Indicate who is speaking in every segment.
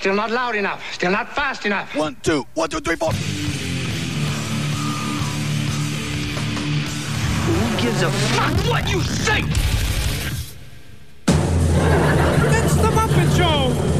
Speaker 1: Still not loud enough. Still not fast enough.
Speaker 2: One, two, one, two, three, four.
Speaker 1: Who gives a fuck what you say?
Speaker 3: It's the Muppet Show!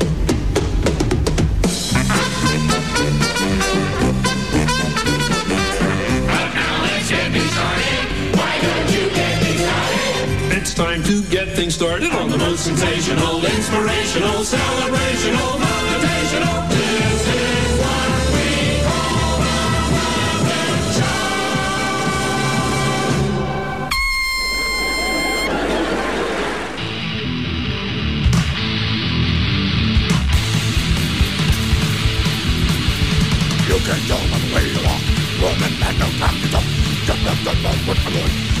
Speaker 4: It's time to get things started on the most sensational, inspirational, celebrational, motivational. This is what we call the Muppet Show.
Speaker 2: You can go on the way you walk. Woman had no time to talk. Just left the love with the Lord. Give and do and I'm a stealing. Do do, do do, do do. Not to love. You get done. You understand. You lose your time and miss your man. I, I,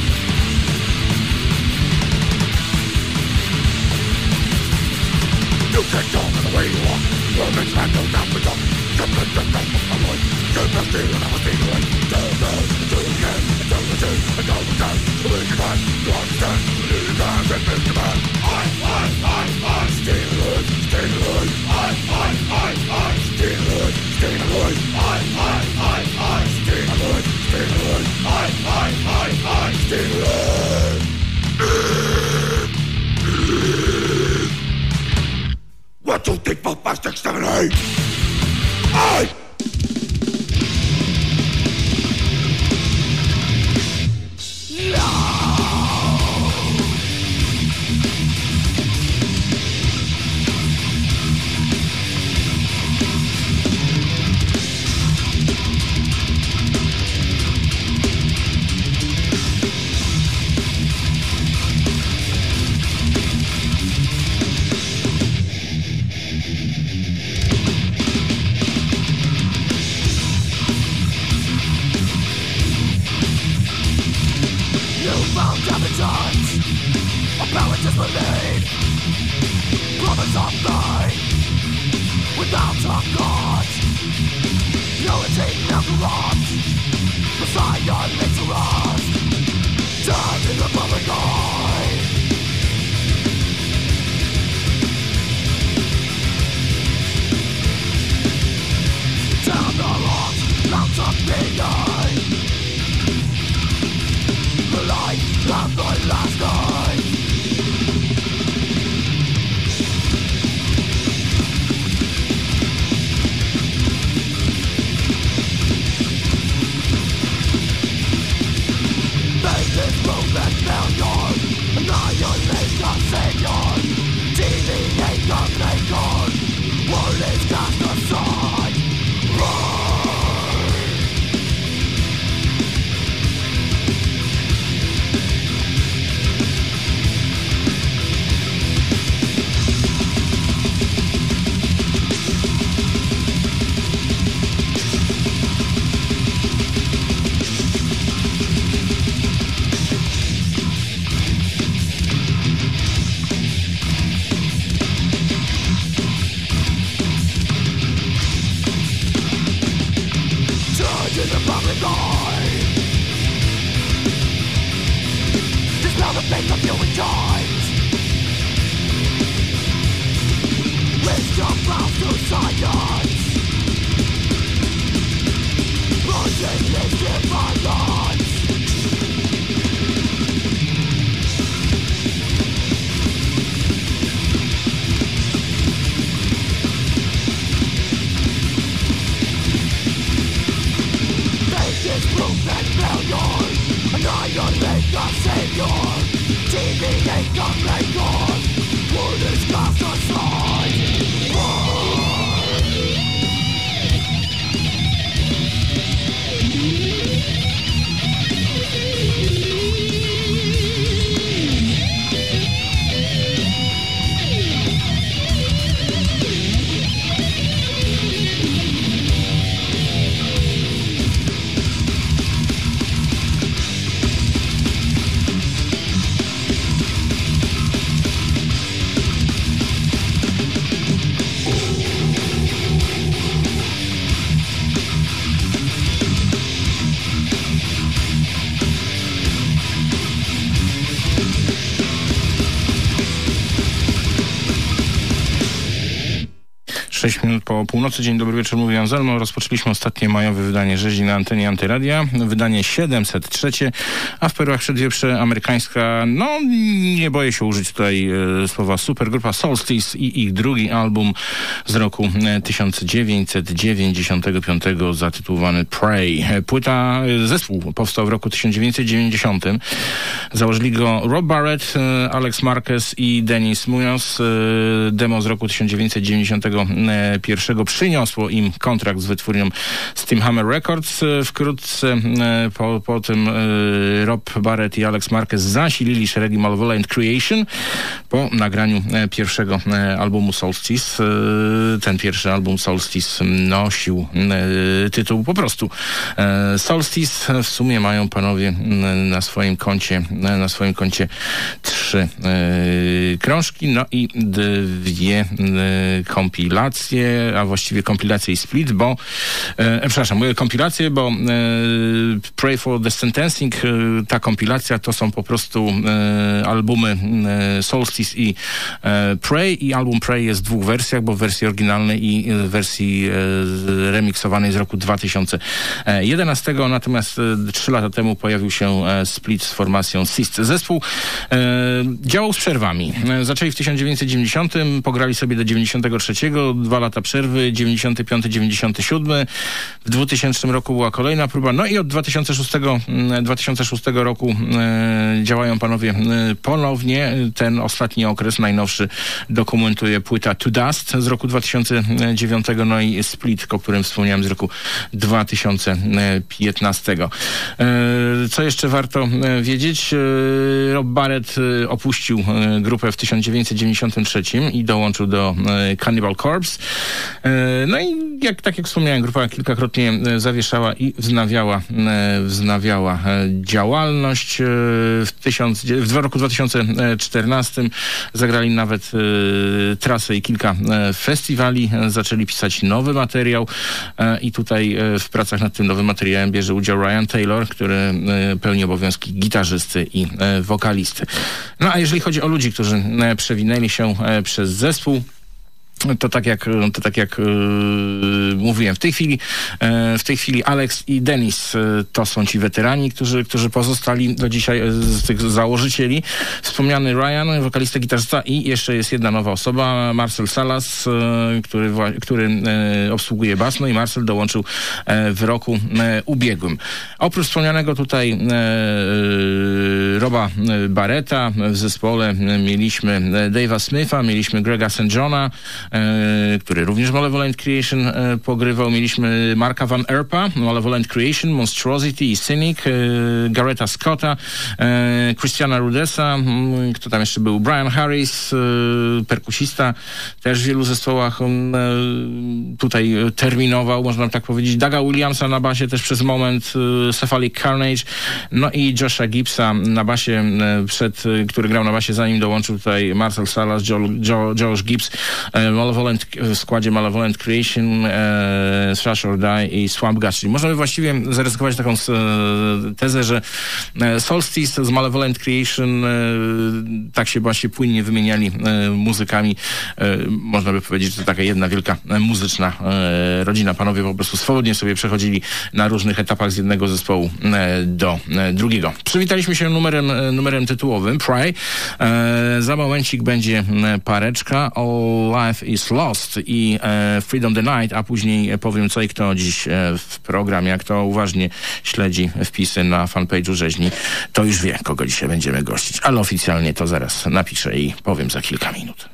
Speaker 2: You can go in the way you walk. Woman's man, no doubt, but don't. Jump, jump, jump, jump, my boy. Jump, jump, steal, and I'm a stealer. Do, do, do it again. Do it again. And do it again. You lose your time. You understand. You lose your time. And miss your man. I, I, I, I. Steal it. Steal it. I, I, I, I. Steal it. Steal it. I, I, I, I. Steal it. Steal it. I, I, I, I. Steal it. Ik val
Speaker 5: pas stuk uit. Północy. Dzień dobry wieczór, mówi Anselmo. Rozpoczęliśmy ostatnie majowe wydanie rzezi na antenie Antyradia. Wydanie 703, a w perłach przedwieprze amerykańska, no nie boję się użyć tutaj e, słowa supergrupa Solstice i ich drugi album z roku e, 1995 zatytułowany Pray. E, Płyta, e, zespół powstał w roku 1990. Założyli go Rob Barrett, e, Alex Marquez i Denis Munoz. E, Demo z roku 1991 przyniosło im kontrakt z wytwórnią Steamhammer Records. E, Wkrótce e, po, po tym e, Rob Barrett i Alex Marquez zasilili szeregi Malevolent Creation po nagraniu pierwszego albumu Solstice. Ten pierwszy album Solstice nosił tytuł po prostu Solstice. W sumie mają panowie na swoim koncie, na swoim koncie trzy krążki, no i dwie kompilacje, właściwie kompilacje i split, bo e, przepraszam, mówię kompilacje, bo e, Pray for the Sentencing, e, ta kompilacja to są po prostu e, albumy e, Solstice i e, Pray i album Pray jest w dwóch wersjach, bo w wersji oryginalnej i e, w wersji e, remiksowanej z roku 2011, natomiast e, trzy lata temu pojawił się e, split z formacją Sist. Zespół e, działał z przerwami. E, Zaczęli w 1990, pograli sobie do 93, dwa lata przerwy, 95, 97. W 2000 roku była kolejna próba, no i od 2006, mm, 2006 roku e, działają panowie e, ponownie. Ten ostatni okres, najnowszy, dokumentuje płyta To Dust z roku 2009, no i Split, o którym wspomniałem, z roku 2015. E, Co jeszcze warto e, wiedzieć? E, Rob Barrett opuścił grupę w 1993 i dołączył do Cannibal Corpse. E, No i jak, tak jak wspomniałem, grupa kilkakrotnie e, zawieszała i wznawiała, e, wznawiała działalność. W, tysiąc, w roku 2014 zagrali nawet trasę i kilka festiwali. Zaczęli pisać nowy materiał i tutaj w pracach nad tym nowym materiałem bierze udział Ryan Taylor, który pełni obowiązki gitarzysty i wokalisty. No a jeżeli chodzi o ludzi, którzy przewinęli się przez zespół, to tak jak, to tak jak yy, mówiłem, w tej chwili e, w tej chwili Alex i Denis e, to są ci weterani, którzy, którzy pozostali do dzisiaj e, z tych założycieli. Wspomniany Ryan, wokalista, gitarzysta i jeszcze jest jedna nowa osoba, Marcel Salas, który, który obsługuje bas, no i Marcel dołączył w roku ubiegłym. Oprócz wspomnianego tutaj Roba Barretta w zespole mieliśmy Dave'a Smitha, mieliśmy Grega St. Johna, który również Malevolent Creation e, pogrywał. Mieliśmy Marka Van Erpa, Malevolent Creation, Monstrosity i Cynic, e, Gareta Scotta, e, Christiana Rudesa, mm, kto tam jeszcze był? Brian Harris, e, perkusista, też w wielu zespołach e, tutaj e, terminował, można tak powiedzieć. Daga Williamsa na basie też przez moment, e, Cephalic Carnage, no i Josha Gibbsa na basie, e, przed, e, który grał na basie, zanim dołączył tutaj Marcel Salas, Josh Gibbs, e, Malevolent, w składzie Malevolent Creation, e, or Die i Swamp Gas. Czyli można by właściwie zaryzykować taką e, tezę, że e, Solstice z Malevolent Creation e, tak się właśnie płynnie wymieniali e, muzykami. E, można by powiedzieć, że to taka jedna wielka e, muzyczna rodzina. Panowie po prostu swobodnie sobie przechodzili na różnych etapach z jednego zespołu do drugiego. Przywitaliśmy się numerem, numerem tytułowym, Pry. Za momencik będzie pareczka All Life is Lost i e, Freedom the Night, a później powiem co i kto dziś e, w programie. Jak to uważnie śledzi wpisy na fanpage'u rzeźni, to już wie, kogo dzisiaj będziemy gościć. Ale oficjalnie to zaraz napiszę i powiem za kilka minut.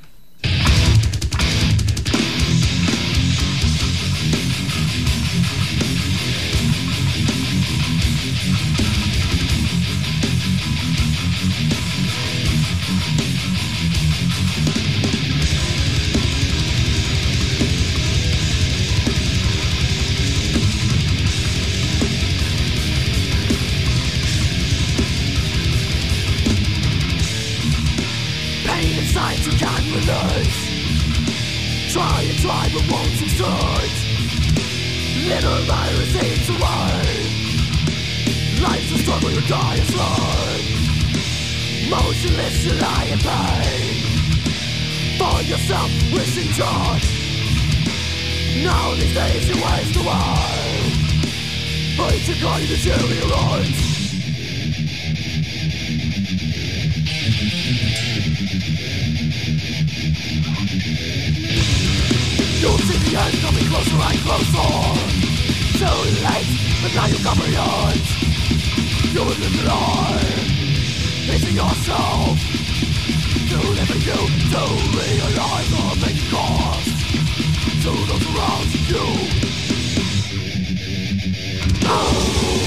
Speaker 2: Motionless, you lie in pain For yourself wishing touch Now these days you waste away Hate your kind deteriorates You see the end coming closer and closer. Too late, but now you comprehend You will live your It's yourself. To live in you To realize the main cost To those around you. All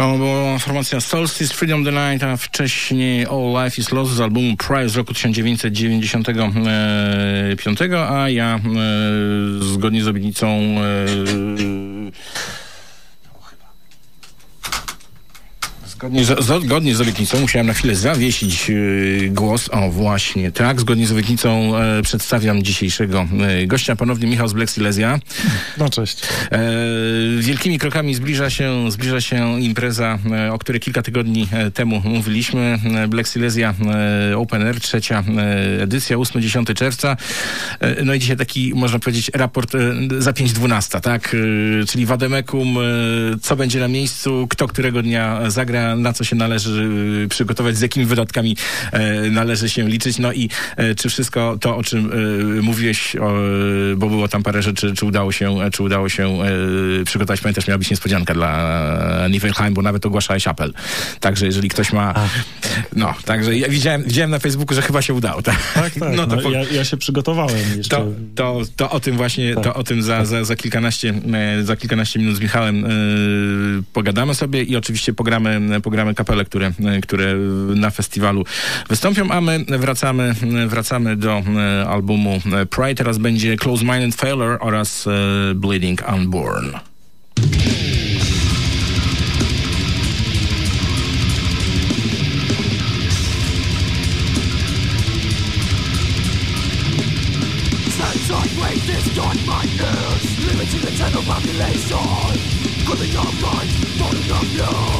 Speaker 5: To była formacja Solstice, Freedom the Night, a wcześniej All Life is Lost z albumu Pride z roku 1995, a ja e, zgodnie z obietnicą e, Zgodnie z, zgodnie z obietnicą musiałem na chwilę zawiesić y, głos. O, właśnie, tak. Zgodnie z obietnicą e, przedstawiam dzisiejszego e, gościa, ponownie Michał z Black Silesia.
Speaker 6: No cześć.
Speaker 5: E, wielkimi krokami zbliża się, zbliża się impreza, e, o której kilka tygodni e, temu mówiliśmy. Black Silesia Open Air, trzecia edycja, 8-10 czerwca. E, no i dzisiaj taki, można powiedzieć, raport za 5.12, tak? Czyli Wademekum, co będzie na miejscu, kto którego dnia zagra, na co się należy e, przygotować, z jakimi wydatkami e, należy się liczyć. No i e, czy wszystko to, o czym e, mówiłeś, bo było tam parę rzeczy, czy udało się, czy udało się przygotować. Pamiętasz, miała być niespodzianka dla Niflheim, bo nawet ogłaszałeś apel. Także jeżeli ktoś ma... No, także ja widziałem, widziałem na Facebooku, że chyba się udało. Tak,
Speaker 6: Tak, tak.
Speaker 5: No to po-
Speaker 6: ja, ja się przygotowałem jeszcze.
Speaker 5: to, to, to o tym właśnie,
Speaker 6: Tak.
Speaker 5: to o tym za, za, za, kilkanaście, za kilkanaście minut z Michałem e, pogadamy sobie i oczywiście pogramy, pogramy kapele, które, e, które na festiwalu wystąpią, a my wracamy, wracamy do e, albumu Pride. Teraz będzie Close Minded Failure oraz e, Bleeding Unborn.
Speaker 2: The minds,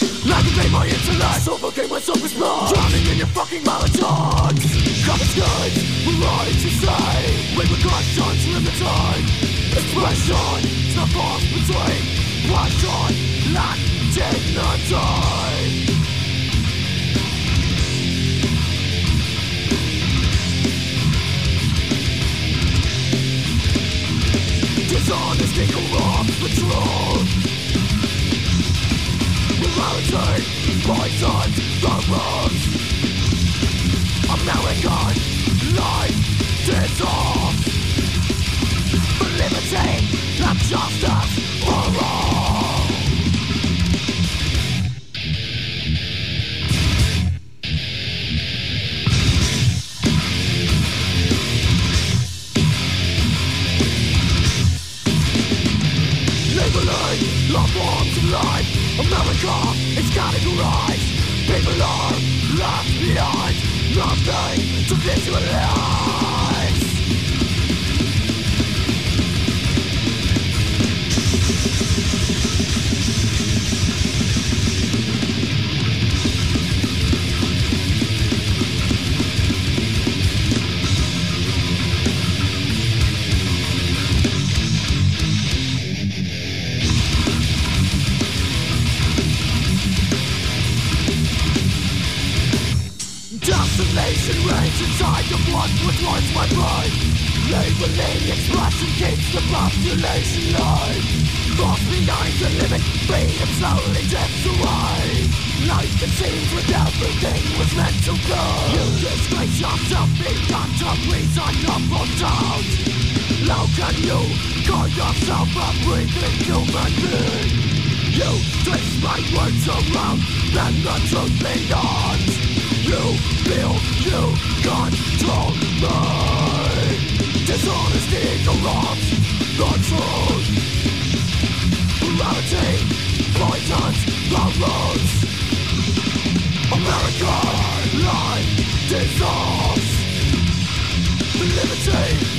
Speaker 2: Lagging my intellect Suffocate my self-respect Drowning in your fucking mountains Confiscate Morality to say. Wait with conscience limited Expression It's not false between Passion Lack dignity Dishonesty corrupts the truth Morality poisons the roots American life dissolves For liberty and justice for all Labeling love of life America, it's gotta rise People are left behind. Nothing to live to live Desolation reigns inside the blood which runs my brain Labeling expression keeps the population alive. Lost behind the limit, freedom slowly drifts away. Life conceived with everything was meant to go. You disgrace yourself beyond the reason of your doubt. How can you call yourself a breathing human being? You twist my words around and the truth beyond You feel you control me Dishonesty corrupts the truth Morality poisons the roots America life dissolves. Liberty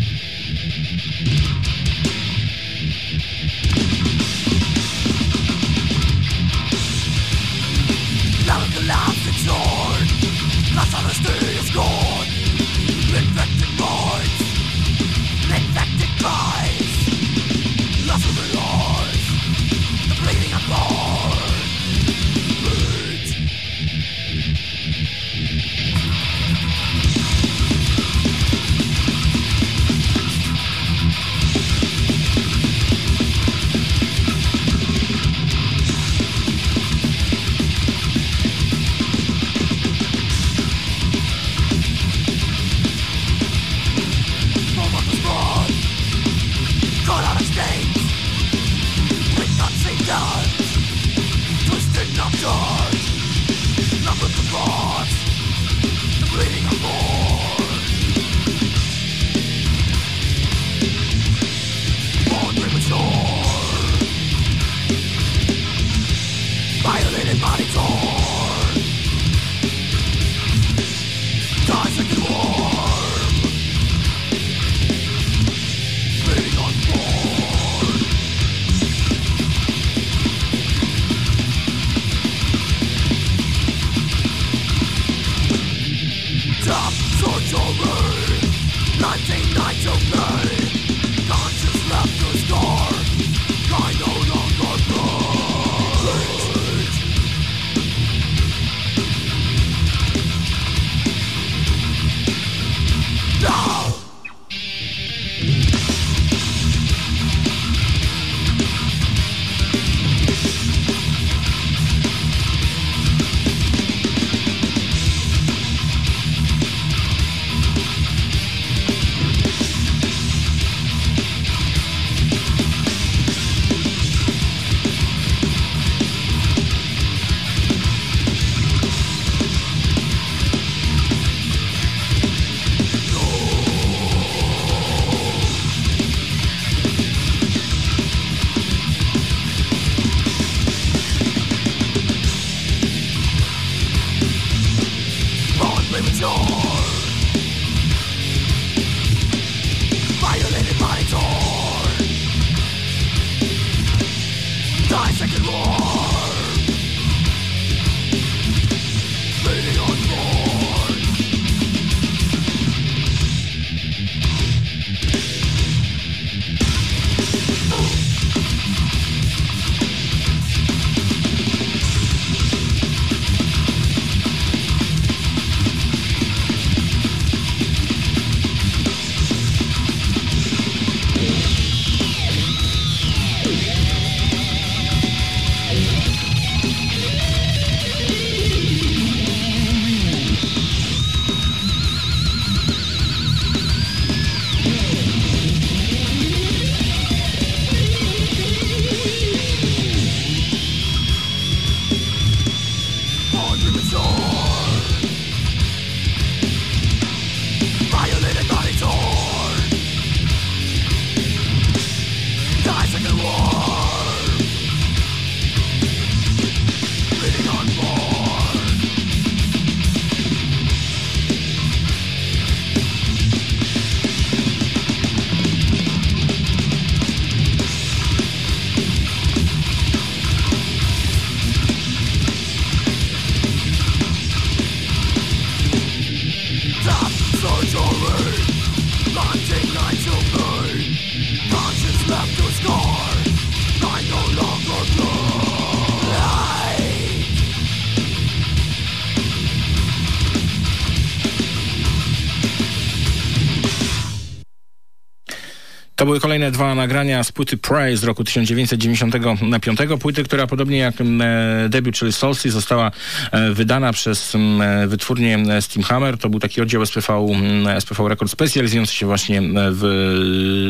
Speaker 5: Były kolejne dwa nagrania z płyty Prey z roku 1995. Płyty, która podobnie jak m, e, debiut, czyli Solstice, została e, wydana przez m, e, wytwórnię Steamhammer. To był taki oddział SPV, m, SPV Record specjalizujący się właśnie w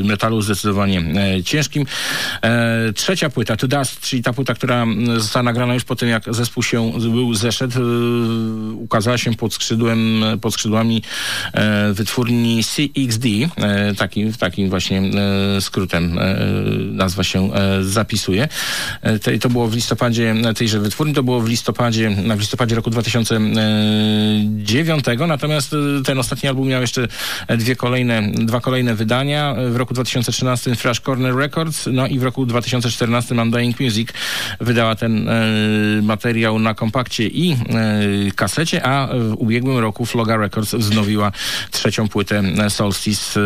Speaker 5: metalu zdecydowanie ciężkim. Trzecia płyta, To Dust, czyli ta płyta, która m, została nagrana już po tym, jak zespół się był zeszedł, e, ukazała się pod skrzydłem, pod skrzydłami e, wytwórni CXD, e, takim, takim właśnie e, skrótem nazwa się zapisuje. To było w listopadzie tejże wytwórni, to było w listopadzie, w listopadzie roku 2009, natomiast ten ostatni album miał jeszcze dwie kolejne, dwa kolejne wydania. W roku 2013 Fresh Corner Records, no i w roku 2014 Undying Music wydała ten e, materiał na kompakcie i e, kasecie, a w ubiegłym roku Floga Records wznowiła trzecią płytę e, Solstice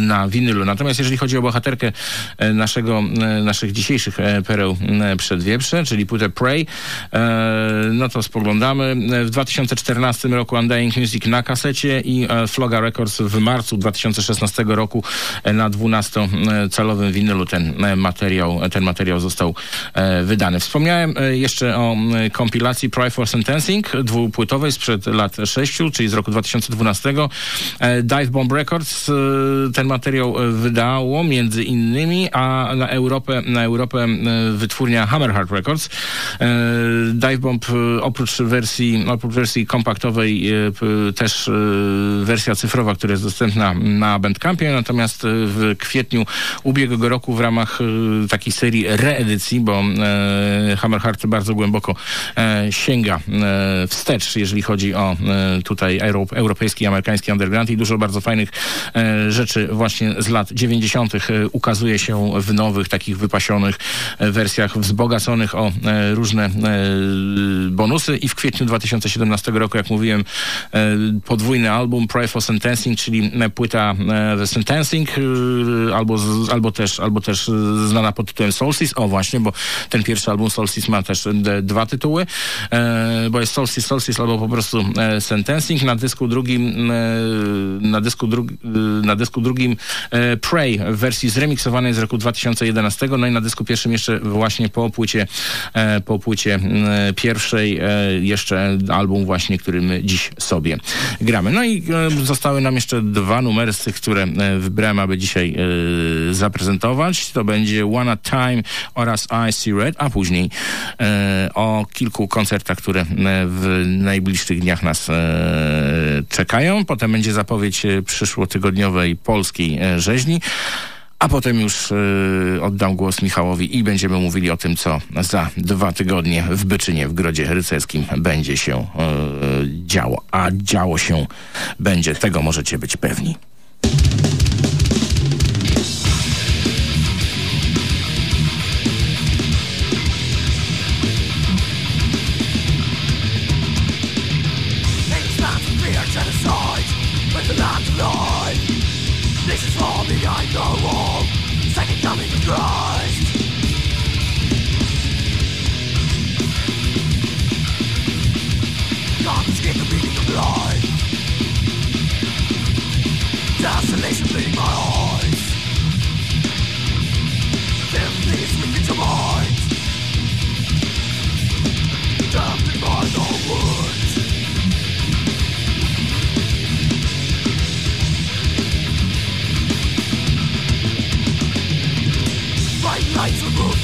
Speaker 5: na winylu. Natomiast jeżeli chodzi o bohaterkę naszego, naszych dzisiejszych pereł przedwieprze, czyli płytę Prey, no to spoglądamy. W 2014 roku Undying Music na kasecie i Floga Records w marcu 2016 roku na 12-calowym winylu ten materiał, ten materiał został wydany. Wspomniałem e, jeszcze o e, kompilacji Pride for Sentencing dwupłytowej sprzed lat 6, czyli z roku 2012. E, Dive Bomb Records e, ten materiał e, wydało między innymi, a na Europę, na Europę e, wytwórnia Hammerheart Records. E, Dive Bomb e, oprócz wersji, oprócz wersji kompaktowej e, też e, wersja cyfrowa, która jest dostępna na Bandcampie, natomiast e, w kwietniu ubiegłego roku w ramach e, takiej serii reedycji, bo e, Hammerheart bardzo głęboko e, sięga e, wstecz, jeżeli chodzi o e, tutaj euro, europejski i amerykański underground i dużo bardzo fajnych e, rzeczy właśnie z lat 90. e, ukazuje się w nowych, takich wypasionych e, wersjach, wzbogaconych o różne bonusy i w kwietniu 2017 roku, jak mówiłem, podwójny album Pray for Sentencing, czyli płyta The Sentencing, albo, albo, też, albo też znana pod tytułem Solstice. O właśnie, bo ten pierwszy album Solstice ma też e, dwa tytuły, e, bo jest Solstice, Solstice albo po prostu e, Sentencing. Na dysku drugim, na dysku, dru, na dysku drugim Pray w wersji zremiksowanej z roku 2011, no i na dysku pierwszym jeszcze właśnie po płycie, po płycie pierwszej jeszcze album właśnie, który my dziś sobie gramy. No i zostały nam jeszcze dwa numery z tych, które wybrałem, aby dzisiaj zaprezentować. To będzie One at Time oraz See Red, a później e, o kilku koncertach, które e, w najbliższych dniach nas e, czekają. Potem będzie zapowiedź e, przyszłotygodniowej polskiej e, rzeźni. A potem już y, oddam głos Michałowi i będziemy mówili o tym, co za dwa tygodnie w Byczynie, w Grodzie Rycerskim będzie się y, działo. A działo się będzie, tego możecie być pewni.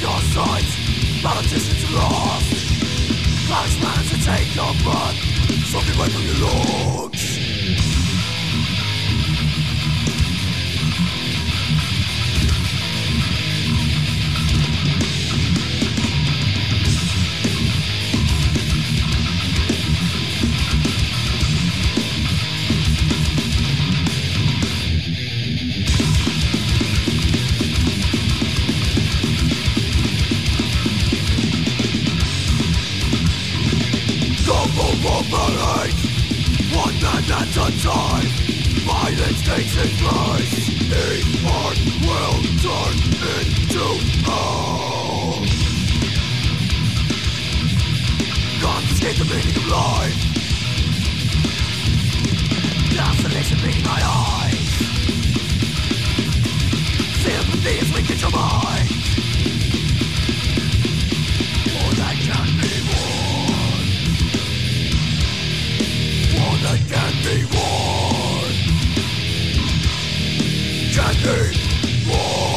Speaker 2: Your sight Politicians lost. Large man to take your blood. Something right from your lungs Stumble overnight One man at a time Violence takes its place His heart will turn into hell. Confiscate the meaning of life. Desolation meeting my eyes. Sympathy is weak in your that can be won. Can be won.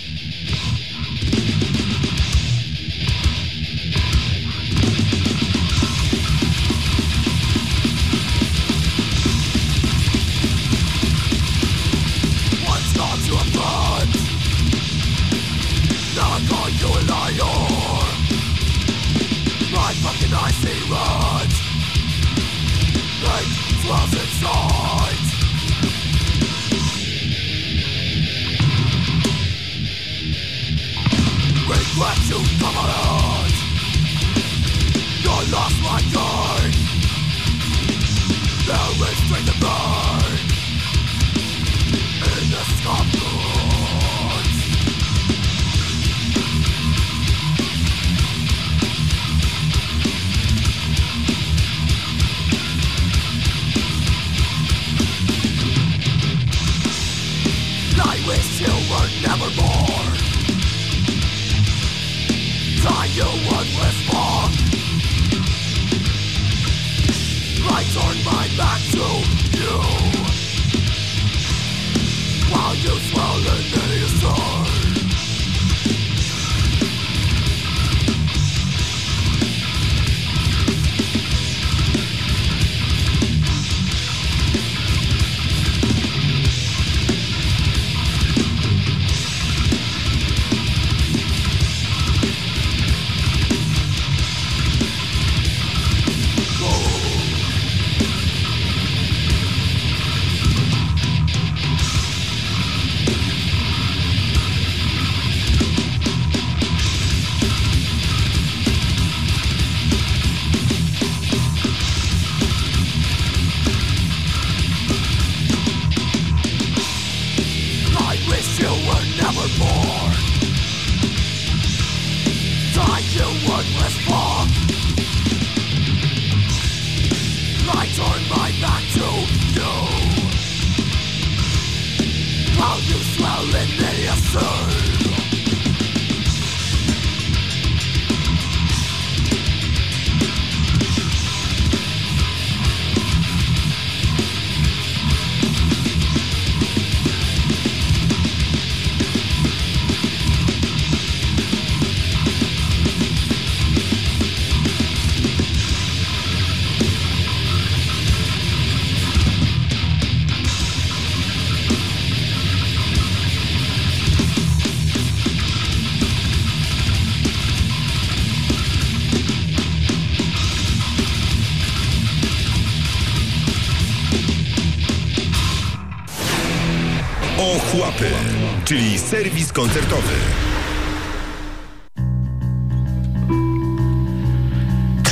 Speaker 7: Czyli serwis koncertowy.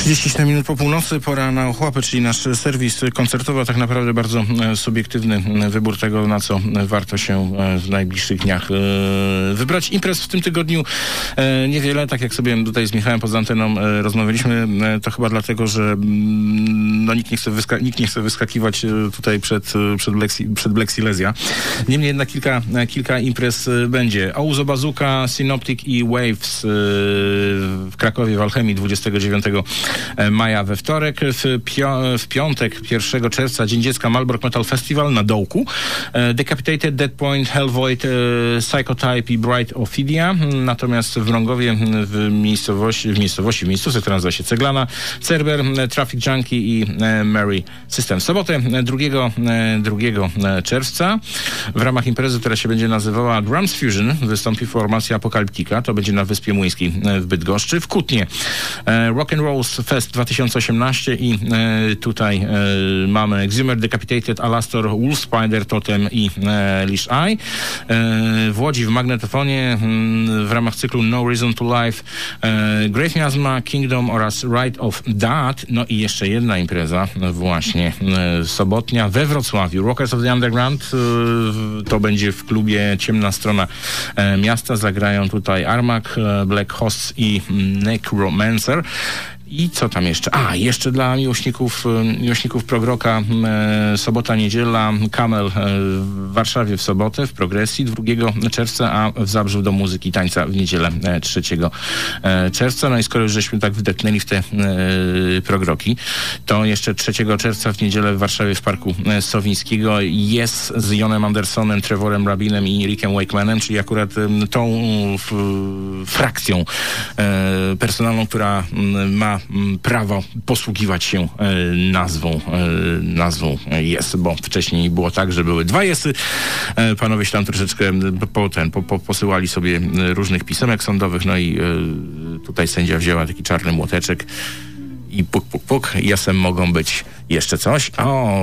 Speaker 5: 37 minut po północy, pora na ochłapy, czyli nasz serwis koncertowy, a tak naprawdę bardzo e, subiektywny wybór tego, na co warto się e, w najbliższych dniach e, wybrać. Imprez w tym tygodniu niewiele, tak jak sobie tutaj z Michałem poza anteną rozmawialiśmy, to chyba dlatego, że mm, no, nikt, nie chce nikt nie chce wyskakiwać e, tutaj przed, e, przed, Black, przed Black Silesia. Niemniej jednak kilka, e, kilka imprez będzie. Ouzo Bazooka, Synoptic i Waves w Krakowie w Alchemii 29 maja we wtorek. W, pio- w piątek 1 czerwca Dzień Dziecka Malbork Metal Festival na Dołku. Decapitated, Dead Point, Hellvoid, Psychotype i Bright Ophidia. Natomiast w Mrągowie w miejscowości, w miejscowości, w miejscowości, która nazywa się Ceglana, Cerber, Traffic Junkie i Mary System. W sobotę e, 2, e, 2 e, czerwca w ramach imprezy, która się będzie nazywała Drums Fusion wystąpi formacja Apokaliptika. To będzie na Wyspie Młyńskiej e, w Bydgoszczy. W Kutnie e, Rock and Rolls Fest 2018 i e, tutaj e, mamy Exhumer, Decapitated, Alastor, Wolf Spider, Totem i e, Leash Eye. E, w Łodzi w Magnetofonie mm, w ramach cyklu No Reason to Life e, Grave Miasma, Kingdom oraz Rite of That. No i jeszcze jedna impreza właśnie e, sobotnia we Wrocławiu. Rockers of the Underground e, to będzie w klubie Ciemna Strona e, Miasta. Zagrają tutaj Armak, Black Hosts i Necromancer. I co tam jeszcze? A, jeszcze dla miłośników, e, miłośników progroka e, sobota, niedziela, Kamel e, w Warszawie w sobotę, w progresji 2 czerwca, a w Zabrzu do muzyki tańca w niedzielę e, 3 e, czerwca. No i skoro już żeśmy tak wdepnęli w te e, progroki, to jeszcze 3 czerwca w niedzielę w Warszawie w Parku e, Sowińskiego jest z Jonem Andersonem, Trevorem Rabinem i Rickiem Wakemanem, czyli akurat tą f, frakcją personalną, która m, ma m, prawo posługiwać się e, nazwą, e, nazwą jest, bo wcześniej było tak, że były dwa jesy. E, panowie się tam troszeczkę po, ten, po, po, posyłali sobie różnych pisemek sądowych, no i tutaj sędzia wzięła taki czarny młoteczek i puk, puk, puk, jasem mogą być jeszcze coś. O,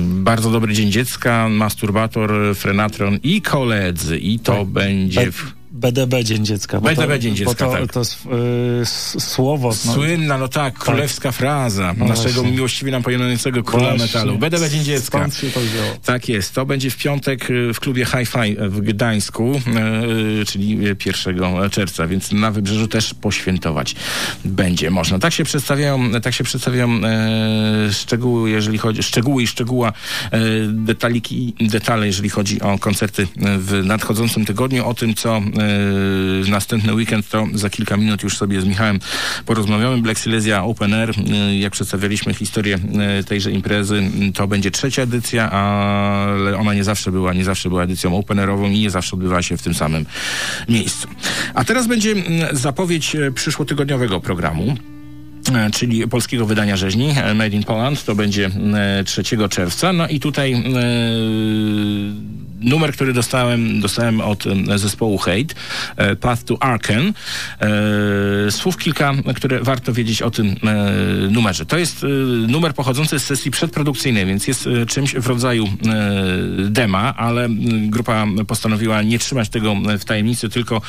Speaker 5: bardzo dobry dzień dziecka, masturbator, frenatron i koledzy. I to będzie w...
Speaker 6: BDB Dzień Dziecka.
Speaker 5: BDB
Speaker 6: to,
Speaker 5: Dzień Dziecka,
Speaker 6: to,
Speaker 5: tak.
Speaker 6: to y, słowo. No,
Speaker 5: Słynna, no tak, królewska fraza naszego
Speaker 6: właśnie.
Speaker 5: miłościwie nam pojedyncego króla
Speaker 6: Właśnie.
Speaker 5: metalu. BDB Dzień Dziecka.
Speaker 6: Skąd się to wzięło?
Speaker 5: Tak jest. To będzie w piątek y, w klubie Hi-Fi w Gdańsku, y, czyli 1 czerwca, więc na Wybrzeżu też poświętować będzie można. Tak się przedstawiają, tak się przedstawiają e, szczegóły, jeżeli chodzi, szczegóły i szczegóła, e, detaliki i detale, jeżeli chodzi o koncerty w nadchodzącym tygodniu. O tym, co e, następny weekend, to za kilka minut już sobie z Michałem porozmawiamy. Black Silesia Open Air, e, jak przedstawialiśmy historię e, tejże imprezy, to będzie trzecia edycja, ale ona nie zawsze była, nie zawsze była edycją open airową i nie zawsze odbywała się w tym samym miejscu. A teraz będzie zapowiedź przyszłotygodniowego programu czyli polskiego wydania rzeźni Made in Poland. To będzie e, 3 czerwca. No i tutaj numer, który dostałem, dostałem od zespołu Hate, e, Path to Arken. E, Słów kilka, które warto wiedzieć o tym e, numerze. To jest numer pochodzący z sesji przedprodukcyjnej, więc jest czymś w rodzaju dema, ale grupa postanowiła nie trzymać tego w tajemnicy, tylko,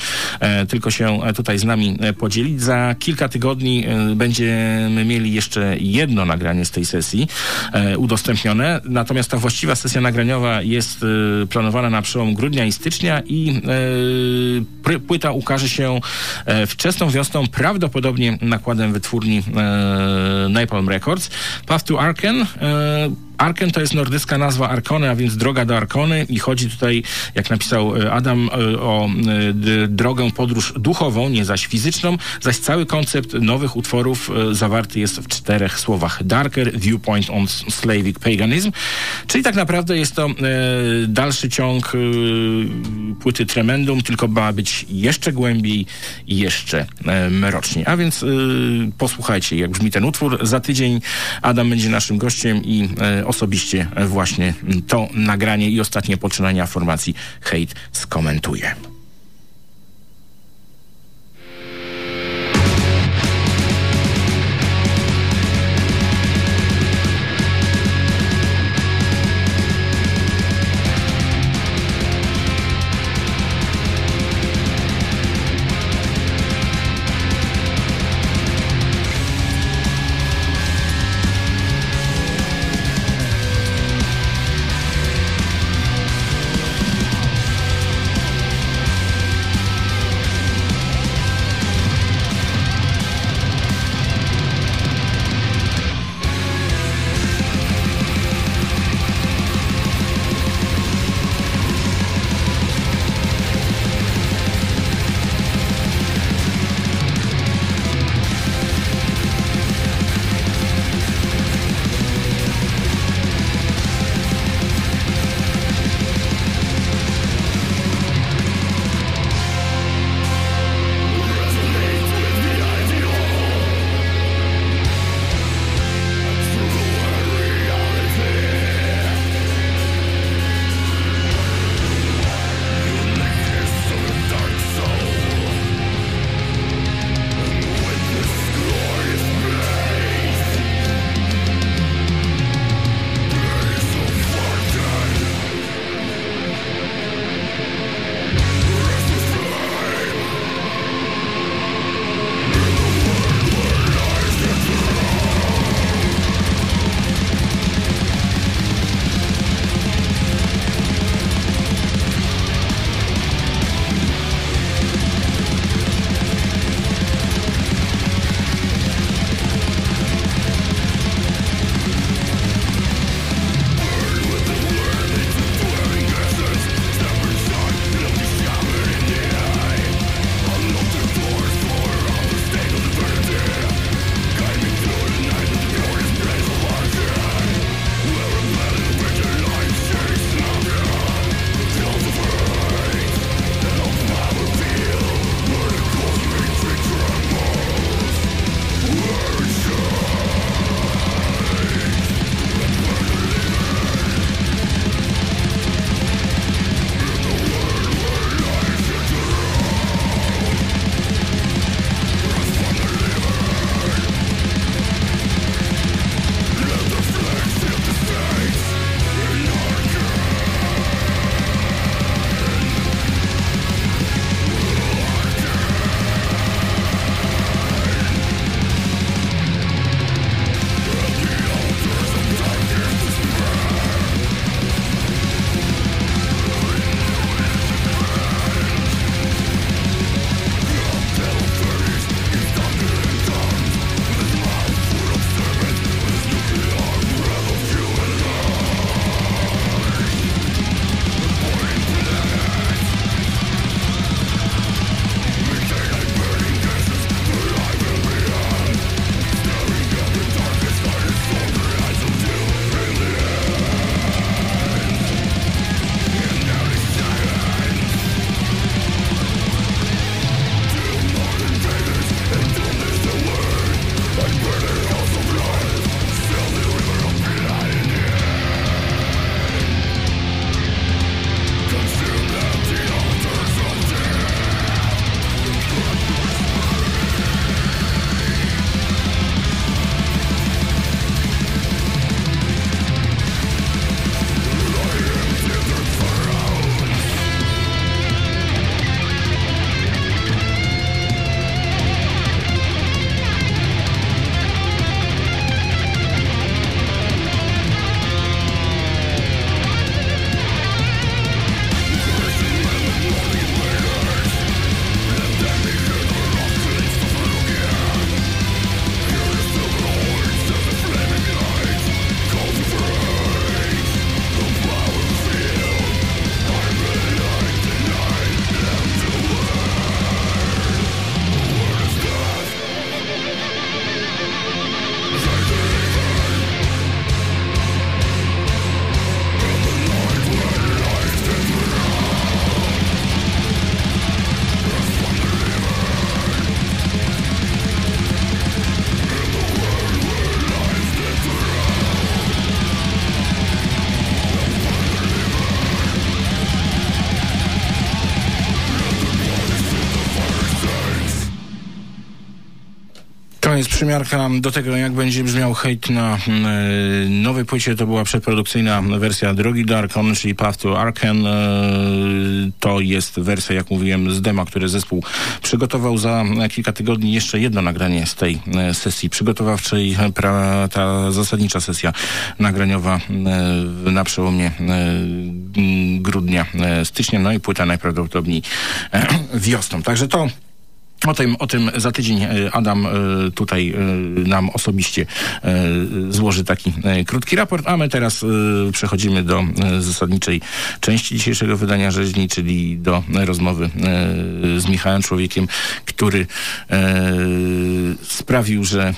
Speaker 5: tylko się tutaj z nami podzielić. Za kilka tygodni będziemy mieli jeszcze jedno nagranie z tej sesji udostępnione, natomiast ta właściwa sesja nagraniowa jest e, planowana na przełom grudnia i stycznia i pry- płyta ukaże się e, wczesną wiosną, prawdopodobnie nakładem wytwórni e, Napalm Records. Path to Arken Arken to jest nordycka nazwa Arkony, a więc droga do Arkony i chodzi tutaj, jak napisał e, Adam, e, o e, drogę podróż duchową, nie zaś fizyczną, zaś cały koncept nowych utworów zawarty jest w czterech słowach. Darker Viewpoint on Slavic Paganism, czyli tak naprawdę jest to dalszy ciąg płyty Tremendum, tylko ma być jeszcze głębiej i jeszcze mroczniej. A więc posłuchajcie, jak brzmi ten utwór. Za tydzień Adam będzie naszym gościem i osobiście e, właśnie to nagranie i ostatnie poczynania formacji Hate skomentuje. Przymiarka do tego, jak będzie brzmiał hejt na e, nowej płycie. To była przedprodukcyjna wersja Drogi do Arkon, czyli Path to Arken. E, to jest wersja, jak mówiłem, z dema, które zespół przygotował za kilka tygodni. Jeszcze jedno nagranie z tej e, sesji przygotowawczej. Pra, ta zasadnicza sesja nagraniowa e, na przełomie e, grudnia, e, stycznia, no i płyta najprawdopodobniej wiosną. Także to o tym, o tym za tydzień e, Adam e, tutaj e, nam osobiście złoży taki krótki raport, a my teraz przechodzimy do zasadniczej części dzisiejszego wydania rzeźni, czyli do rozmowy z Michałem Człowiekiem, który sprawił, że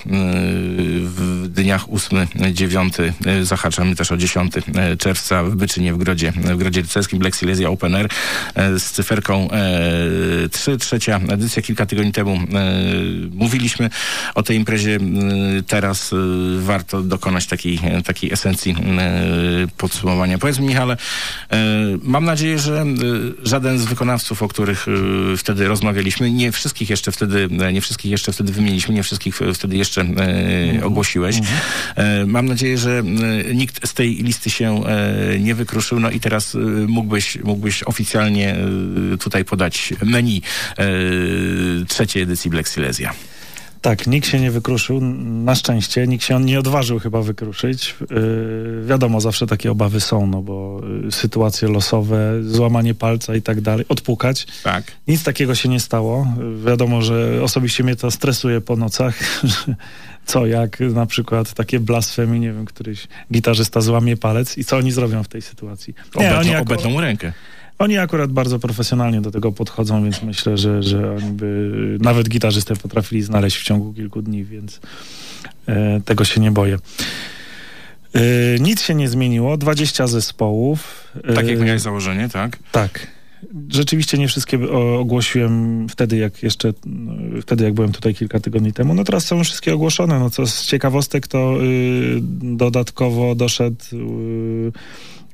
Speaker 5: w dniach 8-9 zahaczamy też o 10 czerwca w Byczynie w Grodzie, w Grodzie Rycerskim Black Silesia Open Air z cyferką 3, trzecia edycja, kilka tygodni temu e, mówiliśmy o tej imprezie. E, teraz e, warto dokonać takiej, takiej esencji podsumowania. Powiedz mi, Michale, mam nadzieję, że żaden z wykonawców, o których wtedy rozmawialiśmy, nie wszystkich jeszcze wtedy, nie wszystkich jeszcze wtedy wymieniliśmy, nie wszystkich wtedy jeszcze ogłosiłeś. Mam nadzieję, że nikt z tej listy się nie wykruszył. No i teraz mógłbyś, mógłbyś oficjalnie tutaj podać menu trzeciej edycji Black Silesia.
Speaker 6: Tak, nikt się nie wykruszył, na szczęście, nikt się nie odważył chyba wykruszyć. Yy, wiadomo, zawsze takie obawy są, no bo yy, sytuacje losowe, złamanie palca i tak dalej, odpukać.
Speaker 5: Tak.
Speaker 6: Nic takiego się nie stało. Yy, wiadomo, że osobiście mnie to stresuje po nocach, co jak na przykład takie blasfemy, nie wiem, któryś gitarzysta złamie palec i co oni zrobią w tej sytuacji.
Speaker 5: Nie, obetną, oni jako... obetną rękę.
Speaker 6: Oni akurat bardzo profesjonalnie do tego podchodzą, więc myślę, że, że oni by nawet gitarzystę potrafili znaleźć w ciągu kilku dni, więc e, tego się nie boję. E, nic się nie zmieniło, 20 zespołów.
Speaker 5: E, tak jak miałeś założenie, tak?
Speaker 6: Tak. Rzeczywiście nie wszystkie ogłosiłem wtedy, jak jeszcze, no, wtedy jak byłem tutaj kilka tygodni temu. No teraz są wszystkie ogłoszone. No co z ciekawostek, to y, dodatkowo doszedł y,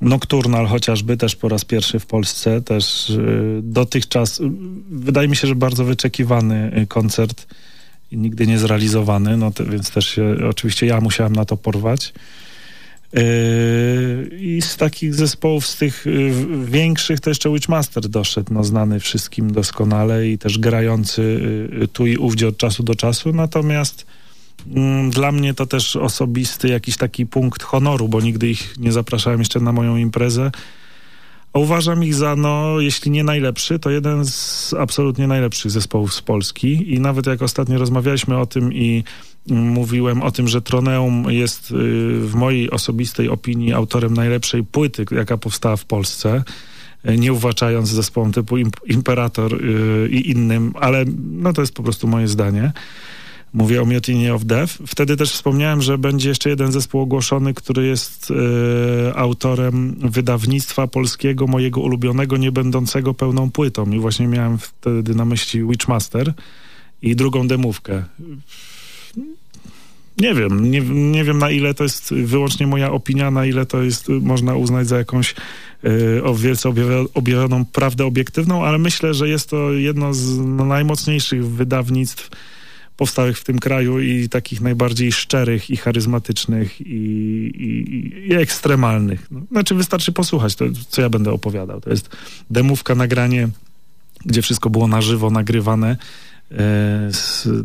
Speaker 6: Nocturnal chociażby, też po raz pierwszy w Polsce, też y, dotychczas, y, wydaje mi się, że bardzo wyczekiwany y, koncert i nigdy nie zrealizowany, no to, więc też się, oczywiście ja musiałem na to porwać. I z takich zespołów, z tych większych, to jeszcze Witchmaster doszedł, no znany wszystkim doskonale i też grający tu i ówdzie od czasu do czasu, natomiast dla mnie to też osobisty jakiś taki punkt honoru, bo nigdy ich nie zapraszałem jeszcze na moją imprezę. A uważam ich za, no, jeśli nie najlepszy, to jeden z absolutnie najlepszych zespołów z Polski. I nawet jak ostatnio rozmawialiśmy o tym i mówiłem o tym, że Troneum jest y, w mojej osobistej opinii autorem najlepszej płyty, jaka powstała w Polsce y, nie uwłaczając zespołom typu Imperator y, i innym, ale no to jest po prostu moje zdanie. Mówię o Mutiny of Death. Wtedy też wspomniałem, że będzie jeszcze jeden zespół ogłoszony, który jest e, autorem wydawnictwa polskiego, mojego ulubionego, nie będącego pełną płytą. I właśnie miałem wtedy na myśli Witchmaster i drugą demówkę. Nie wiem, nie, nie wiem na ile to jest wyłącznie moja opinia, na ile to jest można uznać za jakąś y, o wielce objawioną prawdę obiektywną, ale myślę, że jest to jedno z najmocniejszych wydawnictw powstałych w tym kraju i takich najbardziej szczerych i charyzmatycznych i, i, i ekstremalnych. No, znaczy wystarczy posłuchać, to, co ja będę opowiadał. To jest demówka, nagranie, gdzie wszystko było na żywo nagrywane. E,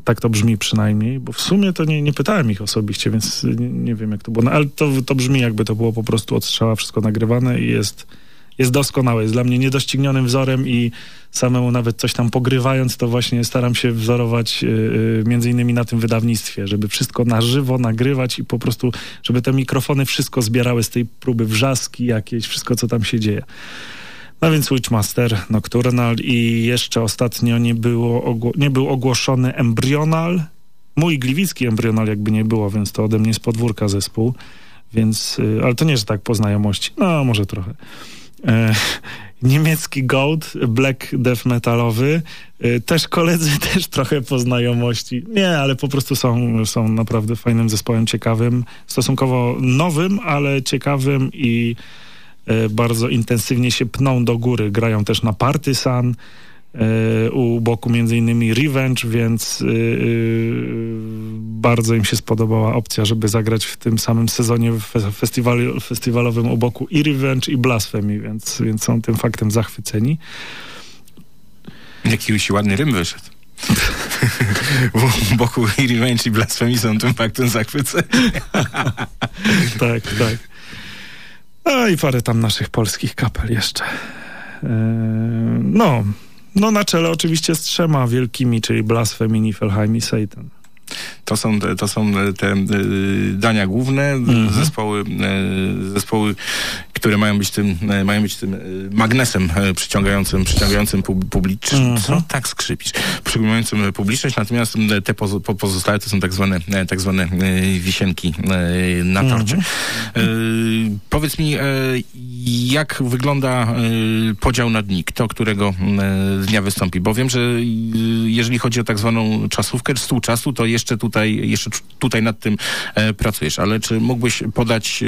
Speaker 6: tak to brzmi przynajmniej, bo w sumie to nie, nie pytałem ich osobiście, więc nie, nie wiem jak to było, no, ale to, to brzmi jakby to było po prostu od strzała wszystko nagrywane i jest jest doskonały, jest dla mnie niedoścignionym wzorem i samemu nawet coś tam pogrywając, to właśnie staram się wzorować yy, między innymi na tym wydawnictwie, żeby wszystko na żywo nagrywać i po prostu, żeby te mikrofony wszystko zbierały z tej próby wrzaski jakieś, wszystko co tam się dzieje. No więc Witchmaster, Nocturnal i jeszcze ostatnio nie, było nie był ogłoszony Embryonal, mój gliwicki Embryonal jakby nie było, więc to ode mnie z podwórka zespół, więc, yy, ale to nie, że tak po znajomości, no może trochę. E, niemiecki gold, black death metalowy. E, też koledzy, też trochę po znajomości. Nie, ale po prostu są, są naprawdę fajnym zespołem, ciekawym, stosunkowo nowym, ale ciekawym i e, bardzo intensywnie się pną do góry. Grają też na Partisan. E, u boku między innymi Revenge, więc e, e, bardzo im się spodobała opcja, żeby zagrać w tym samym sezonie fe- festiwali, festiwalowym u boku i Revenge i Blasphemy, więc, więc są tym faktem zachwyceni.
Speaker 5: Jaki już ładny rym wyszedł. W boku i Revenge i Blasphemy są tym faktem zachwyceni.
Speaker 6: tak, tak. No i parę tam naszych polskich kapel jeszcze. No, no na czele oczywiście z trzema wielkimi, czyli Blasphemy, Niflheim i Satan.
Speaker 5: To są, te- to są te e, dania główne,
Speaker 6: Mhm.
Speaker 5: zespoły, e, zespoły, które mają być tym, e, mają być tym e, magnesem e, przyciągającym, przyciągającym pub- publiczność.
Speaker 6: Mhm.
Speaker 5: Co tak skrzypisz? Przyciągającym publiczność, natomiast te pozo, po- pozostałe to są tak zwane, tak zwane wisienki na torcie. E, powiedz mi, jak wygląda podział na dni? Kto którego dnia wystąpi? Bo wiem, że jeżeli chodzi o tak zwaną czasówkę, stół czasu, to jeszcze tutaj, jeszcze tutaj nad tym pracujesz. Ale czy mógłbyś podać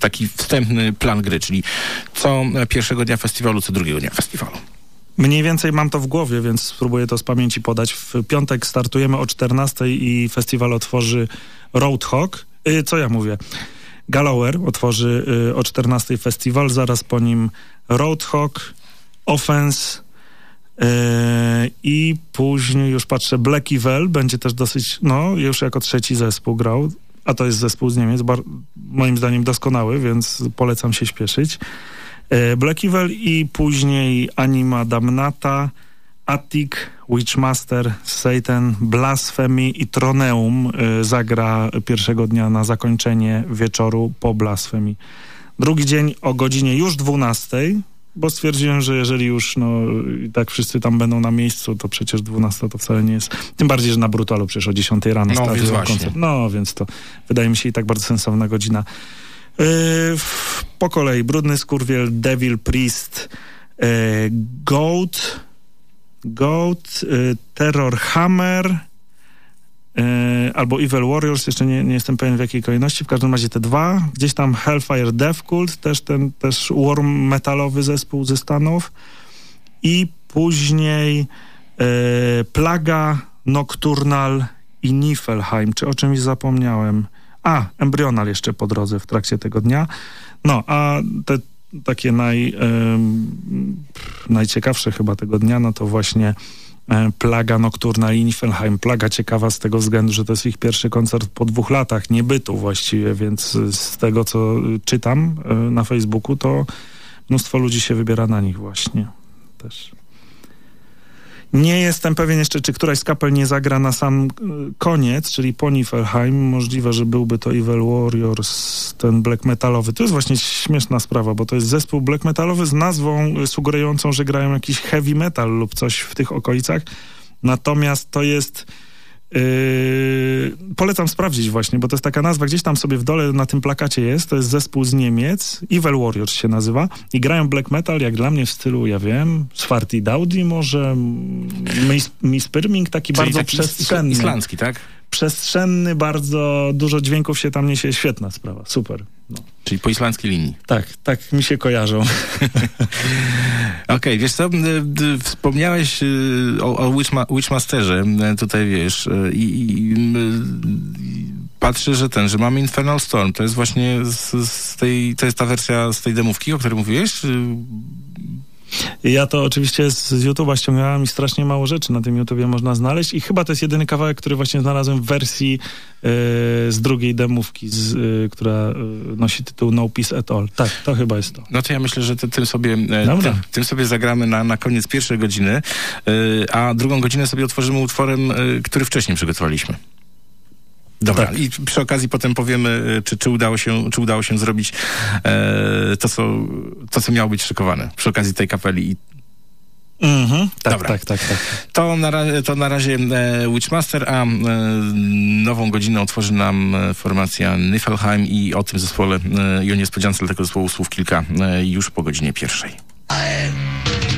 Speaker 5: taki wstępny plan gry, czyli co pierwszego dnia festiwalu, co drugiego dnia festiwalu?
Speaker 6: Mniej więcej mam to w głowie, więc spróbuję to z pamięci podać. W piątek startujemy o 14 i festiwal otworzy Roadhog. Y, co ja mówię? Gallower otworzy y, o 14 festiwal, zaraz po nim Roadhog, Offense y, i później już patrzę Black Evil będzie też dosyć, no już jako trzeci zespół grał, a to jest zespół z Niemiec, moim zdaniem doskonały, więc polecam się śpieszyć. E, Black Evil i później Anima Damnata, Attic, Witchmaster, Satan, Blasphemy i Troneum e, zagra pierwszego dnia na zakończenie wieczoru po Blasphemy. Drugi dzień o godzinie już 12, bo stwierdziłem, że jeżeli już no, i tak wszyscy tam będą na miejscu, to przecież 12 to wcale nie jest. Tym bardziej, że na Brutalu przecież o 10 rano
Speaker 5: No, więc właśnie.
Speaker 6: koncert. No, więc to wydaje mi się i tak bardzo sensowna godzina. Yy, po kolei Brudny Skurwiel, Devil Priest, yy, Goat, Goat, yy, Terror Hammer albo Evil Warriors, jeszcze nie, nie jestem pewien w jakiej kolejności, w każdym razie te dwa. Gdzieś tam Hellfire Death Cult, też ten też warm metalowy zespół ze Stanów i później yy, Plaga, Nocturnal i Niflheim. Czy o czymś zapomniałem? A, Embryonal jeszcze po drodze w trakcie tego dnia. No, a te takie naj, em, najciekawsze chyba tego dnia, no to właśnie e, Plaga Nocturna i Niflheim. Plaga ciekawa z tego względu, że to jest ich pierwszy koncert po dwóch latach niebytu właściwie, więc z tego, co y, czytam y, na Facebooku, to mnóstwo ludzi się wybiera na nich właśnie też. Nie jestem pewien jeszcze, czy któraś z kapel nie zagra na sam y, koniec, czyli po Niflheim. Możliwe, że byłby to Evil Warriors, ten black metalowy. To jest właśnie śmieszna sprawa, bo to jest zespół black metalowy z nazwą sugerującą, że grają jakiś heavy metal lub coś w tych okolicach. Natomiast to jest... Yy, polecam sprawdzić właśnie, bo to jest taka nazwa, gdzieś tam sobie w dole na tym plakacie jest, to jest zespół z Niemiec, Evil Warriors się nazywa i grają black metal, jak dla mnie w stylu, ja wiem, Swarty Daudi może, Miss, Miss Pirming, taki
Speaker 5: Czyli
Speaker 6: bardzo
Speaker 5: taki
Speaker 6: przestrzenny.
Speaker 5: Islandzki, tak?
Speaker 6: Przestrzenny, bardzo dużo dźwięków się tam niesie, świetna sprawa, super. No.
Speaker 5: Czyli po islandzkiej linii.
Speaker 6: Tak, tak mi się kojarzą.
Speaker 5: Okej, wiesz co, wspomniałeś y, o, o Witchma, Witchmasterze, tutaj wiesz, y, i, i y, patrzę, że ten, że mamy Infernal Storm, to jest właśnie z, z tej, to jest ta wersja z tej demówki, o której mówiłeś?
Speaker 6: Ja to oczywiście z, z YouTube'a ściągałem i strasznie mało rzeczy na tym YouTubie można znaleźć i chyba to jest jedyny kawałek, który właśnie znalazłem w wersji e, z drugiej demówki, z, e, która e, nosi tytuł No Peace at All. Tak, to chyba jest to.
Speaker 5: No to ja myślę, że ty, tym, sobie,
Speaker 6: Dobra.
Speaker 5: tym, sobie zagramy na, na koniec pierwszej godziny, a drugą godzinę sobie otworzymy utworem, który wcześniej przygotowaliśmy. Dobra,
Speaker 6: Tak.
Speaker 5: i przy okazji potem powiemy, y, czy, czy, udało, się, czy udało się zrobić e, to, co, to, co miało być szykowane przy okazji tej kapeli. I
Speaker 6: Mhm, tak,
Speaker 5: Dobra.
Speaker 6: tak, tak, tak.
Speaker 5: To na, to na razie e, Witchmaster, a e, nową godzinę otworzy nam e, formacja Niflheim i o tym zespole e, i o niespodziance dla tego zespołu słów kilka e, już po godzinie pierwszej.
Speaker 8: Thank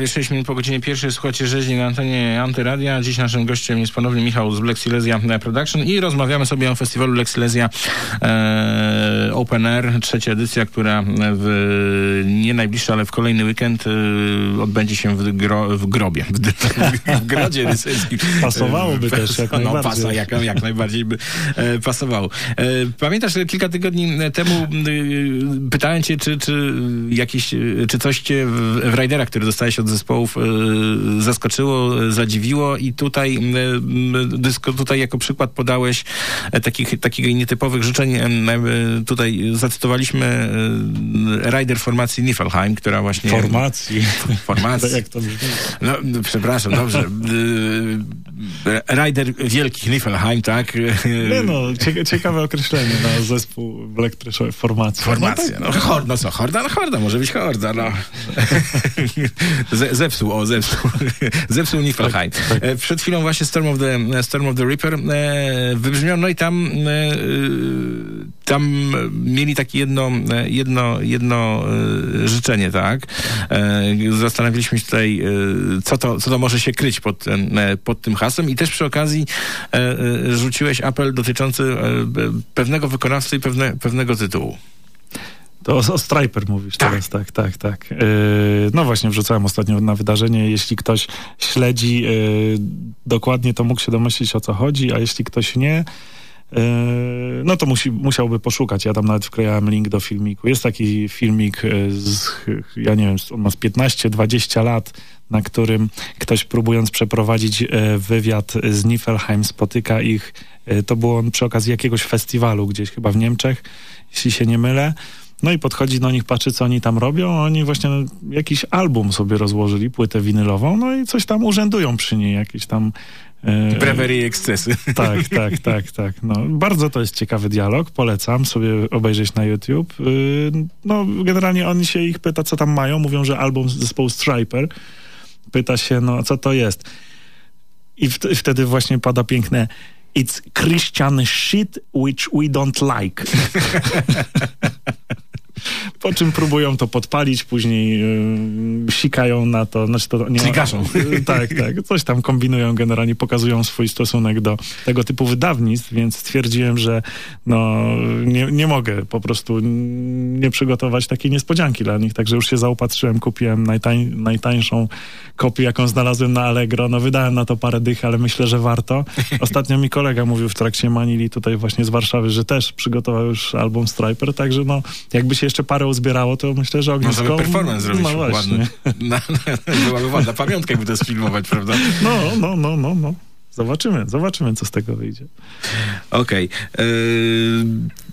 Speaker 5: Prawie 6 minut po godzinie pierwszej słuchacie rzeźni na antenie Antyradia. Dziś naszym gościem jest ponownie Michał z Black Silesia Production i rozmawiamy sobie o festiwalu Black Silesia e, Open Air, trzecia edycja, która w nie najbliższy, ale w kolejny weekend e, odbędzie się w, gro, w grobie, w, w grodzie rycerskim.
Speaker 6: Pasowałoby też jak
Speaker 5: no,
Speaker 6: najbardziej.
Speaker 5: Pasa, jak, jak najbardziej by e, pasowało. E, pamiętasz, kilka tygodni temu e, pytałem cię, czy, czy jakieś, czy coś cię w, w Raidera, który dostałeś od zespołów e, zaskoczyło, e, zadziwiło i tutaj, e, dysko, tutaj jako przykład podałeś e, takich, takich nietypowych życzeń. e, Tutaj zacytowaliśmy e, rider formacji Niflheim, która właśnie...
Speaker 6: Formacji.
Speaker 5: Formacji.
Speaker 6: Jak to brzmi?
Speaker 5: No, no, przepraszam, dobrze. Y, Rider wielkich Niflheim, tak?
Speaker 6: Nie no, cie, ciekawe określenie na zespół Black Trashowy. Formacja.
Speaker 5: Formacja. No, hor, no co, horda? No horda, może być horda, no. Ze, zepsuł, o, zepsuł. zepsuł Niflheim. E, Przed chwilą właśnie Storm of the, Storm of the Reaper e, wybrzmiał, no i tam e, tam mieli takie jedno, e, jedno, jedno e, życzenie, tak? E, Zastanawialiśmy się tutaj, co to, co to może się kryć pod, tym, pod tym hasłem i też przy okazji rzuciłeś apel dotyczący pewnego wykonawcy i pewne, pewnego tytułu.
Speaker 6: To o, o Striper mówisz teraz, tak, tak, tak. Yy, no właśnie, wrzucałem ostatnio na wydarzenie. Jeśli ktoś śledzi yy, dokładnie, to mógł się domyślić o co chodzi, a jeśli ktoś nie, no to musi, musiałby poszukać. Ja tam nawet wklejałem link do filmiku. Jest taki filmik yy, z, ja nie wiem, on ma z 15-20 lat, na którym ktoś próbując przeprowadzić e, wywiad z Niflheim spotyka ich, to było przy okazji jakiegoś festiwalu gdzieś chyba w Niemczech, jeśli się nie mylę. No i podchodzi do nich, patrzy co oni tam robią, oni właśnie no, jakiś album sobie rozłożyli, płytę winylową, no i coś tam urzędują przy niej, jakieś tam... E,
Speaker 5: Brewery i ekscesy.
Speaker 6: tak, tak, tak, tak. No, bardzo to jest ciekawy dialog, polecam sobie obejrzeć na YouTube. Yy, no, generalnie on się ich pyta, co tam mają, mówią, że album zespołu Striper. Pyta się, no, co to jest? I wtedy właśnie pada piękne It's Christian shit which we don't like. Po czym próbują to podpalić, później yy, sikają na to. Znaczy to nie
Speaker 5: Czyli gaszą.
Speaker 6: Yy, tak, tak. Coś tam kombinują generalnie, pokazują swój stosunek do tego typu wydawnictw, więc stwierdziłem, że no, nie, nie mogę po prostu nie przygotować takiej niespodzianki dla nich. Także już się zaopatrzyłem, kupiłem najtań, najtańszą kopię, jaką znalazłem na Allegro. No wydałem na to parę dych, ale myślę, że warto. Ostatnio mi kolega mówił w trakcie Manili tutaj właśnie z Warszawy, że też przygotował już album Striper, także no jakby się jeszcze parę uzbierało, to myślę, że ognisko...
Speaker 5: Można by performance zrobić
Speaker 6: no
Speaker 5: ładny. Byłaby ładna pamiątka, jakby to sfilmować, prawda?
Speaker 6: No, no, no, no, no. Zobaczymy, zobaczymy, co z tego wyjdzie.
Speaker 5: Okej. Yy,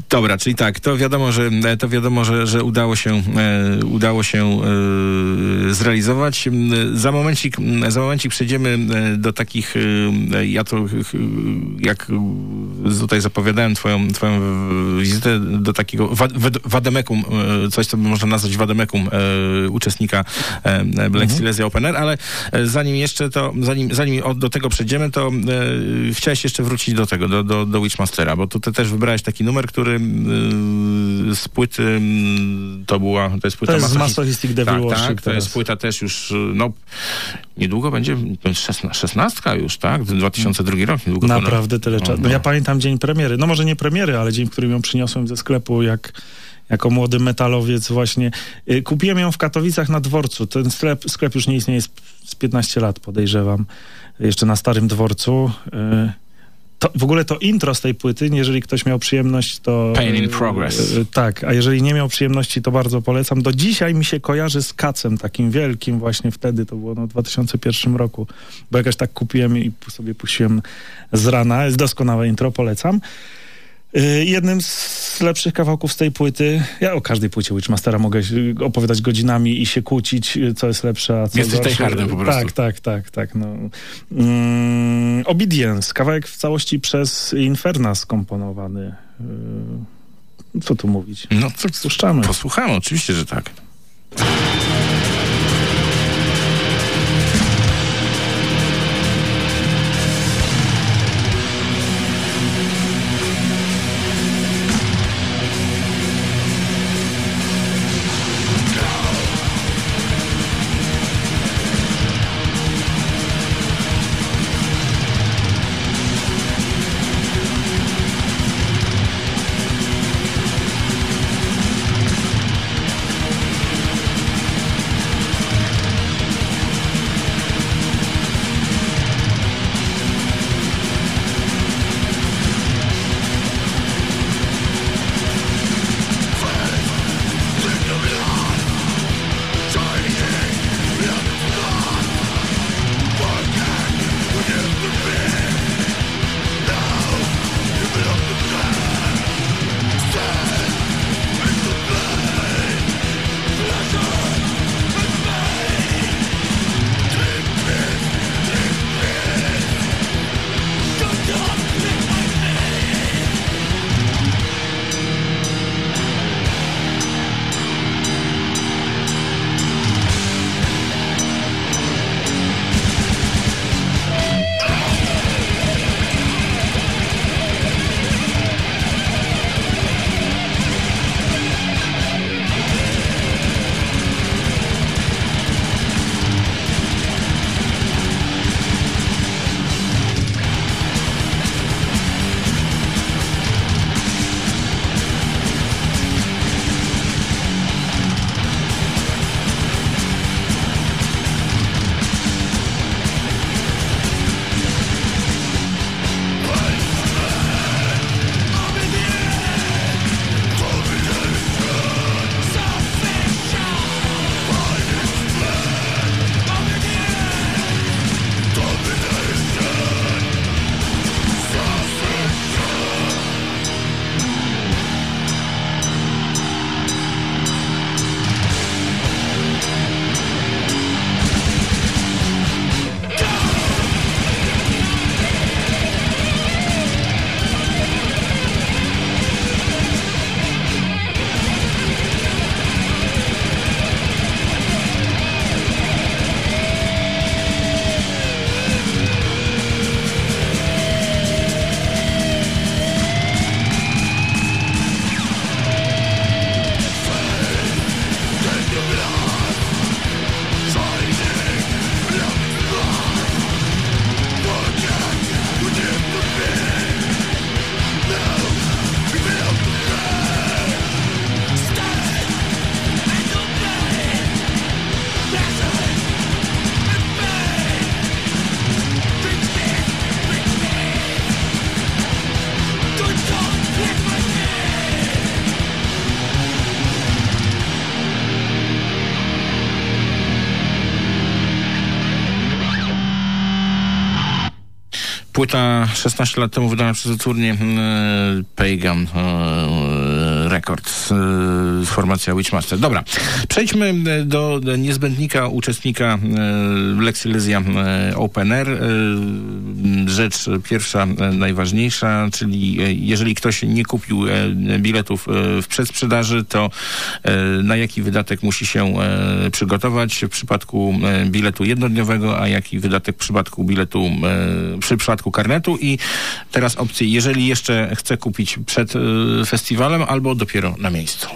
Speaker 5: dobra, czyli tak, to wiadomo, że to wiadomo, że, że udało się e, udało się e, zrealizować. Za momencik, za momencik przejdziemy e, do takich e, ja to jak e, tutaj zapowiadałem twoją, twoją wizytę do takiego wa- wad- wademekum, e, coś co by można nazwać wademekum e, uczestnika e, Black Silesia Open Air, ale e, zanim jeszcze to, zanim, zanim do tego przejdziemy, to e, chciałeś jeszcze wrócić do tego, do, do, do Witchmastera, bo tutaj też wybrałeś taki numer, który e, z płyty m, to była, to jest płyta
Speaker 6: To jest
Speaker 5: Masochist-
Speaker 6: Masochistic Devil
Speaker 5: tak,
Speaker 6: Worship
Speaker 5: tak, to
Speaker 6: teraz.
Speaker 5: jest płyta też już, no niedługo będzie, szesna- szesnastka już, tak? 2002 rok, niedługo ponad-
Speaker 6: Naprawdę tyle
Speaker 5: no,
Speaker 6: czasu. No
Speaker 5: no.
Speaker 6: ja pamiętam dzień premiery. No może nie premiery, ale dzień, w którym ją przyniosłem ze sklepu, jak jako młody metalowiec właśnie. Y, Kupiłem ją w Katowicach na dworcu. Ten sklep, sklep już nie istnieje z, z 15 lat, podejrzewam. Jeszcze na starym dworcu. Y, To, w ogóle to intro z tej płyty, jeżeli ktoś miał przyjemność, to...
Speaker 5: Pain in Progress.
Speaker 6: y, Tak, a jeżeli nie miał przyjemności, to bardzo polecam. Do dzisiaj mi się kojarzy z kacem takim wielkim właśnie wtedy, to było no, w 2001 roku, bo jakaś tak kupiłem i sobie puściłem z rana. Jest doskonałe intro, polecam. Y, Jednym z lepszych kawałków z tej płyty, ja o każdej płycie Witchmastera mogę y, opowiadać godzinami i się kłócić, y, co jest lepsze, a co
Speaker 5: Jesteś
Speaker 6: gorsze.
Speaker 5: tryhardem po prostu.
Speaker 6: Tak, tak, tak, tak. No. Mm, Obedience, kawałek w całości przez Inferna skomponowany. Co tu mówić?
Speaker 5: No to
Speaker 6: Puszczamy.
Speaker 5: posłuchamy, oczywiście, że tak. Płyta 16 lat temu wydana przez wytwórnię e, Pagan e, Records, e, formacja Witchmaster. Dobra, przejdźmy e, do, do niezbędnika, uczestnika e, Lex e, Open Air. E, rzecz pierwsza, e, najważniejsza, czyli jeżeli ktoś nie kupił biletów w przedsprzedaży, to na jaki wydatek musi się przygotować w przypadku biletu jednodniowego, a jaki wydatek w przypadku biletu, przy przypadku karnetu i teraz opcje, jeżeli jeszcze chce kupić przed festiwalem albo dopiero na miejscu.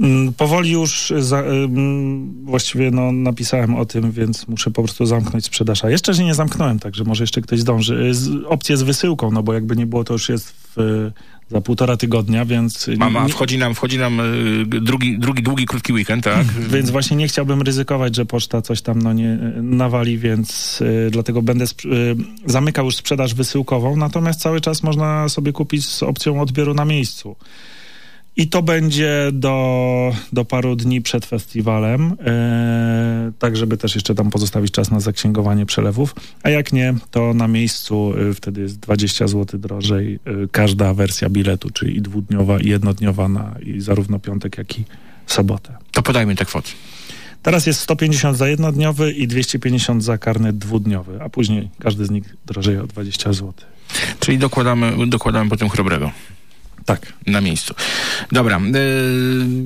Speaker 6: Mm, Powoli już za, ym, właściwie no, napisałem o tym, więc muszę po prostu zamknąć sprzedaż. A jeszcze się nie zamknąłem, także może jeszcze ktoś zdąży. Y, Z, opcję z wysyłką, no bo jakby nie było, to już jest w, y, za półtora tygodnia, więc... y,
Speaker 5: Mama,
Speaker 6: nie-
Speaker 5: wchodzi nam, wchodzi nam e, drugi, drugi, długi, krótki weekend, tak?
Speaker 6: Więc właśnie nie chciałbym ryzykować, że poczta coś tam no, nie y, nawali, więc y, dlatego będę y, zamykał już sprzedaż wysyłkową, natomiast cały czas można sobie kupić z opcją odbioru na miejscu. I to będzie do, do paru dni przed festiwalem, e, tak żeby też jeszcze tam pozostawić czas na zaksięgowanie przelewów. A jak nie, to na miejscu y, wtedy jest 20 zł drożej y, każda wersja biletu, czyli i dwudniowa, i jednodniowa na i zarówno piątek, jak i sobotę.
Speaker 5: To podajmy te kwoty.
Speaker 6: Teraz jest 150 za jednodniowy i 250 za karnet dwudniowy, a później każdy z nich drożeje o 20 zł.
Speaker 5: Czyli dokładamy, dokładamy potem chrobrego.
Speaker 6: Tak.
Speaker 5: na miejscu. Dobra, e,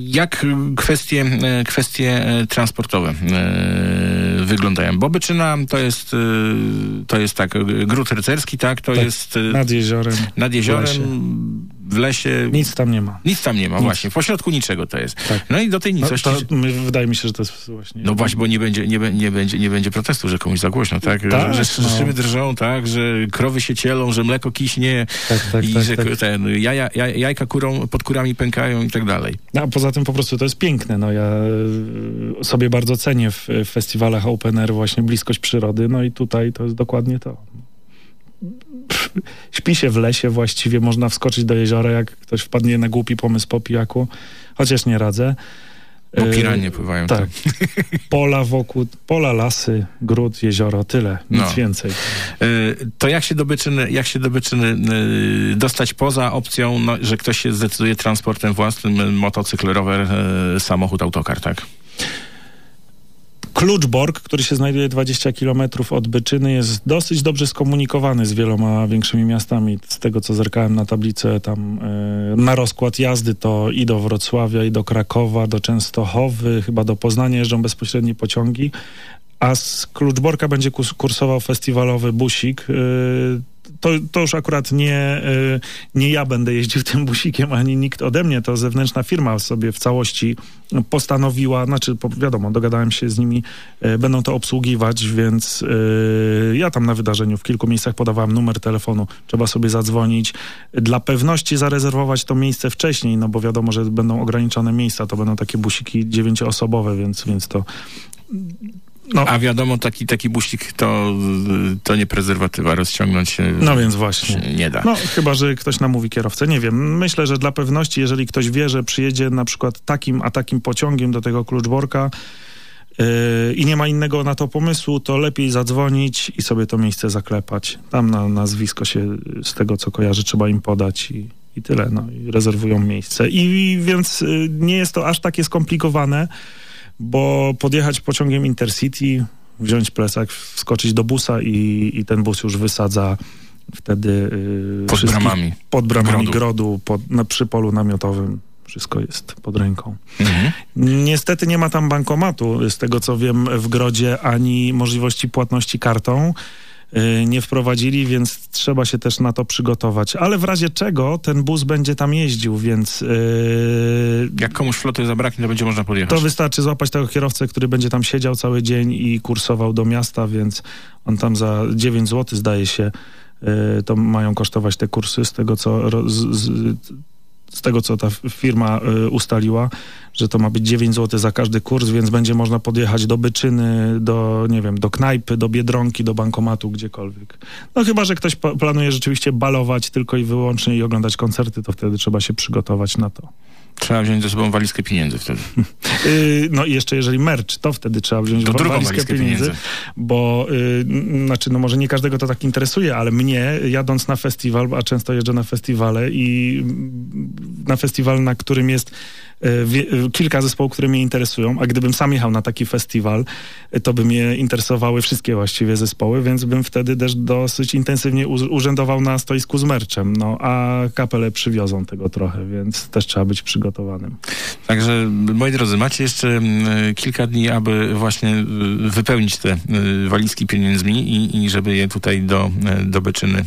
Speaker 5: jak kwestie, e, kwestie e, transportowe wyglądają? Bo Byczyna to jest, to jest tak, gród rycerski, tak? To
Speaker 6: Tak.
Speaker 5: jest
Speaker 6: Nad jeziorem.
Speaker 5: nad jeziorem,
Speaker 6: w lesie. Nic tam nie ma.
Speaker 5: Nic tam nie ma,
Speaker 6: Nic.
Speaker 5: właśnie. W pośrodku niczego to jest.
Speaker 6: Tak.
Speaker 5: No i do tej
Speaker 6: No,
Speaker 5: nicości...
Speaker 6: to my, wydaje mi się, że to jest właśnie...
Speaker 5: No właśnie, bo nie będzie, nie, be- nie, będzie, nie będzie protestu, że komuś za głośno, tak?
Speaker 6: Tak,
Speaker 5: że, że
Speaker 6: no.
Speaker 5: szyby drżą, tak? Że krowy się cielą, że mleko kiśnie
Speaker 6: Tak, tak,
Speaker 5: i
Speaker 6: tak,
Speaker 5: że
Speaker 6: tak.
Speaker 5: ten, jaja, jaj, jajka kurą, pod kurami pękają i tak dalej.
Speaker 6: No, a poza tym po prostu to jest piękne. No, ja y, sobie bardzo cenię w, w festiwalach open air właśnie bliskość przyrody, no i tutaj to jest dokładnie to. Śpi się w lesie właściwie, można wskoczyć do jeziora, jak ktoś wpadnie na głupi pomysł po pijaku, chociaż nie radzę.
Speaker 5: Bo
Speaker 6: Y,
Speaker 5: piranie pływają
Speaker 6: Tak.
Speaker 5: tam.
Speaker 6: Pola wokół, pola, lasy, gród, jezioro, tyle, nic
Speaker 5: No.
Speaker 6: więcej.
Speaker 5: Y, To jak się do Byczyny, jak się do Byczyny y, dostać poza opcją, no, że ktoś się zdecyduje transportem własnym, motocykl, rower, samochód, autokar, tak?
Speaker 6: Kluczborg, który się znajduje 20 km od Byczyny, jest dosyć dobrze skomunikowany z wieloma większymi miastami. Z tego, co zerkałem na tablicę tam e, na rozkład jazdy, to i do Wrocławia, i do Krakowa, do Częstochowy, chyba do Poznania jeżdżą bezpośrednie pociągi. A z Kluczborka będzie kursował festiwalowy busik. e, To, to już akurat nie, e, nie ja będę jeździł tym busikiem, ani nikt ode mnie. To zewnętrzna firma sobie w całości postanowiła, znaczy wiadomo, dogadałem się z nimi, e, będą to obsługiwać, więc e, ja tam na wydarzeniu w kilku miejscach podawałem numer telefonu, trzeba sobie zadzwonić. Dla pewności zarezerwować to miejsce wcześniej, no bo wiadomo, że będą ograniczone miejsca, to będą takie busiki dziewięcioosobowe, więc, więc to no,
Speaker 5: A wiadomo, taki, taki buścik to, to nie prezerwatywa, rozciągnąć się
Speaker 6: no więc właśnie.
Speaker 5: nie da.
Speaker 6: No, chyba, że ktoś namówi kierowcę. Nie wiem. Myślę, że dla pewności, jeżeli ktoś wie, że przyjedzie na przykład takim, a takim pociągiem do tego kluczborka yy, i nie ma innego na to pomysłu, to lepiej zadzwonić i sobie to miejsce zaklepać. Tam na nazwisko się z tego, co kojarzy, trzeba im podać i, i tyle. No, i rezerwują miejsce. I więc yy, nie jest to aż takie skomplikowane, bo podjechać pociągiem Intercity, wziąć plecak, wskoczyć do busa i, i ten bus już wysadza wtedy yy,
Speaker 5: Pod bramami.
Speaker 6: pod bramami
Speaker 5: Grodu.
Speaker 6: grodu, pod, na, przy polu namiotowym. Wszystko jest pod ręką.
Speaker 5: Mhm.
Speaker 6: Niestety nie ma tam bankomatu, z tego co wiem, w Grodzie, ani możliwości płatności kartą. Y, Nie wprowadzili, więc trzeba się też na to przygotować. Ale w razie czego ten bus będzie tam jeździł, więc yy,
Speaker 5: Jak komuś floty zabraknie, to będzie można podjechać.
Speaker 6: to wystarczy złapać tego kierowcę, który będzie tam siedział cały dzień i kursował do miasta, więc on tam za 9 zł zdaje się, y, to mają kosztować te kursy z tego, co, ro- z, z, tego, co ta firma y, ustaliła, że to ma być 9 zł za każdy kurs, więc będzie można podjechać do Byczyny, do, nie wiem, do knajpy, do Biedronki, do bankomatu, gdziekolwiek. No chyba, że ktoś planuje rzeczywiście balować tylko i wyłącznie i oglądać koncerty, to wtedy trzeba się przygotować na to.
Speaker 5: Trzeba wziąć ze sobą walizkę pieniędzy wtedy.
Speaker 6: Yy, no i jeszcze jeżeli merch, to wtedy trzeba wziąć
Speaker 5: To
Speaker 6: walizkę
Speaker 5: walizkę
Speaker 6: pieniędzy,
Speaker 5: pieniędzy.
Speaker 6: bo yy, n- znaczy, no może nie każdego to tak interesuje, ale mnie jadąc na festiwal, a często jeżdżę na festiwale i na festiwal, na którym jest kilka zespołów, które mnie interesują, a gdybym sam jechał na taki festiwal, yy, to by mnie interesowały wszystkie właściwie zespoły, więc bym wtedy też dosyć intensywnie urzędował na stoisku z merczem, no a kapele przywiozą tego trochę, więc też trzeba być przygotowanym.
Speaker 5: Także, moi drodzy, macie jeszcze mm, kilka dni, aby właśnie y, wypełnić te y, walizki pieniędzmi i, i żeby je tutaj do, y, do Beczyny,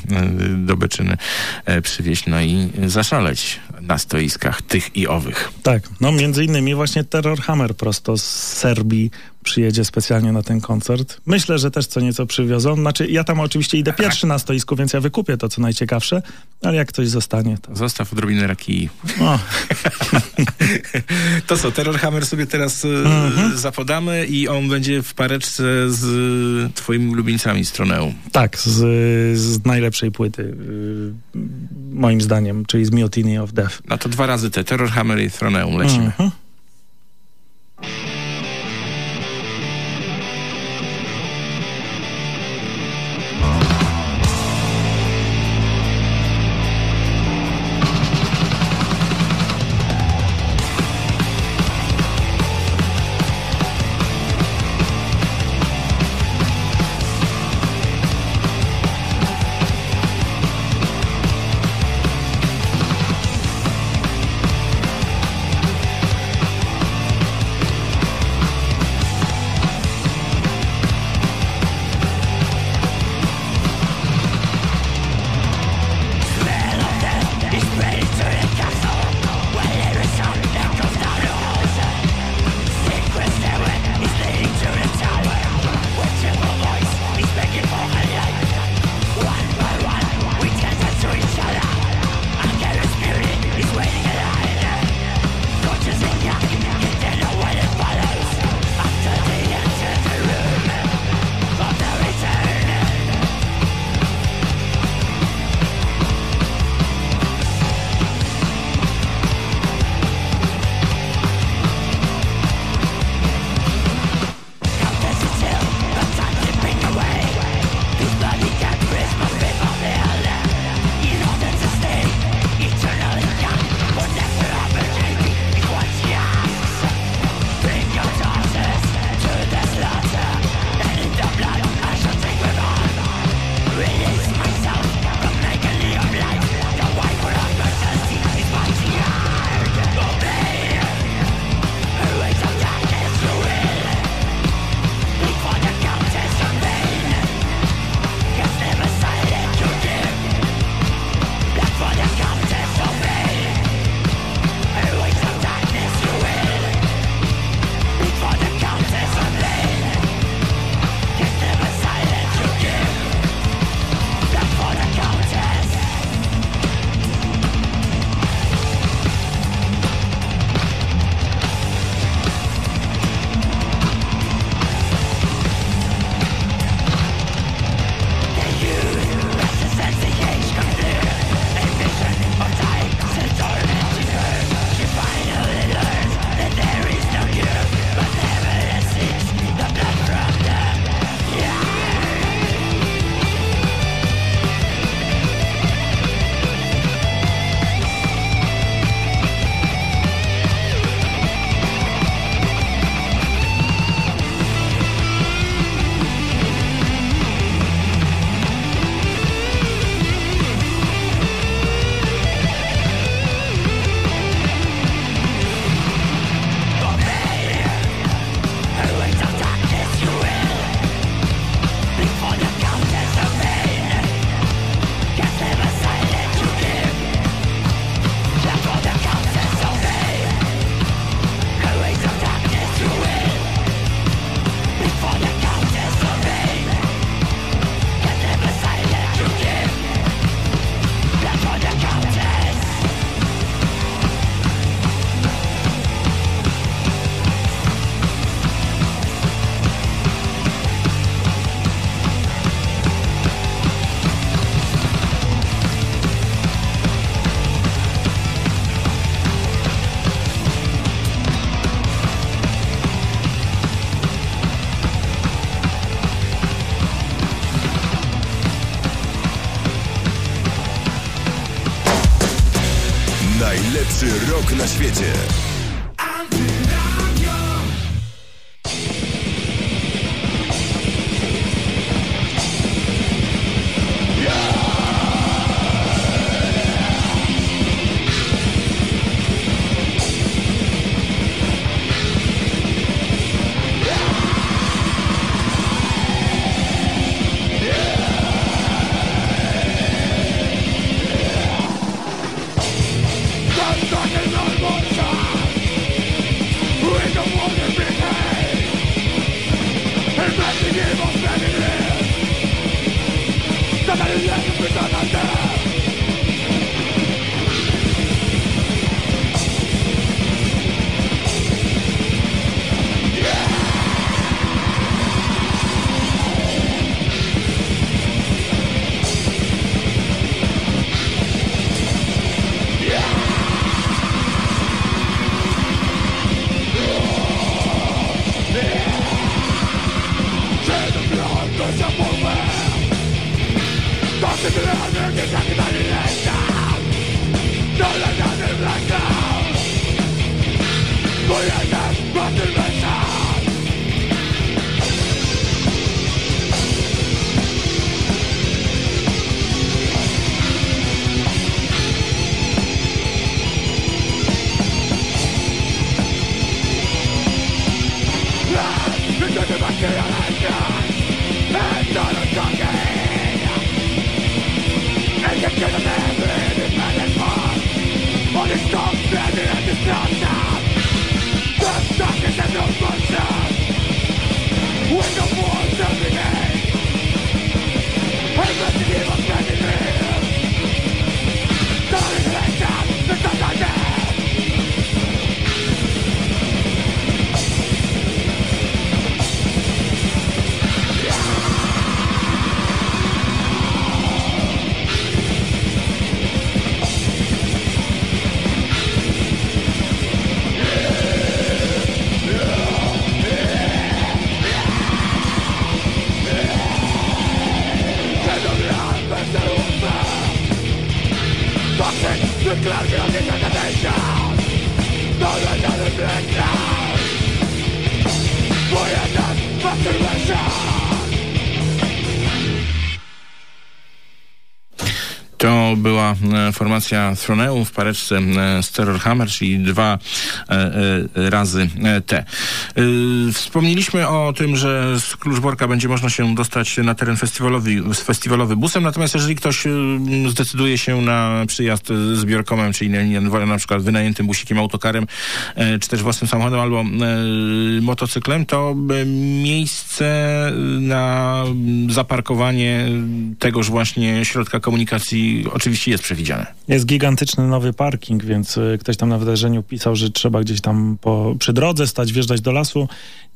Speaker 5: do Beczyny e, przywieźć, no i zaszaleć na stoiskach tych i owych.
Speaker 6: Tak, no między innymi właśnie Terror Hammer prosto z Serbii przyjedzie specjalnie na ten koncert. Myślę, że też co nieco przywiozą. Znaczy ja tam oczywiście idę pierwszy na stoisku, więc ja wykupię to, co najciekawsze, ale jak ktoś zostanie, to...
Speaker 5: Zostaw odrobinę rakii.
Speaker 6: O,
Speaker 5: To co, Terror Hammer sobie teraz y,
Speaker 6: Mhm.
Speaker 5: zapodamy i on będzie w pareczce z twoimi ulubieńcami z Troneum.
Speaker 6: tak, z, z najlepszej płyty, y, moim zdaniem, czyli z Mutiny of Death.
Speaker 5: No to dwa razy te, Terror Hammer i Troneum lecimy.
Speaker 6: Mhm.
Speaker 5: Formacja Throneu w pareczce e, z Terror Hammer, czyli dwa e, e, razy T. E, Wspomnieliśmy o tym, że z Kluczborka będzie można się dostać na teren festiwalowy, festiwalowy busem, natomiast jeżeli ktoś e, zdecyduje się na przyjazd e, zbiorkomem, czyli na, na przykład wynajętym busikiem, autokarem, e, czy też własnym samochodem albo motocyklem, to miejsce na zaparkowanie tegoż właśnie środka komunikacji oczywiście jest przewidziane.
Speaker 6: Jest gigantyczny nowy parking, więc y, ktoś tam na wydarzeniu pisał, że trzeba gdzieś tam po, przy drodze stać, wjeżdżać do lasu.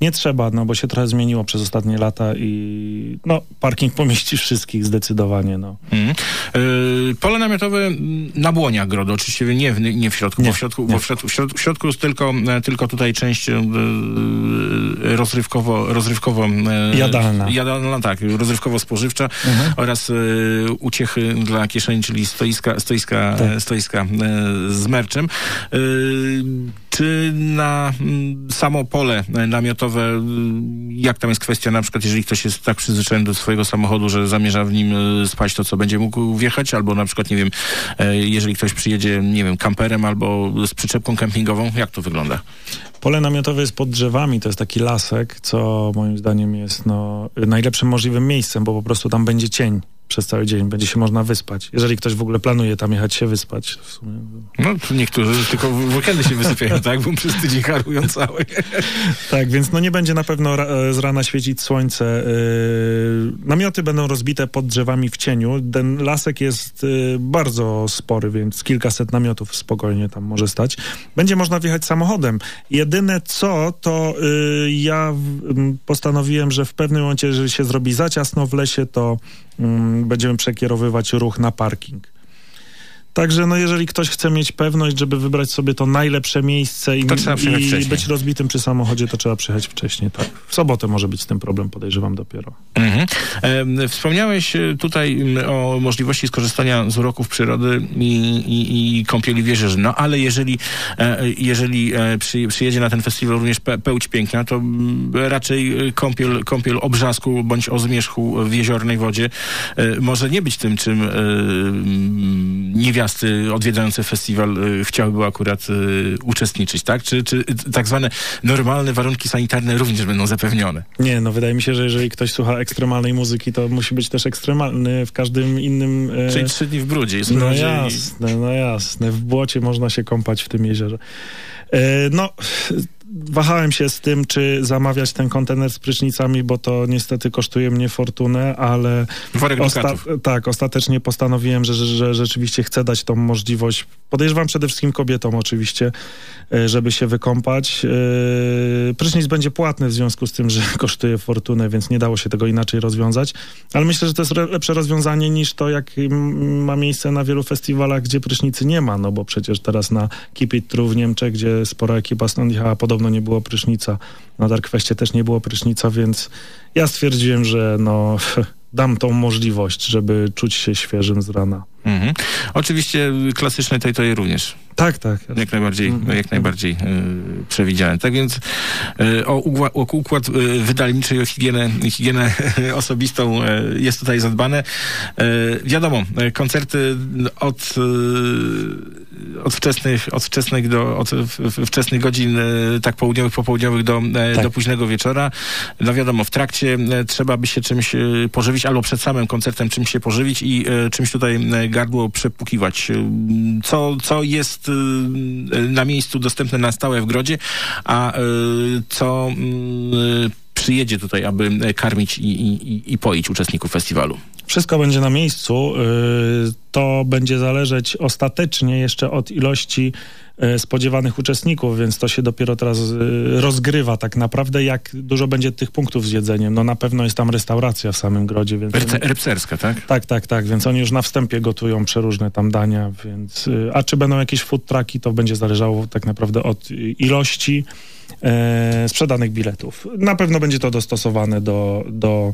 Speaker 6: Nie trzeba, no bo się trochę zmieniło przez ostatnie lata i no parking pomieści wszystkich zdecydowanie, no.
Speaker 5: Mhm. Yy, pole namiotowe mm, na błoniach grodu, oczywiście nie w, nie w środku,
Speaker 6: Nie,
Speaker 5: bo w środku,
Speaker 6: nie.
Speaker 5: bo w środku, w środku, w środku jest tylko, e, tylko tutaj część e, rozrywkowo, rozrywkowo e,
Speaker 6: Jadalna.
Speaker 5: jadalna, tak, rozrywkowo-spożywcza oraz e, uciechy dla kieszeni, czyli stoiska, stoiska,
Speaker 6: Tak.
Speaker 5: stoiska z merczem. Czy na mm, samo pole e, namiotowe, mm, jak tam jest kwestia, na przykład jeżeli ktoś jest tak przyzwyczajony do swojego samochodu, że zamierza w nim e, spać, to co, będzie mógł wjechać? Albo na przykład, nie wiem, e, jeżeli ktoś przyjedzie, nie wiem, kamperem albo z przyczepką kempingową, jak to wygląda?
Speaker 6: Pole namiotowe jest pod drzewami, to jest taki lasek, co moim zdaniem jest no, najlepszym możliwym miejscem, bo po prostu tam będzie cień przez cały dzień, będzie się można wyspać. Jeżeli ktoś w ogóle planuje tam jechać się wyspać. W sumie.
Speaker 5: No, to niektórzy tylko w weekendy się wysypiają, tak? Bo przez tydzień harują cały.
Speaker 6: Tak, więc no nie będzie na pewno ra, e, z rana świecić słońce. Yy, namioty będą rozbite pod drzewami w cieniu. Ten lasek jest yy, bardzo spory, więc kilkaset namiotów spokojnie tam może stać. Będzie można wjechać samochodem. Jedyne co, to yy, ja postanowiłem, że w pewnym momencie, jeżeli się zrobi za ciasno w lesie, to będziemy przekierowywać ruch na parking. Także no jeżeli ktoś chce mieć pewność, żeby wybrać sobie to najlepsze miejsce i, i być rozbitym przy samochodzie, to trzeba przyjechać wcześniej, tak. W sobotę może być z tym problem, podejrzewam dopiero.
Speaker 5: Mhm. E, Wspomniałeś e, tutaj o możliwości skorzystania z uroków przyrody i, i, i kąpieli w jeziorze. No ale jeżeli, e, jeżeli e, przy, przyjedzie na ten festiwal również pe, pełć piękna, to raczej e, kąpiel, kąpiel o brzasku bądź o zmierzchu w jeziornej wodzie e, może nie być tym, czym e, m, niewiasty odwiedzające festiwal e, chciałyby akurat e, uczestniczyć, tak? Czy, czy tak zwane normalne warunki sanitarne również będą zapewnione?
Speaker 6: Nie, no wydaje mi się, że jeżeli ktoś słucha ekstremalnej muzyki, to musi być też ekstremalny w każdym innym... E,
Speaker 5: Czyli trzy dni w brudzie. Jest
Speaker 6: no
Speaker 5: brudzie i-
Speaker 6: jasne, no jasne. W błocie można się kąpać w tym jeziorze. E, no, wahałem się z tym, czy zamawiać ten kontener z prysznicami, bo to niestety kosztuje mnie fortunę, ale...
Speaker 5: Dukatów.
Speaker 6: tak, ostatecznie postanowiłem, że, że, że rzeczywiście chcę dać tą możliwość. Podejrzewam przede wszystkim kobietom oczywiście, e, żeby się wykąpać. E, Prysznic będzie płatny w związku z tym, że kosztuje fortunę, więc nie dało się tego inaczej rozwiązać. Ale myślę, że to jest lepsze rozwiązanie niż to, jak mm, ma miejsce na wielu festiwalach, gdzie prysznicy nie ma, no bo przecież teraz na Keep It True w Niemczech, gdzie spora ekipa stąd jechała, podobno nie było prysznica. Na Darkfestie też nie było prysznica, więc ja stwierdziłem, że no dam tą możliwość, żeby czuć się świeżym z rana.
Speaker 5: Mhm. Oczywiście klasyczne tej to również.
Speaker 6: Tak, tak.
Speaker 5: Jak najbardziej,
Speaker 6: Mhm.
Speaker 5: jak najbardziej y, przewidziane. Tak więc y, o, ugła, o układ y, wydalniczy i o higienę, higienę osobistą jest tutaj zadbane. Wiadomo, koncerty od, od, wczesnych, od wczesnych do od wczesnych godzin tak południowych, popołudniowych do, e,
Speaker 6: Tak.
Speaker 5: do późnego wieczora. No wiadomo, w trakcie e, trzeba by się czymś e, pożywić, albo przed samym koncertem czymś się pożywić i e, czymś tutaj e, gardło przepukiwać. E, Co, co jest e, na miejscu dostępne na stałe w Grodzie, a e, co mm, przyjedzie tutaj, aby karmić i, i- i poić uczestników festiwalu.
Speaker 6: Wszystko będzie na miejscu. y, To będzie zależeć ostatecznie jeszcze od ilości y, spodziewanych uczestników, więc to się dopiero teraz y, rozgrywa tak naprawdę, jak dużo będzie tych punktów z jedzeniem. No na pewno jest tam restauracja w samym Grodzie, więc...
Speaker 5: Repcerska, tak?
Speaker 6: Tak, tak, tak, więc oni już na wstępie gotują przeróżne tam dania, więc... A czy będą jakieś food trucki, to będzie zależało tak naprawdę od ilości e, sprzedanych biletów. Na pewno będzie to dostosowane do... do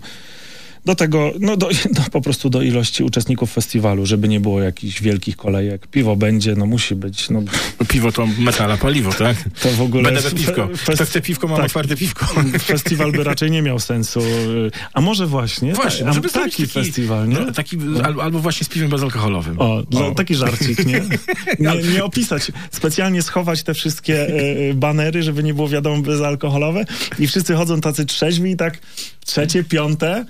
Speaker 6: do tego, no do, do, po prostu do ilości uczestników festiwalu, żeby nie było jakichś wielkich kolejek. Piwo będzie, no musi być. No,
Speaker 5: Piwo to metala, paliwo, tak?
Speaker 6: to w ogóle...
Speaker 5: Będę
Speaker 6: jest-
Speaker 5: piwko.
Speaker 6: fe-
Speaker 5: Kto chce piwko, mam
Speaker 6: tak.
Speaker 5: otwarte piwko.
Speaker 6: Festiwal by raczej nie miał sensu. Y, A może właśnie?
Speaker 5: Właśnie,
Speaker 6: tak,
Speaker 5: no, żeby zrobić
Speaker 6: taki festiwal, nie?
Speaker 5: No, taki, albo, albo właśnie z piwem bezalkoholowym.
Speaker 6: O, dla, taki żarcik, nie? nie? Nie opisać, specjalnie schować te wszystkie e, banery, żeby nie było wiadomo bezalkoholowe i wszyscy chodzą tacy trzeźwi i tak trzecie, piąte,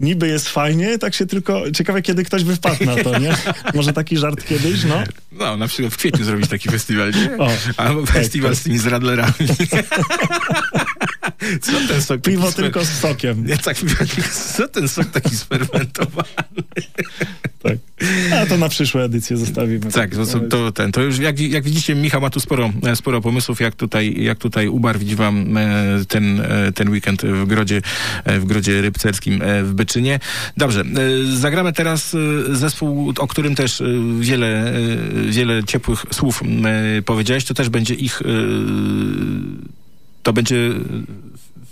Speaker 6: niby jest fajnie, tak się tylko, ciekawe kiedy ktoś by wpadł na to, nie? Może taki żart kiedyś, no?
Speaker 5: No, na przykład w kwietniu zrobić taki festiwal, nie?
Speaker 6: O,
Speaker 5: Albo
Speaker 6: tak,
Speaker 5: festiwal
Speaker 6: tak.
Speaker 5: z tymi zradlerami. Co ten sok
Speaker 6: Piwo tylko z sokiem.
Speaker 5: Tak, co ten sok taki sfermentowany?
Speaker 6: Tak. A to na przyszłe edycje zostawimy.
Speaker 5: Tak, to, to, to, ten, to już jak, jak widzicie, Michał ma tu sporo, e, sporo pomysłów, jak tutaj, jak tutaj ubarwić wam e, ten, e, ten weekend w Grodzie, w Grodzie Rybcerskim w Byczynie. Dobrze, zagramy teraz zespół, o którym też wiele, wiele ciepłych słów powiedziałeś, to też będzie ich, to będzie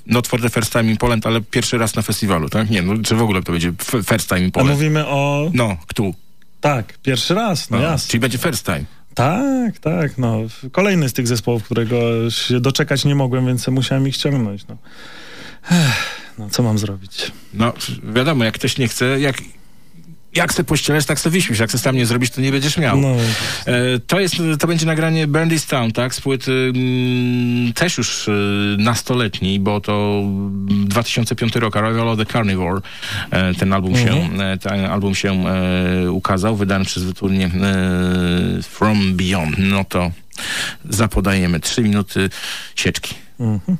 Speaker 5: Not for the first time in Poland, ale pierwszy raz na festiwalu, tak? Nie, no, czy w ogóle to będzie first time in
Speaker 6: A
Speaker 5: Poland?
Speaker 6: mówimy o...
Speaker 5: No, kto?
Speaker 6: Tak, pierwszy raz, no
Speaker 5: No,
Speaker 6: jasne.
Speaker 5: czyli będzie first time.
Speaker 6: Tak, tak, no. Kolejny z tych zespołów, którego się doczekać nie mogłem, więc musiałem ich ściągnąć, no. Ech, no, co mam zrobić?
Speaker 5: No, wiadomo, jak ktoś nie chce, jak, jak se pościelesz, tak se wyśmiesz. Jak se tam nie zrobisz, to nie będziesz miał.
Speaker 6: No,
Speaker 5: E, to jest, to będzie nagranie Burn This Town, tak, z płyty mm, też już e, nastoletniej, bo to mm, 2005 rok, Arrival of the Carnivore, e, ten album się, e, ten album się e, ukazał, wydany przez wytwórnię e, From Beyond. No to zapodajemy trzy minuty sieczki.
Speaker 6: mhm.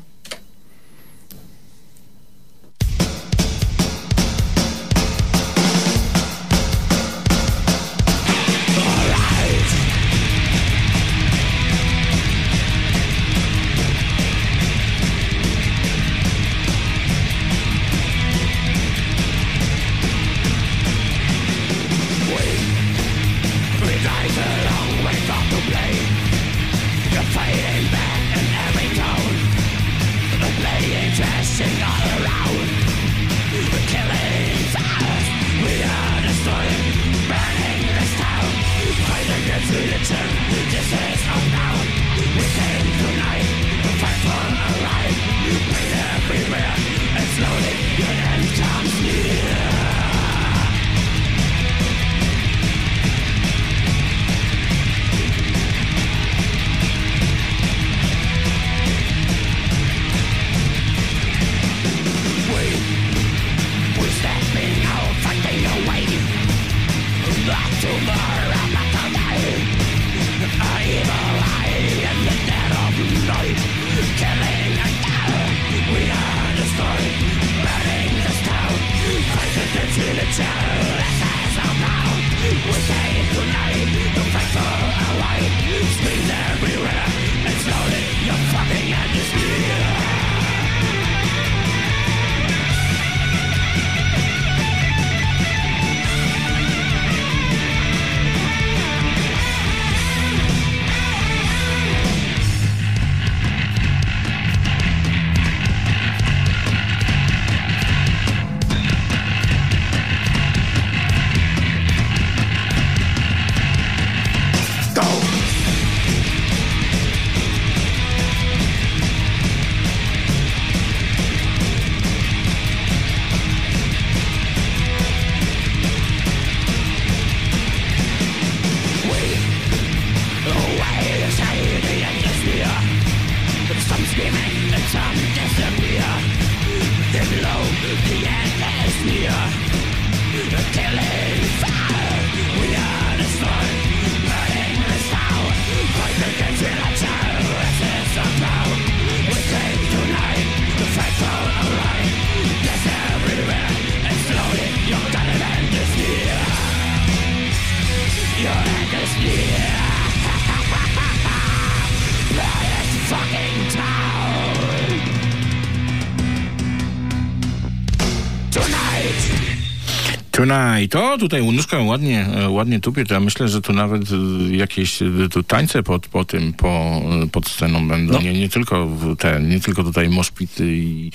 Speaker 5: Tonight. To tutaj Łunuszka ładnie, e, ładnie tupie, to ja myślę, że tu nawet e, jakieś e, tu tańce pod, po tym, po, pod sceną będą.
Speaker 6: No.
Speaker 5: Nie, nie tylko te, nie tylko tutaj moszpity i, i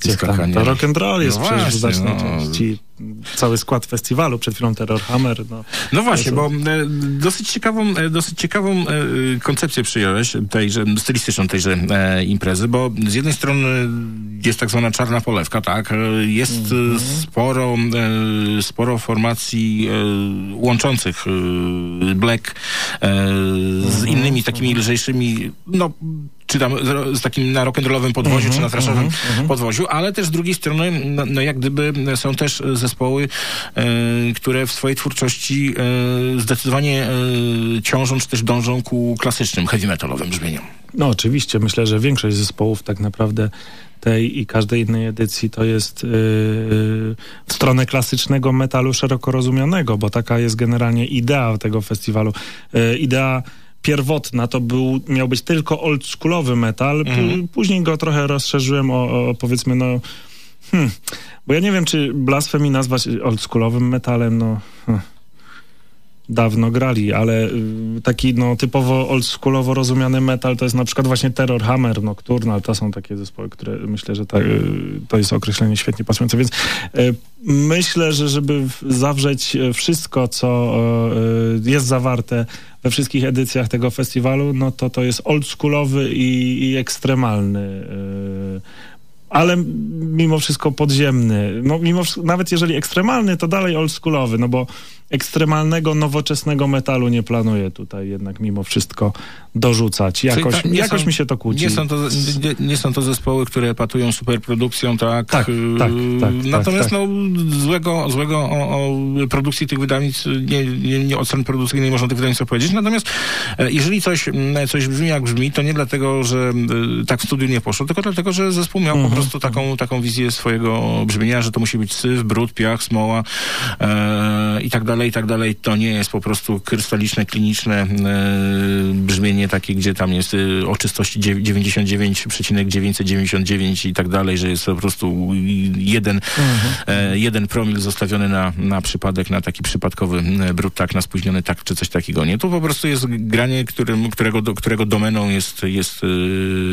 Speaker 6: Gdzie tam?
Speaker 5: skakanie.
Speaker 6: To rock and roll jest
Speaker 5: No
Speaker 6: przecież
Speaker 5: właśnie, no.
Speaker 6: części. Cały skład festiwalu, przed chwilą Terror Hammer. No,
Speaker 5: No właśnie, bo e, dosyć ciekawą, e, dosyć ciekawą e, koncepcję przyjąłeś, tejże, stylistyczną tejże imprezy, bo z jednej strony jest tak zwana czarna polewka, tak? Jest
Speaker 6: Mhm.
Speaker 5: sporo, sporo formacji łączących black z
Speaker 6: Mhm.
Speaker 5: innymi takimi lżejszymi, no czy tam z, z takim na rock'n'rollowym podwoziu, czy na traszowym podwoziu, ale też z drugiej strony, no, no jak gdyby są też zespoły, e, które w swojej twórczości e, zdecydowanie e, ciążą, czy też dążą ku klasycznym, heavy metalowym brzmieniom.
Speaker 6: No oczywiście, myślę, że większość zespołów tak naprawdę tej i każdej innej edycji to jest yy, w stronę klasycznego metalu szeroko rozumianego, bo taka jest generalnie idea tego festiwalu. Yy, idea pierwotna to był, miał być tylko oldschoolowy metal, P- później go trochę rozszerzyłem o, o powiedzmy no hmm, bo ja nie wiem, czy Blasphemy nazwać oldschoolowym metalem, no hm. Dawno grali, ale y, taki no typowo oldschoolowo rozumiany metal to jest na przykład właśnie Terror Hammer, Nocturnal, to są takie zespoły, które myślę, że ta, y, to jest określenie świetnie pasujące, więc y, myślę, że żeby zawrzeć wszystko, co jest zawarte we wszystkich edycjach tego festiwalu, no to to jest oldschoolowy i, i ekstremalny ale mimo wszystko podziemny. No, mimo, nawet jeżeli ekstremalny, to dalej oldschoolowy, no bo ekstremalnego, nowoczesnego metalu nie planuję tutaj jednak mimo wszystko dorzucać. Jakoś,
Speaker 5: tak,
Speaker 6: jakoś
Speaker 5: są-
Speaker 6: mi się to kłóci.
Speaker 5: Nie są to, nie, nie są to zespoły, które patują superprodukcją, tak?
Speaker 6: Tak,
Speaker 5: y,
Speaker 6: tak, tak,
Speaker 5: Natomiast
Speaker 6: tak,
Speaker 5: no, złego, złego o, o produkcji tych wydawnictw, nie, nie, nie od strony produkcyjnej można tych wydawnictw powiedzieć. Natomiast e, jeżeli coś, coś brzmi jak brzmi, to nie dlatego, że tak w studiu nie poszło, tylko dlatego, że zespół miał
Speaker 6: Mhm.
Speaker 5: po prostu taką, taką wizję swojego brzmienia, że to musi być syf, brud, piach, smoła e, i tak dalej, i tak dalej. To nie jest po prostu krystaliczne, kliniczne e, brzmienie takie, gdzie tam jest y, o czystości dziew- 99,999 i tak dalej, że jest po prostu jeden, e, jeden promil zostawiony na, na przypadek, na taki przypadkowy e, brud, tak, na spóźniony tak, czy coś takiego. Nie, tu po prostu jest granie, którym, którego, do, którego domeną jest, jest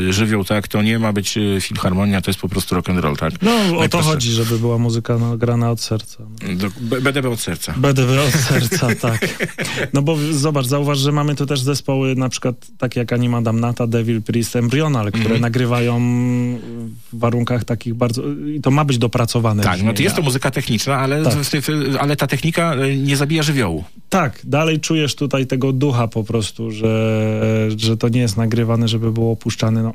Speaker 5: żywioł, tak, to nie ma być filharmonia, to jest po prostu rock and roll, tak.
Speaker 6: No o to chodzi, żeby była muzyka no, grana od serca.
Speaker 5: Do, B- BDB od serca.
Speaker 6: BDB od serca, tak. No bo zobacz, zauważ, że mamy tu też zespoły na przykład takie jak Anima Damnata, Devil Priest, Embryonal, które
Speaker 5: Mhm.
Speaker 6: nagrywają w warunkach takich bardzo... I to ma być dopracowane
Speaker 5: Tak, no to jest to muzyka techniczna, ale,
Speaker 6: Tak.
Speaker 5: ale ta technika y, nie zabija żywiołu.
Speaker 6: Tak, dalej czujesz tutaj tego ducha po prostu, że, że to nie jest nagrywane, żeby było opuszczane, no,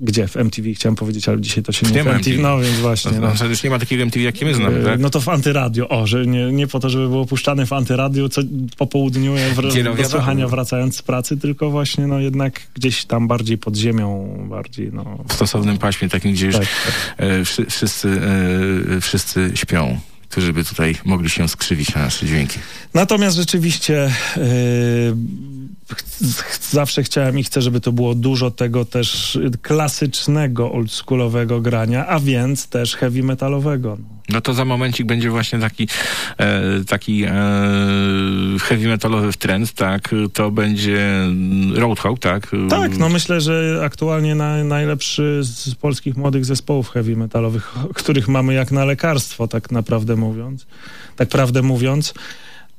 Speaker 6: gdzie? W MTV chciałem powiedzieć, ale dzisiaj to się nie,
Speaker 5: Nie
Speaker 6: MTV,
Speaker 5: MTV.
Speaker 6: no więc właśnie,
Speaker 5: No,
Speaker 6: no.
Speaker 5: Już nie ma takiego MTV, jakie my znamy,
Speaker 6: E,
Speaker 5: tak?
Speaker 6: No to w antyradio. O, że nie, nie po to, żeby było puszczane w antyradiu co, po południu do słuchania wracając z pracy, tylko właśnie no jednak gdzieś tam bardziej pod ziemią, bardziej no...
Speaker 5: w stosownym paśmie, takim, gdzie już
Speaker 6: Tak,
Speaker 5: e, wszy, wszyscy, e, wszyscy śpią. którzy by tutaj mogli się skrzywić na nasze dźwięki.
Speaker 6: Natomiast rzeczywiście yy, zawsze chciałem i chcę, żeby to było dużo tego też klasycznego, oldschoolowego grania, a więc też heavy metalowego. No.
Speaker 5: To za momencik będzie właśnie taki, e, taki e, heavy metalowy trend, tak? To będzie Roadhog, tak?
Speaker 6: Tak, no myślę, że aktualnie na, najlepszy z polskich młodych zespołów heavy metalowych, których mamy jak na lekarstwo, tak naprawdę mówiąc. Tak prawdę mówiąc.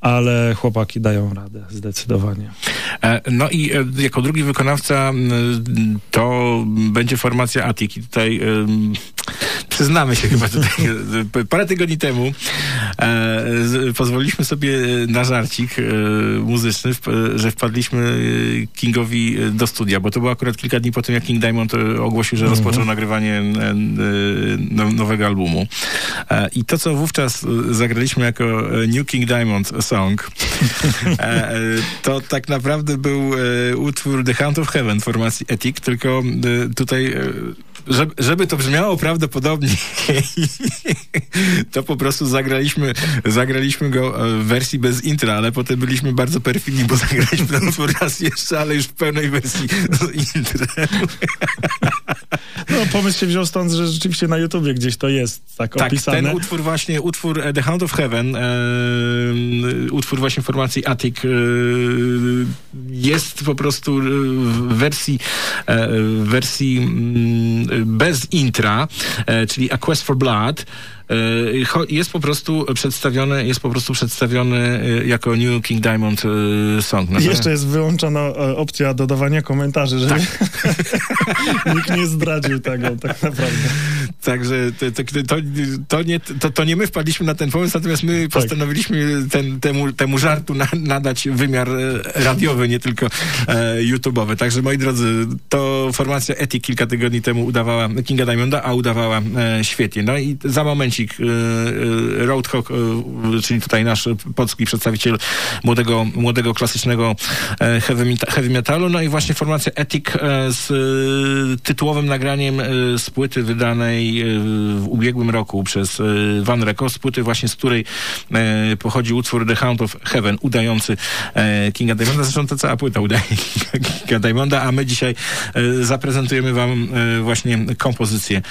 Speaker 6: Ale chłopaki dają radę, zdecydowanie.
Speaker 5: E, No i e, jako drugi wykonawca to będzie formacja Attic i tutaj przyznamy się chyba tutaj e, parę tygodni temu e, pozwoliliśmy sobie na żarcik e, muzyczny, w, e, że wpadliśmy e, Kingowi e, do studia, bo to było akurat kilka dni po tym, jak King Diamond e, ogłosił, że rozpoczął nagrywanie e, e, no, nowego albumu. E, I to, co wówczas e, zagraliśmy jako e, New King Diamond Song, e, e, to tak naprawdę był e, utwór The Hunt of Heaven formacji Ethic, tylko e, tutaj, e, żeby, żeby to brzmiało prawdopodobnie, to po prostu zagraliśmy, zagraliśmy go e, w wersji bez intra, ale potem byliśmy bardzo perfidni, bo zagraliśmy ten utwór raz jeszcze, ale już w pełnej wersji z intrem.
Speaker 6: No pomysł się wziął stąd, że rzeczywiście na YouTubie gdzieś to jest tak,
Speaker 5: Tak,
Speaker 6: opisane.
Speaker 5: ten utwór właśnie, utwór e, The Hound of Heaven, e, utwór właśnie formacji Attic e, jest po prostu e, w wersji, e, w wersji mm, bez intra, e, czyli A Quest for Blood. Cho- Jest po prostu przedstawiony, jest po prostu przedstawiony jako New King Diamond e, song. Natomiast-
Speaker 6: jeszcze jest wyłączona e, opcja dodawania komentarzy, żeby
Speaker 5: Tak.
Speaker 6: nikt nie zdradził tego tak naprawdę.
Speaker 5: Także to, to, to, nie, to, to nie my wpadliśmy na ten pomysł, natomiast my postanowiliśmy ten, temu, temu żartu na, nadać wymiar e, radiowy, nie tylko e, YouTube'owy. Także moi drodzy, to formacja Eti kilka tygodni temu udawała Kinga Diamonda, a udawała e, świetnie. No i za momencik e, e, Roadhog, e, czyli tutaj nasz polski przedstawiciel młodego, młodego klasycznego e, heavy, meta- heavy metalu, no i właśnie formacja Ethic e, z tytułowym nagraniem z płyty wydanej w ubiegłym roku przez Van Records, płyty właśnie z której e, pochodzi utwór The Hound of Heaven, udający Kinga Diamonda. Zresztą ta cała płyta udaje Kinga Diamonda, a my dzisiaj zaprezentujemy wam właśnie kompozycję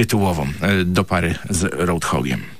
Speaker 5: tytułową e, do pary z Roadhogiem.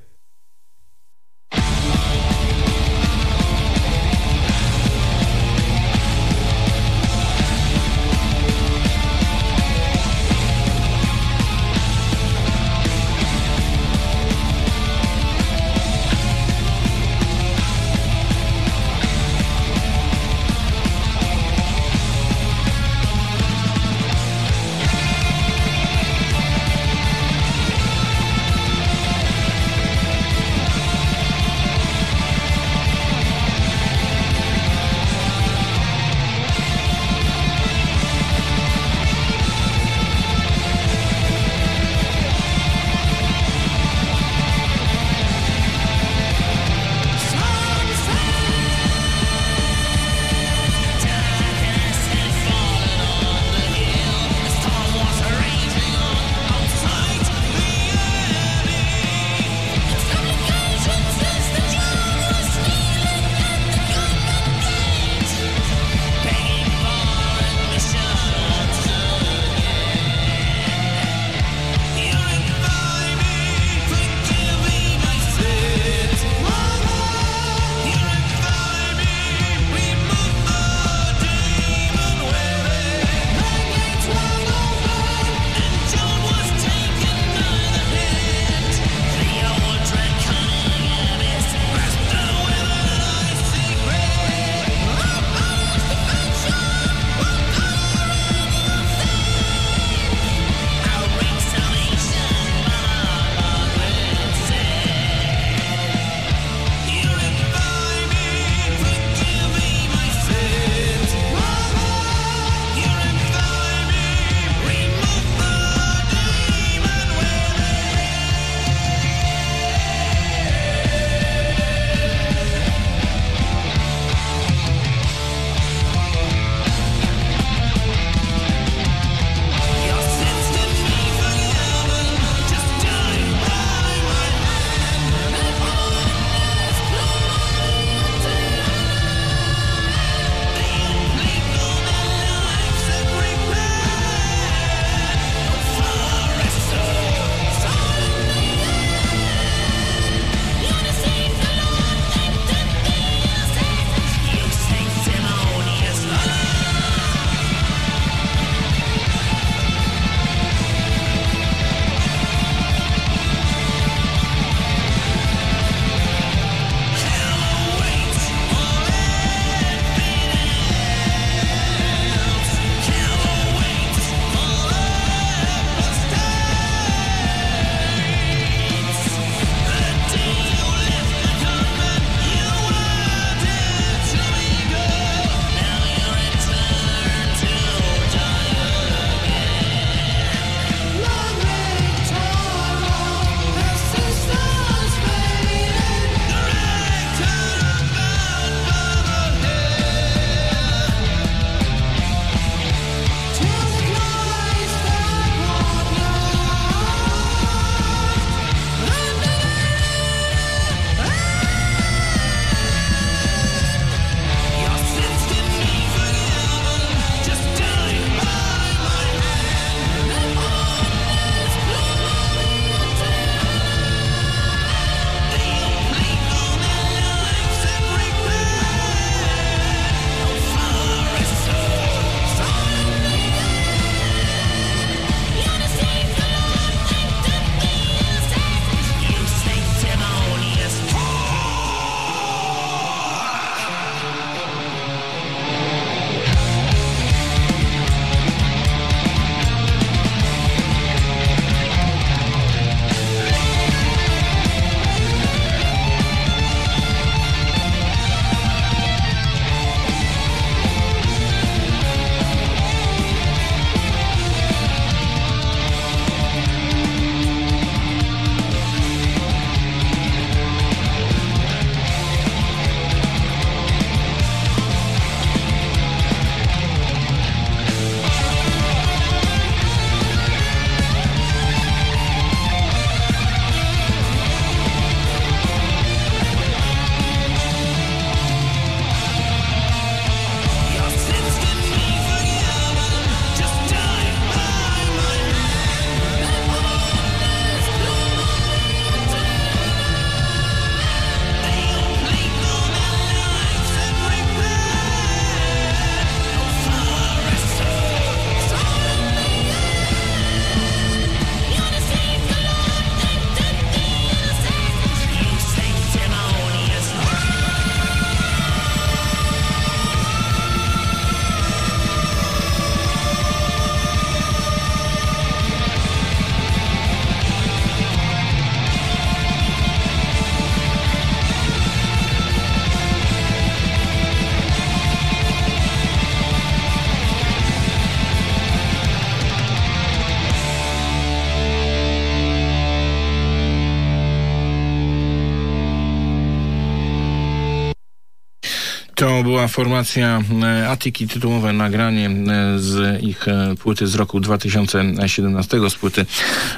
Speaker 5: Była formacja e, Atiki, tytułowe nagranie e, z ich e, płyty z roku 2017, z płyty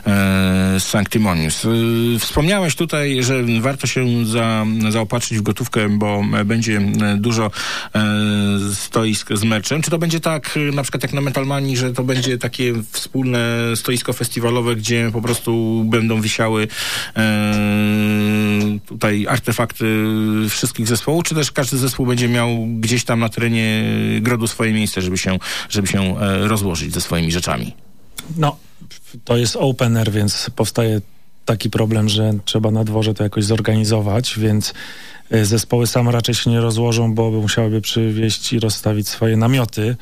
Speaker 5: e, Sanctimonious. Wspomniałeś tutaj, że warto się za, zaopatrzyć w gotówkę, bo będzie dużo stoisk z merczem. Czy to będzie tak, na przykład jak na Metalmanii, że to będzie takie wspólne stoisko festiwalowe, gdzie po prostu będą wisiały tutaj artefakty wszystkich zespołów, czy też każdy zespół będzie miał gdzieś tam na terenie grodu swoje miejsce, żeby się, żeby się e, rozłożyć ze swoimi rzeczami?
Speaker 6: No, to jest open air, więc powstaje taki problem, że trzeba na dworze to jakoś zorganizować, więc y, zespoły same raczej się nie rozłożą, bo musiałyby przywieźć i rozstawić swoje namioty,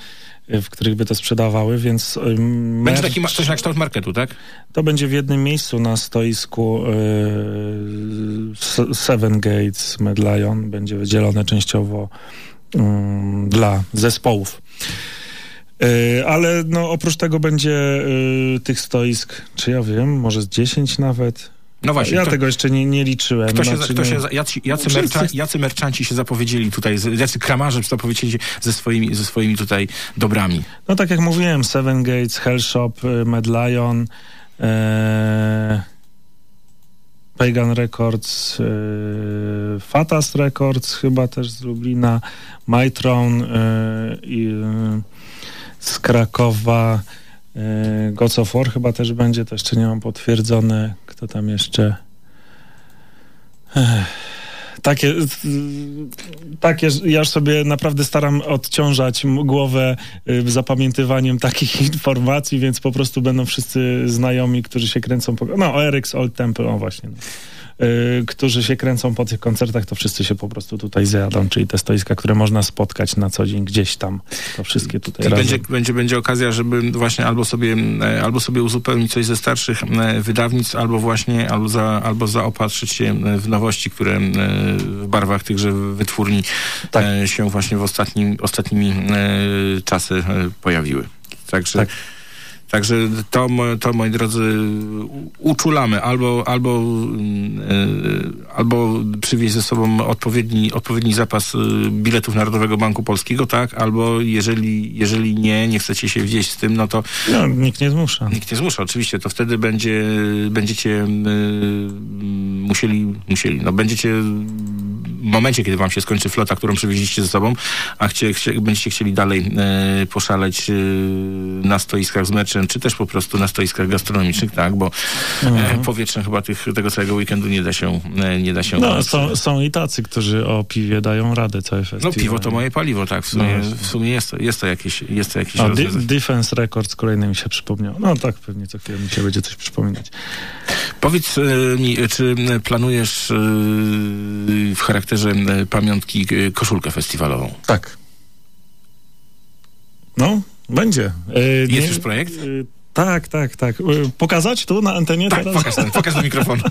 Speaker 6: w których by to sprzedawały, więc... y,
Speaker 5: Będzie taki coś na kształt marketu, tak?
Speaker 6: To będzie w jednym miejscu na stoisku y, S- Seven Gates Medlion. Będzie wydzielone częściowo mm, dla zespołów. Y, ale no, oprócz tego będzie y, tych stoisk, czy ja wiem, może z 10 nawet.
Speaker 5: No właśnie.
Speaker 6: ja
Speaker 5: kto,
Speaker 6: tego jeszcze nie, nie liczyłem.
Speaker 5: kto się,
Speaker 6: znaczy
Speaker 5: kto się, jacy, jacy, mercza, jacy merchanci się zapowiedzieli tutaj, jacy kramarze zapowiedzieli ze swoimi, ze swoimi tutaj dobrami?
Speaker 6: No tak jak mówiłem, Seven Gates, Hell Shop, y, Mad Lion, e, Pagan Records, y, Fatas Records chyba też z Lublina, Mytron y, i y, z Krakowa, Gods of War chyba też będzie, to jeszcze nie mam potwierdzone, kto tam jeszcze... Ech. Takie, takie, ja sobie naprawdę staram odciążać głowę y, zapamiętywaniem takich informacji, więc po prostu będą wszyscy znajomi, którzy się kręcą po... No, Eric's Old Temple, o właśnie. No. Y, którzy się kręcą po tych koncertach, to wszyscy się po prostu tutaj zjadą, czyli te stoiska, które można spotkać na co dzień gdzieś tam, to wszystkie tutaj razem.
Speaker 5: będzie, będzie, będzie okazja, żeby właśnie albo sobie, e, albo sobie uzupełnić coś ze starszych e, wydawnictw, albo właśnie, albo, za, albo zaopatrzyć się w nowości, które e, w barwach tychże wytwórni
Speaker 6: Tak.
Speaker 5: się właśnie w ostatnim, ostatnimi czasy pojawiły. Także,
Speaker 6: Tak.
Speaker 5: Także to, to, moi drodzy, uczulamy albo, albo, mm, e, albo przywieźć ze sobą odpowiedni, odpowiedni zapas e, biletów Narodowego Banku Polskiego, tak? Albo jeżeli, jeżeli nie, nie chcecie się wieść z tym, no to
Speaker 6: No, nikt nie zmusza.
Speaker 5: nikt nie zmusza, oczywiście, to wtedy będzie, będziecie y, musieli, musieli, no będziecie momencie, kiedy wam się skończy flota, którą przywieźliście ze sobą, a chcie, chcie, będziecie chcieli dalej e, poszaleć e, na stoiskach z meczem, czy też po prostu na stoiskach gastronomicznych, tak, bo e, powietrzem chyba tych, tego całego weekendu nie da się, e, nie da się
Speaker 6: No, są, są i tacy, którzy o piwie dają radę cały
Speaker 5: no
Speaker 6: festiwal.
Speaker 5: piwo to moje paliwo, tak, w sumie,
Speaker 6: No.
Speaker 5: w sumie jest, to, jest to jakieś, jest to jakieś rozwiązanie.
Speaker 6: Defense Records kolejny mi się przypomniał. No tak, pewnie co chwilę mi się będzie coś przypominać.
Speaker 5: Powiedz e, mi, czy planujesz w charakterze e, pamiątki e, koszulkę festiwalową?
Speaker 6: Tak. No, będzie.
Speaker 5: Jest już projekt?
Speaker 6: e, tak, tak, tak. E, pokazać tu na antenie
Speaker 5: Tak,
Speaker 6: teraz?
Speaker 5: pokaż, ten, pokaż do mikrofonu.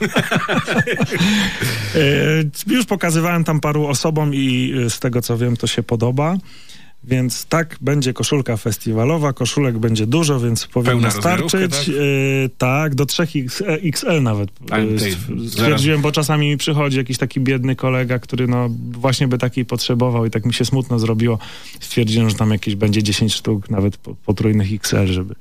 Speaker 6: Już pokazywałem tam paru osobom i z tego co wiem to się podoba. Więc tak, będzie koszulka festiwalowa, koszulek będzie dużo, więc powinno starczyć.
Speaker 5: tak?
Speaker 6: E, tak, do 3XL nawet
Speaker 5: A,
Speaker 6: e, stw-
Speaker 5: zaraz.
Speaker 6: stwierdziłem, bo czasami mi przychodzi jakiś taki biedny kolega, który no właśnie by takiej potrzebował i tak mi się smutno zrobiło. Stwierdziłem, że tam jakieś będzie 10 sztuk, nawet po- potrójnych XL, żeby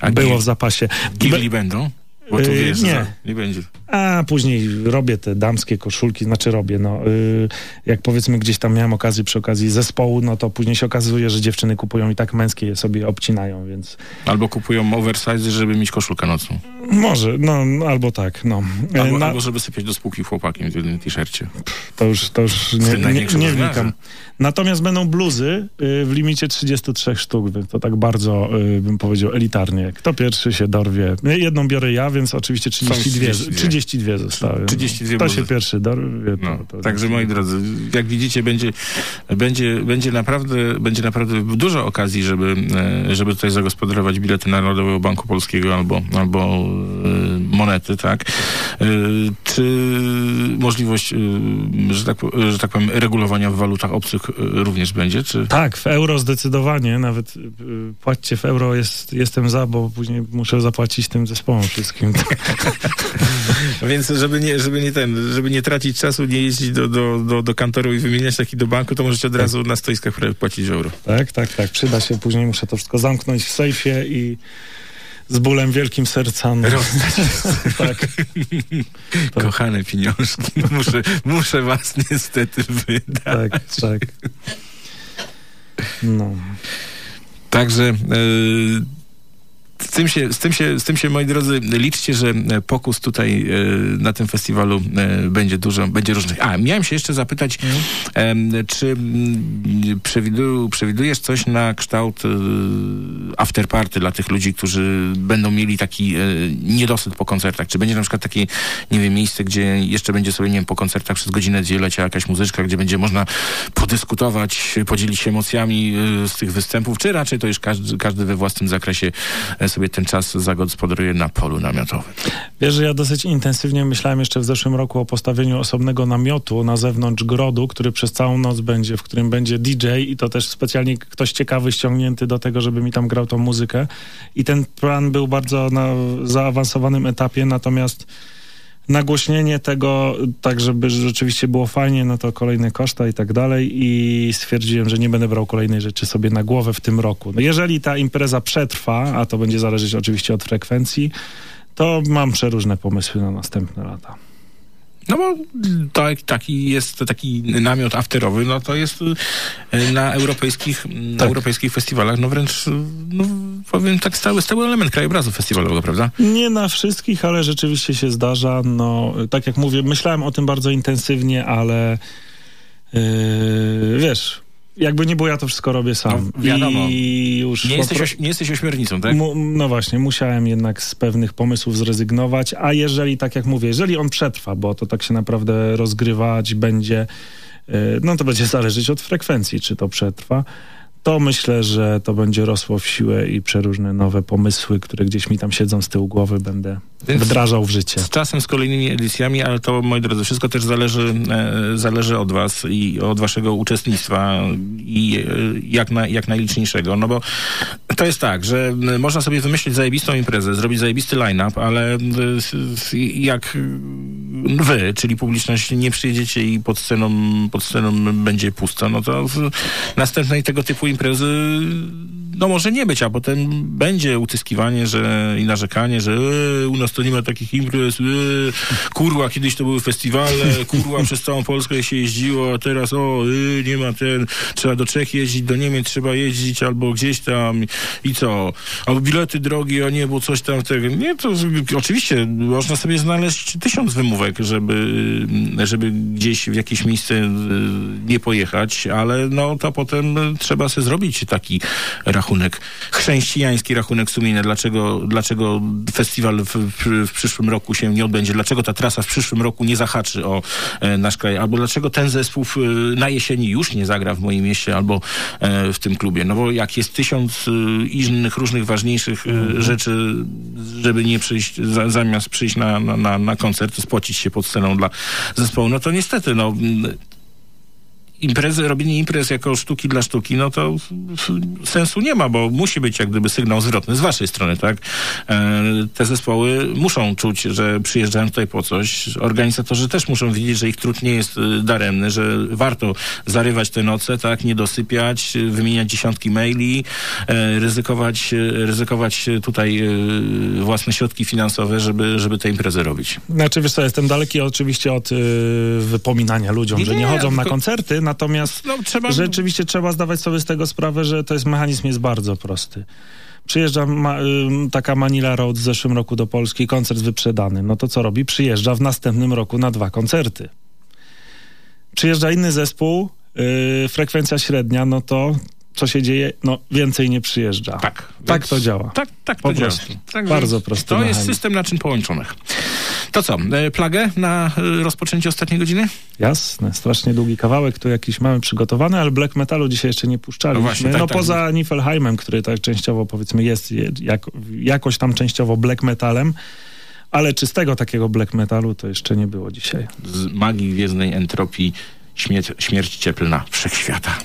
Speaker 5: A
Speaker 6: było w zapasie.
Speaker 5: Gigli będą? Bo tu
Speaker 6: Yy,
Speaker 5: wiesz,
Speaker 6: nie.
Speaker 5: za- nie będzie.
Speaker 6: A później robię te damskie koszulki, znaczy robię, no y, jak powiedzmy gdzieś tam miałem okazję przy okazji zespołu, no to później się okazuje, że dziewczyny kupują i tak męskie je sobie obcinają, więc
Speaker 5: Albo kupują oversize, żeby mieć koszulkę nocną.
Speaker 6: może, no albo tak, no. E,
Speaker 5: Albo,
Speaker 6: na-
Speaker 5: albo żeby sypiać do spółki chłopakiem w jednym t-shircie.
Speaker 6: to już, to już nie, nie, nie wnikam. Natomiast będą bluzy y, w limicie 33 sztuk, więc to tak bardzo, y, bym powiedział, elitarnie. Kto pierwszy się dorwie? Jedną biorę ja, więc oczywiście 32,
Speaker 5: 32.
Speaker 6: 32 zostały.
Speaker 5: 32
Speaker 6: Kto się
Speaker 5: bluzy.
Speaker 6: pierwszy dorwie, to,
Speaker 5: No,
Speaker 6: to
Speaker 5: także moi drodzy, jak widzicie, będzie, będzie, będzie, naprawdę, będzie naprawdę dużo okazji, żeby, e, żeby tutaj zagospodarować bilety Narodowego Banku Polskiego albo, albo e, monety, tak? Y, czy możliwość, y, że tak, że tak powiem, regulowania w walutach obcych y, również będzie, czy...
Speaker 6: Tak, w euro zdecydowanie, nawet płaccie w euro, jest, jestem za, bo później muszę zapłacić tym zespołom wszystkim.
Speaker 5: Więc żeby nie, żeby nie ten, żeby nie tracić czasu, nie jeździć do, do, do, do kantoru i wymieniać taki do banku, to możecie od razu na stoiskach płacić w euro.
Speaker 6: tak, tak, tak, przyda się, później muszę to wszystko zamknąć w sejfie i z bólem wielkim serca. No, tak.
Speaker 5: Kochane pieniążki, muszę, muszę was niestety wydać.
Speaker 6: Tak, tak. No.
Speaker 5: Także e, z tym, się, z, tym się, z tym się, moi drodzy, liczcie, że e, pokus tutaj e, na tym festiwalu e, będzie dużo, będzie różnych. A, miałem się jeszcze zapytać, em, czy przewidu, przewidujesz coś na kształt afterparty dla tych ludzi, którzy będą mieli taki niedosyt po koncertach? Czy będzie na przykład takie, nie wiem, miejsce, gdzie jeszcze będzie sobie, nie wiem, po koncertach przez godzinę, dwie leciała jakaś muzyczka, gdzie będzie można podyskutować, podzielić się emocjami z tych występów, czy raczej to już każdy, każdy we własnym zakresie sobie ten czas zagospodaruje na polu namiotowym?
Speaker 6: Wiesz, że ja dosyć intensywnie myślałem jeszcze w zeszłym roku o postawieniu osobnego namiotu na zewnątrz grodu, który przez całą noc będzie, w którym będzie DJ i to też specjalnie ktoś ciekawy ściągnięty do tego, żeby mi tam grał tą muzykę. I ten plan był bardzo na zaawansowanym etapie, natomiast nagłośnienie tego, tak żeby rzeczywiście było fajnie, no to kolejne koszta i tak dalej i stwierdziłem, że nie będę brał kolejnej rzeczy sobie na głowę w tym roku. No jeżeli ta impreza przetrwa, a to będzie zależeć oczywiście od frekwencji, to mam przeróżne pomysły na następne lata.
Speaker 5: No bo tak, taki jest taki namiot afterowy, no to jest y, na europejskich, na
Speaker 6: Tak.
Speaker 5: europejskich festiwalach, no wręcz, y, no powiem tak, stały, stały element krajobrazu festiwalowego, prawda?
Speaker 6: Nie na wszystkich, ale rzeczywiście się zdarza. No, tak jak mówię, myślałem o tym bardzo intensywnie, ale yy, wiesz, jakby nie było, ja to wszystko robię sam.
Speaker 5: No, wiadomo.
Speaker 6: I już
Speaker 5: Nie jesteś, oś, nie jesteś ośmiornicą, tak?
Speaker 6: Mu, no właśnie, musiałem jednak z pewnych pomysłów zrezygnować, a jeżeli, tak jak mówię, jeżeli on przetrwa, bo to tak się naprawdę rozgrywać będzie, yy, no to będzie zależeć od frekwencji, czy to przetrwa, to myślę, że to będzie rosło w siłę i przeróżne nowe pomysły, które gdzieś mi tam siedzą z tyłu głowy, będę
Speaker 5: Więc-
Speaker 6: wdrażał w życie.
Speaker 5: Z czasem, z kolejnymi edycjami, ale to, moi drodzy, wszystko też zależy, e, zależy od was i od waszego uczestnictwa i e, jak, na, jak najliczniejszego. No bo to jest tak, że można sobie wymyślić zajebistą imprezę, zrobić zajebisty line-up, ale e, jak wy, czyli publiczność, nie przyjedziecie i pod sceną, pod sceną będzie pusto, no to w następnej tego typu imprezy no może nie być, a potem będzie utyskiwanie że, i narzekanie, że e, u nas to nie ma takich imprez, e, kurwa, kiedyś to były festiwale, kurwa, przez całą Polskę się jeździło, a teraz o, e, nie ma ten, trzeba do Czech jeździć, do Niemiec trzeba jeździć, albo gdzieś tam i co, albo bilety drogie, a nie, bo coś tam tego, nie, to oczywiście można sobie znaleźć tysiąc wymówek, żeby, żeby gdzieś w jakieś miejsce nie pojechać, ale no to potem trzeba sobie zrobić taki rachunek, chrześcijański rachunek sumienia, dlaczego, dlaczego festiwal w, w, przyszłym roku się nie odbędzie, dlaczego ta trasa w przyszłym roku nie zahaczy o e, nasz kraj, albo dlaczego ten zespół w, na jesieni już nie zagra w moim mieście albo e, w tym klubie. No bo jak jest tysiąc e, innych różnych ważniejszych e, rzeczy, żeby nie przyjść, za, zamiast przyjść na, na, na, na koncert, spłacić się pod sceną dla zespołu, no to niestety, no imprezy, robienie imprez jako sztuki dla sztuki, no to sensu nie ma, bo musi być jak gdyby sygnał zwrotny z waszej strony, tak? E, te zespoły muszą czuć, że przyjeżdżają tutaj po coś. Organizatorzy też muszą widzieć, że ich trud nie jest y, daremny, że warto zarywać te noce, tak? Nie dosypiać, wymieniać dziesiątki maili, e, ryzykować, ryzykować tutaj własne środki finansowe, żeby, żeby te imprezy robić.
Speaker 6: Znaczy, wiesz co, jestem daleki oczywiście od wypominania ludziom,
Speaker 5: Nie,
Speaker 6: że nie chodzą na koncerty, natomiast
Speaker 5: No, trzeba...
Speaker 6: rzeczywiście trzeba zdawać sobie z tego sprawę, że to jest mechanizm jest bardzo prosty. Przyjeżdża ma, ym, taka Manila Road w zeszłym roku do Polski, koncert wyprzedany. No to co robi? Przyjeżdża w następnym roku na dwa koncerty. Przyjeżdża inny zespół, y, frekwencja średnia, no to co się dzieje? No więcej nie przyjeżdża.
Speaker 5: Tak.
Speaker 6: Tak to działa.
Speaker 5: Tak, tak
Speaker 6: Po
Speaker 5: to działa.
Speaker 6: prostu.
Speaker 5: Tak,
Speaker 6: Bardzo prosty
Speaker 5: To jest
Speaker 6: mechanizm.
Speaker 5: system naczyń połączonych. To co, e, plagę na e, rozpoczęcie ostatniej godziny?
Speaker 6: Jasne, strasznie długi kawałek, tu jakiś mamy przygotowany, ale black metalu dzisiaj jeszcze nie puszczaliśmy.
Speaker 5: No
Speaker 6: No,
Speaker 5: właśnie, tak, tak.
Speaker 6: poza Niflheimem, który tak częściowo powiedzmy jest je- jak, jakoś tam częściowo black metalem, ale czystego takiego black metalu to jeszcze nie było dzisiaj.
Speaker 5: Z magii gwiezdnej entropii śmierć, śmierć cieplna wszechświata.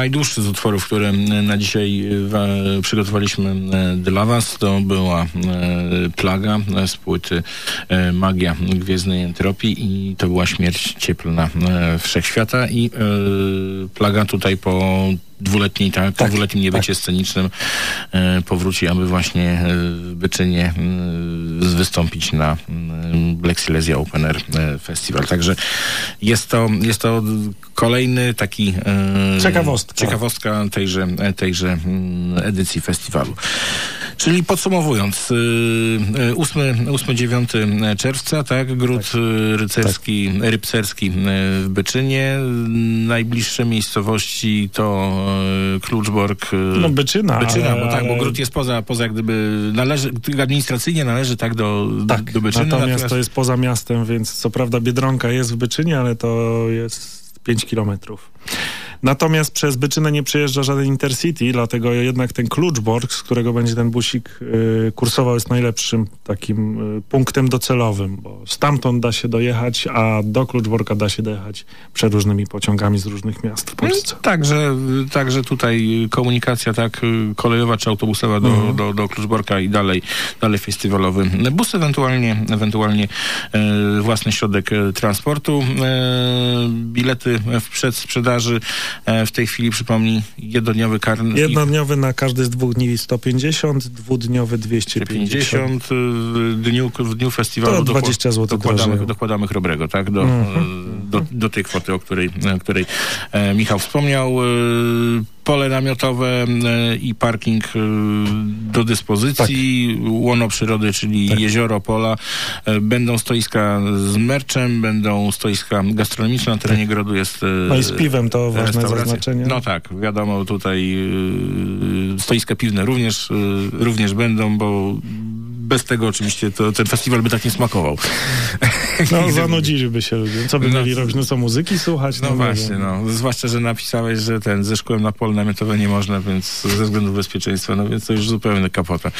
Speaker 5: Najdłuższy z utworów, które na dzisiaj e, przygotowaliśmy e, dla Was, to była e, Plaga e, z płyty e, Magia Gwiezdnej Entropii i to była Śmierć Cieplna e, Wszechświata. I e, Plaga tutaj po dwuletniej, tak,
Speaker 6: Tak,
Speaker 5: dwuletnim niebycie scenicznym e, powróci, aby właśnie e, w Byczynie wystąpić na Black Silesia Open Air e, Festival. Także jest to, jest to kolejny taki
Speaker 6: Ciekawostka.
Speaker 5: ciekawostka tejże, tejże edycji festiwalu. Czyli podsumowując, y, y, 8-9 czerwca, tak, gród y, rycerski, rybcerski y, w Byczynie. Najbliższe miejscowości to y, Kluczbork. y,
Speaker 6: No Byczyna,
Speaker 5: Byczyna,
Speaker 6: ale-
Speaker 5: bo tak, bo
Speaker 6: ale-
Speaker 5: gród jest poza, poza jak gdyby, należy, administracyjnie należy tak do,
Speaker 6: Tak,
Speaker 5: do Byczyny.
Speaker 6: natomiast to jest poza miastem, więc co prawda Biedronka jest w Byczynie, ale to jest 5 kilometrów. Natomiast przez Byczynę nie przejeżdża żaden Intercity, dlatego jednak ten Kluczborg, z którego będzie ten busik y, kursował, jest najlepszym takim y, punktem docelowym, bo stamtąd da się dojechać, a do Kluczborka da się dojechać przeróżnymi pociągami z różnych miast w Polsce.
Speaker 5: Także, także tutaj komunikacja tak y, kolejowa czy autobusowa do,
Speaker 6: Mhm.
Speaker 5: do, do Kluczborka i dalej, dalej festiwalowy bus, ewentualnie, ewentualnie e, własny środek transportu. E, bilety w przedsprzedaży w tej chwili, przypomnij, jednodniowy karny.
Speaker 6: Jednodniowy na każdy z dwóch dni 150, dwudniowy 250.
Speaker 5: 50 w dniu, w dniu festiwalu
Speaker 6: To 20 zł
Speaker 5: dokładamy,
Speaker 6: drożeją.
Speaker 5: dokładamy chrobrego, tak? Do,
Speaker 6: Mhm.
Speaker 5: e, do, do tej kwoty, o której, o której e, Michał wspomniał. Pole namiotowe e, i parking e, do dyspozycji,
Speaker 6: Tak.
Speaker 5: łono przyrody, czyli jezioro, pola. E, będą stoiska z merczem, będą stoiska gastronomiczne. Na terenie grodu jest
Speaker 6: No i z piwem to ważne zaznaczenie.
Speaker 5: No tak, wiadomo, tutaj stoiska piwne również, również będą, bo bez tego oczywiście to ten festiwal by tak nie smakował.
Speaker 6: No, zanudziliby się ludzie. Co by
Speaker 5: No,
Speaker 6: mieli robić? No co, muzyki słuchać?
Speaker 5: No,
Speaker 6: nie
Speaker 5: właśnie,
Speaker 6: wiem.
Speaker 5: no. Zwłaszcza, że napisałeś, że ten ze szkołem na pole namiotowe nie można, więc ze względu bezpieczeństwa, no więc to już zupełnie kapota.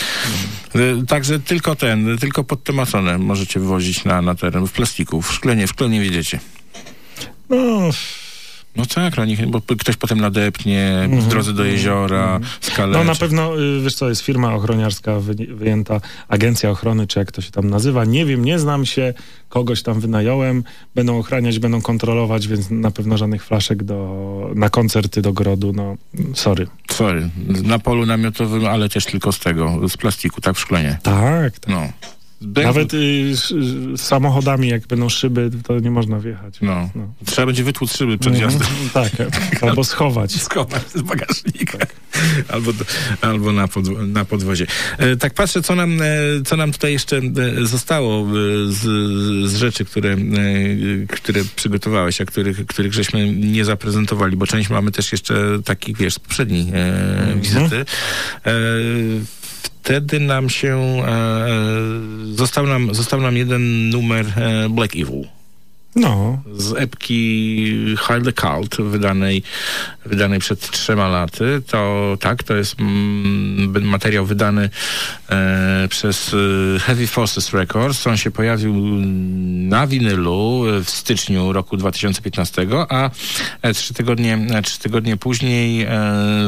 Speaker 5: Y, Także tylko ten, tylko pod tematonę możecie wywozić na, na teren w plastiku, w szklenie, w szklenie wiedziecie.
Speaker 6: No,
Speaker 5: No tak, no, niech, bo ktoś potem nadepnie w drodze do jeziora, skaleczy.
Speaker 6: no na pewno, y, wiesz co, jest firma ochroniarska wy- wyjęta, agencja ochrony, czy jak to się tam nazywa. Nie wiem, nie znam się, kogoś tam wynająłem. Będą ochraniać, będą kontrolować, więc na pewno żadnych flaszek do, na koncerty do grodu. No, sorry.
Speaker 5: Sorry, na polu namiotowym, ale też tylko z tego, z plastiku, tak, w szklenie.
Speaker 6: Tak, tak.
Speaker 5: No. Be-
Speaker 6: Nawet y, samochodami, jak będą szyby, to nie można wjechać.
Speaker 5: No.
Speaker 6: No.
Speaker 5: Trzeba będzie wytłuc szyby przed
Speaker 6: Mhm.
Speaker 5: jazdem.
Speaker 6: Tak, albo schować.
Speaker 5: skopać z bagażnika. Albo, do, albo na, pod, na podwozie. E, tak patrzę, co nam, e, co nam tutaj jeszcze e, zostało e, z, z rzeczy, które, e, które przygotowałeś, a których, których żeśmy nie zaprezentowali, bo część mamy też jeszcze takich, wiesz, z poprzedniej e, wizyty. E, wtedy nam się e, został nam, został nam jeden numer e, Black Evil
Speaker 6: No,
Speaker 5: z epki Hide the Cult wydanej, wydanej przed trzema laty. To tak, to jest mm, materiał wydany e, przez e, Heavy Forces Records. On się pojawił na winylu w styczniu roku 2015, a e, trzy tygodnie, e, trzy tygodnie później e,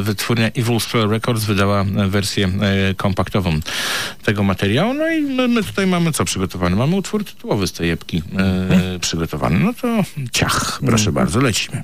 Speaker 5: wytwórnia Evil Spell Records wydała wersję e, kompaktową tego materiału. No i my, my tutaj mamy co przygotowane? Mamy utwór tytułowy z tej epki e, przygotowany. No to ciach, proszę bardzo, lecimy.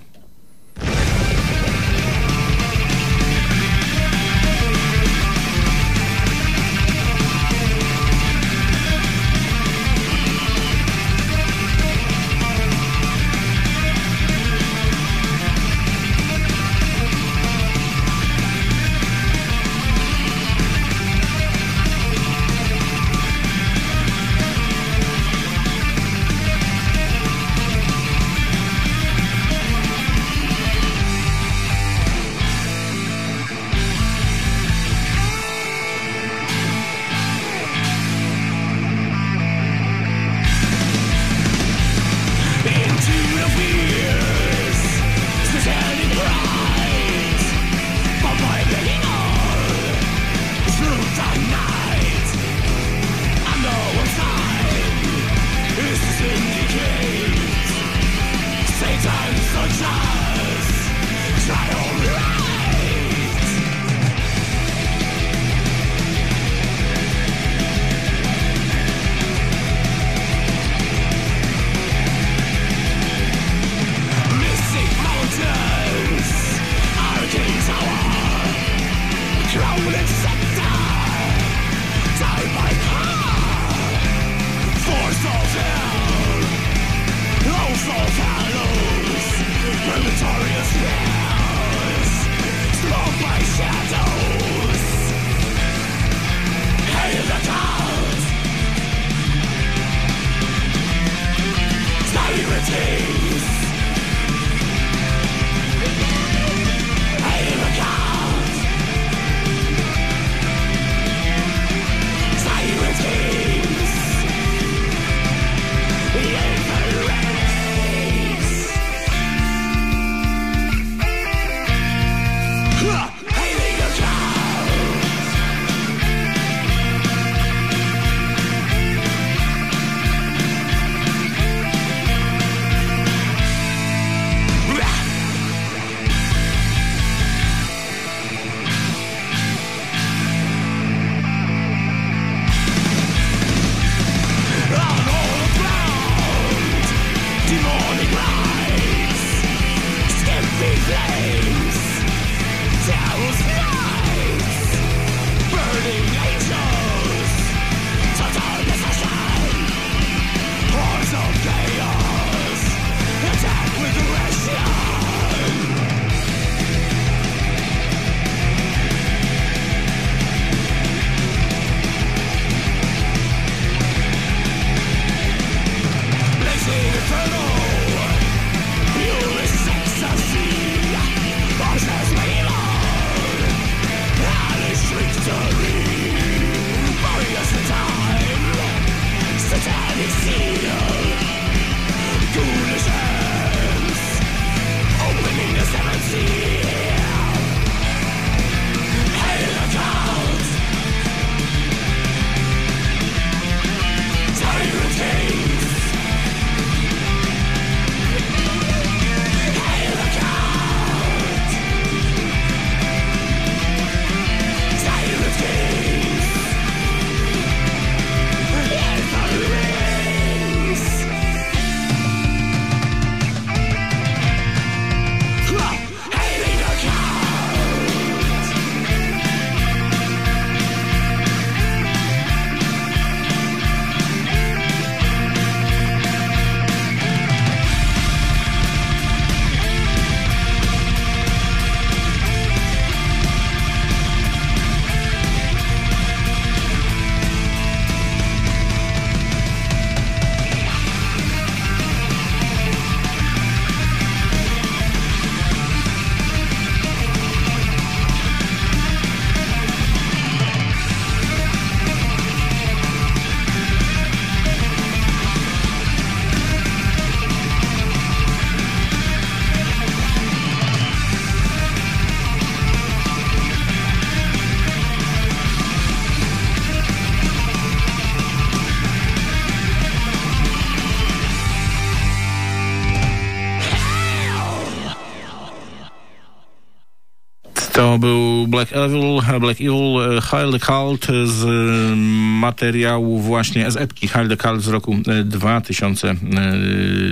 Speaker 8: Black
Speaker 5: Evil, Black Evil e, Hail the Cult z e, materiału właśnie z epki Hail the Cult z roku e, 2000, e,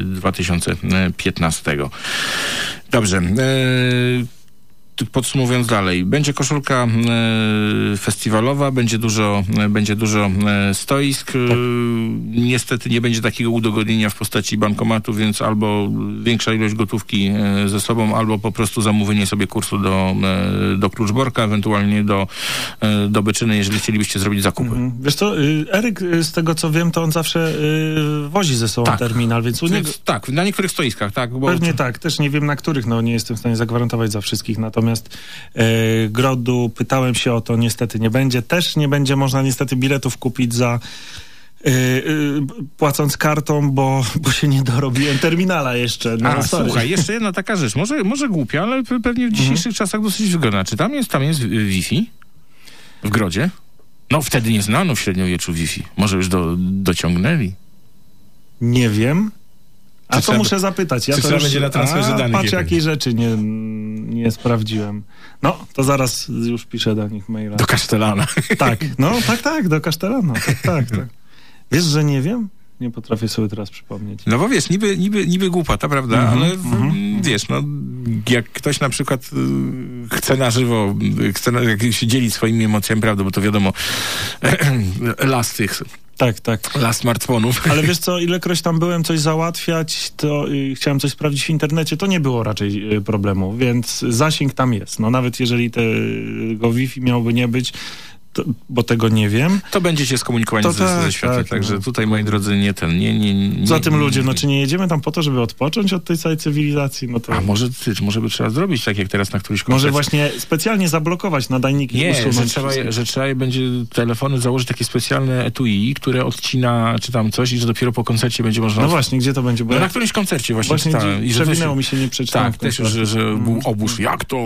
Speaker 5: 2015. Dobrze. Podsumowując dalej, będzie koszulka e, festiwalowa, będzie dużo, e, będzie dużo e, stoisk. E, niestety nie będzie takiego udogodnienia w postaci bankomatu, więc albo większa ilość gotówki ze sobą, albo po prostu zamówienie sobie kursu do, do Kluczborka, ewentualnie do, do Byczyny, jeżeli chcielibyście zrobić zakupy.
Speaker 6: Mhm. Wiesz co, y, Eryk, y, z tego co wiem, to on zawsze y, wozi ze sobą
Speaker 5: Tak.
Speaker 6: terminal, więc u niego...
Speaker 5: Tak, na niektórych stoiskach, tak. Bo
Speaker 6: Pewnie tak, też nie wiem na których, no nie jestem w stanie zagwarantować za wszystkich, natomiast e, Grodu pytałem się o to, niestety nie będzie. Też nie będzie można niestety biletów kupić za e, e, płacąc kartą, bo, bo się nie dorobiłem terminala jeszcze. No,
Speaker 5: A,
Speaker 6: sorry.
Speaker 5: słuchaj, jeszcze jedna taka rzecz, może, może głupia, ale pe- pewnie w dzisiejszych czasach dosyć wygodna. Czy tam jest, tam jest Wi-Fi w Grodzie? No wtedy nie znano w średniowieczu Wi-Fi. Może już do, dociągnęli?
Speaker 6: Nie wiem. A to muszę zapytać. Ja to już,
Speaker 5: będzie na transferze
Speaker 6: a,
Speaker 5: danych
Speaker 6: Patrz, jakiej rzeczy nie, nie sprawdziłem. No, to zaraz już piszę do nich maila.
Speaker 5: Do Kasztelana.
Speaker 6: Tak, no tak, tak, do Kasztelana. Tak, tak, tak. Wiesz, że nie wiem? Nie potrafię sobie teraz przypomnieć.
Speaker 5: No bo wiesz, niby, niby, niby głupota, prawda?
Speaker 6: Mhm,
Speaker 5: ale w, wiesz, no jak ktoś na przykład y, chce na żywo, y, chce na, jak się dzielić swoimi emocjami, prawda? Bo to wiadomo, las tych,
Speaker 6: Tak, tak.
Speaker 5: las smartfonów.
Speaker 6: Ale wiesz co, ilekroć tam byłem coś załatwiać, to y, chciałem coś sprawdzić w internecie, to nie było raczej y, problemu, więc zasięg tam jest. No nawet jeżeli tego Wi-Fi miałby nie być, to, bo tego nie wiem.
Speaker 5: To będziecie skomunikowani
Speaker 6: To
Speaker 5: ze,
Speaker 6: tak,
Speaker 5: ze światem,
Speaker 6: tak,
Speaker 5: także
Speaker 6: no.
Speaker 5: tutaj, moi drodzy, nie ten, nie, nie, nie
Speaker 6: Za tym ludzie, no czy nie jedziemy tam po to, żeby odpocząć od tej całej cywilizacji? No to
Speaker 5: A może, ty, może by trzeba zrobić tak, jak teraz na któryś koncercie.
Speaker 6: może właśnie specjalnie zablokować nadajniki i
Speaker 5: Nie, że trzeba, że trzeba będzie telefony założyć takie specjalne etui, które odcina czy tam coś i że dopiero po koncercie będzie można...
Speaker 6: No właśnie, gdzie to będzie? Bo
Speaker 5: No
Speaker 6: ja
Speaker 5: na którymś koncercie właśnie,
Speaker 6: właśnie gdzie-
Speaker 5: I
Speaker 6: przewinęło
Speaker 5: się-
Speaker 6: mi się, nie przeczytałem
Speaker 5: Tak, też,
Speaker 6: koncercie.
Speaker 5: że, że był obóz. Jak to?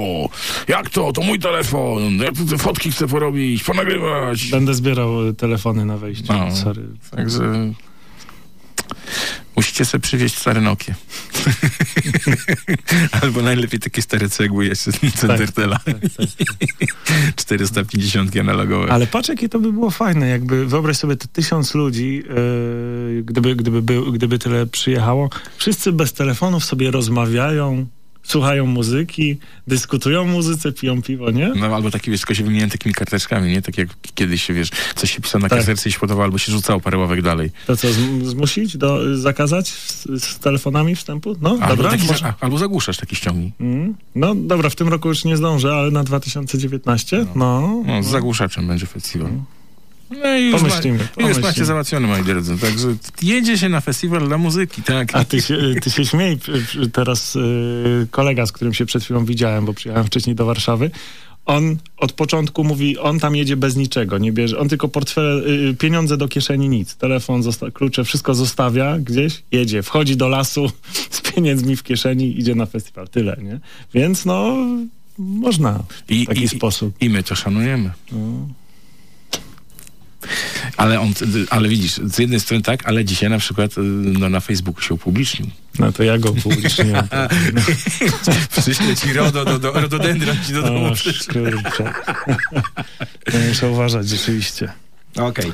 Speaker 5: Jak to? To mój telefon. Ja tu te fotki chcę porobić, ponagrywać.
Speaker 6: Będę zbierał y, telefony na wejściu.
Speaker 5: No.
Speaker 6: Sorry.
Speaker 5: Także... Musicie sobie przywieźć stare Nokie. Albo najlepiej takie stare cegły jeszcze z Centertela. 450 analogowe.
Speaker 6: Ale patrz, jakie to by było fajne, jakby wyobraź sobie te tysiąc ludzi, yy, gdyby, gdyby, był, gdyby tyle przyjechało, wszyscy bez telefonów sobie rozmawiają, słuchają muzyki, dyskutują o muzyce, piją piwo, nie?
Speaker 5: No albo takie, wiesz, tylko się wymieniają takimi karteczkami, nie? Tak jak kiedyś się, wiesz, coś się pisało na
Speaker 6: Tak.
Speaker 5: kaserce i się podobało, albo się rzucało parę ławek dalej.
Speaker 6: To co, zm- zmusić, do, zakazać z, z telefonami wstępu? No,
Speaker 5: Albo,
Speaker 6: dobra.
Speaker 5: taki,
Speaker 6: może-
Speaker 5: albo zagłuszasz taki ściągnij.
Speaker 6: Mm, no dobra, w tym roku już nie zdążę, ale na 2019, no.
Speaker 5: No, z zagłuszaczem będzie festiwal. No i już, ma,
Speaker 6: Pomyślimy,
Speaker 5: już
Speaker 6: pomyślimy.
Speaker 5: macie załatwione, moi drodzy. Także jedzie się na festiwal dla muzyki, tak.
Speaker 6: A ty się, ty się śmiej, teraz y, kolega, z którym się przed chwilą widziałem, bo przyjechałem wcześniej do Warszawy, on od początku mówi, on tam jedzie bez niczego, nie bierze, on tylko portfel, y, pieniądze do kieszeni, nic, telefon, zosta- klucze, wszystko zostawia gdzieś, jedzie, wchodzi do lasu z pieniędzmi w kieszeni, idzie na festiwal, tyle, nie? Więc no, można w
Speaker 5: I,
Speaker 6: taki
Speaker 5: i,
Speaker 6: sposób.
Speaker 5: I my to szanujemy. Ale on, ale widzisz, z jednej strony tak, ale dzisiaj na przykład y, no, na Facebooku się upublicznił.
Speaker 6: No to ja go upubliczniłem.
Speaker 5: Przyślę ci RODO, do, do, rododendron ci do domu
Speaker 6: O, kurczę. Muszę uważać, rzeczywiście.
Speaker 5: Okej. Y,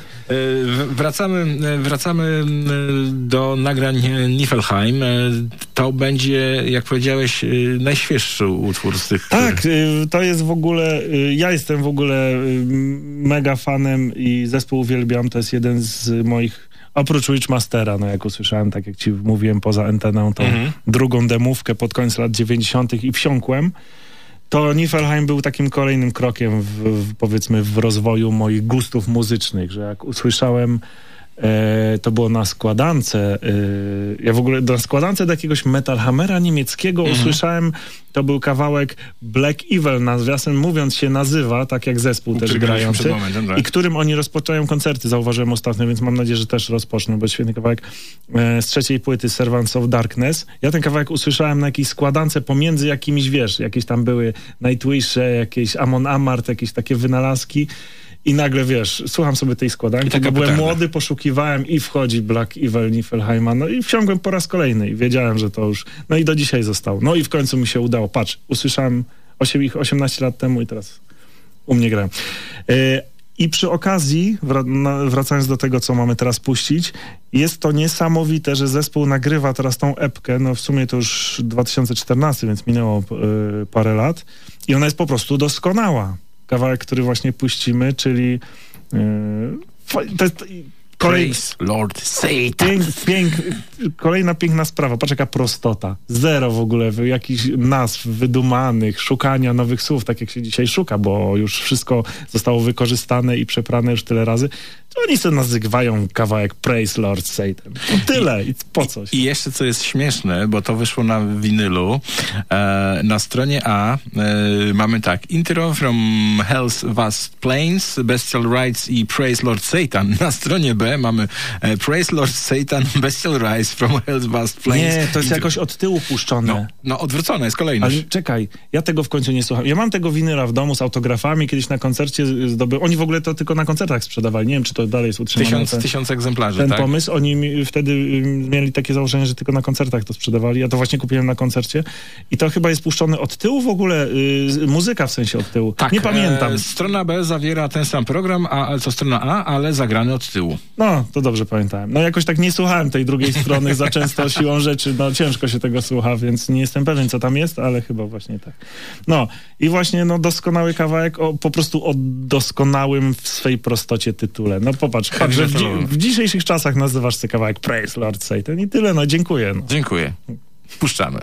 Speaker 5: w- Wracamy, y, wracamy y, do nagrań Niflheim. Y, To będzie, jak powiedziałeś, najświeższy utwór z tych.
Speaker 6: Tak, to jest w ogóle, ja jestem w ogóle mega fanem i zespół uwielbiam, to jest jeden z moich, oprócz Witchmastera, no jak usłyszałem, tak jak ci mówiłem poza anteną, tą
Speaker 5: Mhm.
Speaker 6: drugą demówkę pod koniec lat 90. i wsiąkłem, to Niflheim był takim kolejnym krokiem w, w, powiedzmy w rozwoju moich gustów muzycznych, że jak usłyszałem to było na składance. E, ja w ogóle na składance do jakiegoś Metal Hammera niemieckiego
Speaker 5: Mhm.
Speaker 6: usłyszałem, to był kawałek Black Evil, nawiasem mówiąc się nazywa, tak jak zespół też
Speaker 5: Który graliśmy
Speaker 6: grający.
Speaker 5: momentem, tak.
Speaker 6: I którym oni rozpoczynają koncerty, zauważyłem ostatnio, więc mam nadzieję, że też rozpoczną, bo jest świetny kawałek e, z trzeciej płyty Servants of Darkness. Ja ten kawałek usłyszałem na jakiejś składance pomiędzy jakimiś, wiesz, jakieś tam były Nightwish'e, jakieś Amon Amart, jakieś takie wynalazki. I nagle, wiesz, słucham sobie tej składanki,
Speaker 5: taka
Speaker 6: bo byłem młody, poszukiwałem i wchodzi Black Evil Niflheima, no i wsiągłem po raz kolejny i wiedziałem, że to już, no i do dzisiaj zostało. No i w końcu mi się udało, patrz, usłyszałem 8, ich 18 lat temu i teraz u mnie grają. E, I przy okazji, wracając do tego, co mamy teraz puścić, jest to niesamowite, że zespół nagrywa teraz tą epkę, no w sumie to już 2014, więc minęło e, parę lat i ona jest po prostu doskonała. Kawałek, który właśnie puścimy, czyli e, to jest kolej,
Speaker 5: Lord Satan.
Speaker 6: Pięk, pięk, kolejna piękna sprawa. Patrz jaka prostota. Zero w ogóle jakichś nazw wydumanych, szukania nowych słów, tak jak się dzisiaj szuka, bo już wszystko zostało wykorzystane i przeprane już tyle razy. To oni sobie nazywają kawałek Praise Lord Satan. To tyle. I, po coś.
Speaker 5: I jeszcze co jest śmieszne, bo to wyszło na winylu, e, na stronie A e, mamy tak, intro from Hell's Vast Plains, Bestial Rights i Praise Lord Satan. Na stronie B mamy e, Praise Lord Satan, Bestial Rights from Hell's Vast Plains.
Speaker 6: Nie, to jest
Speaker 5: Intro-
Speaker 6: jakoś od tyłu puszczone.
Speaker 5: No, no odwrócone jest kolejność.
Speaker 6: Ale czekaj, ja tego w końcu nie słucham. Ja mam tego winyla w domu z autografami, kiedyś na koncercie zdobyłem. Oni w ogóle to tylko na koncertach sprzedawali. Nie wiem, czy to dalej jest utrzymane.
Speaker 5: Tysiąc,
Speaker 6: ten,
Speaker 5: tysiąc egzemplarzy,
Speaker 6: ten
Speaker 5: tak?
Speaker 6: pomysł. Oni wtedy mieli takie założenie, że tylko na koncertach to sprzedawali. Ja to właśnie kupiłem na koncercie. I to chyba jest puszczone od tyłu w ogóle, y, muzyka w sensie od tyłu.
Speaker 5: Tak,
Speaker 6: nie pamiętam.
Speaker 5: E, strona B zawiera ten sam program, a co strona A, ale zagrany od tyłu.
Speaker 6: No, to dobrze pamiętałem. No jakoś tak nie słuchałem tej drugiej strony za często siłą rzeczy. No ciężko się tego słucha, więc nie jestem pewien, co tam jest, ale chyba właśnie tak. No i właśnie no doskonały kawałek o po prostu o doskonałym w swej prostocie tytule. No popatrz, patrz że w, dzi- w dzisiejszych czasach nazywasz sobie kawałek Praise Lord Satan i tyle, no dziękuję. No.
Speaker 5: Dziękuję. Puszczamy.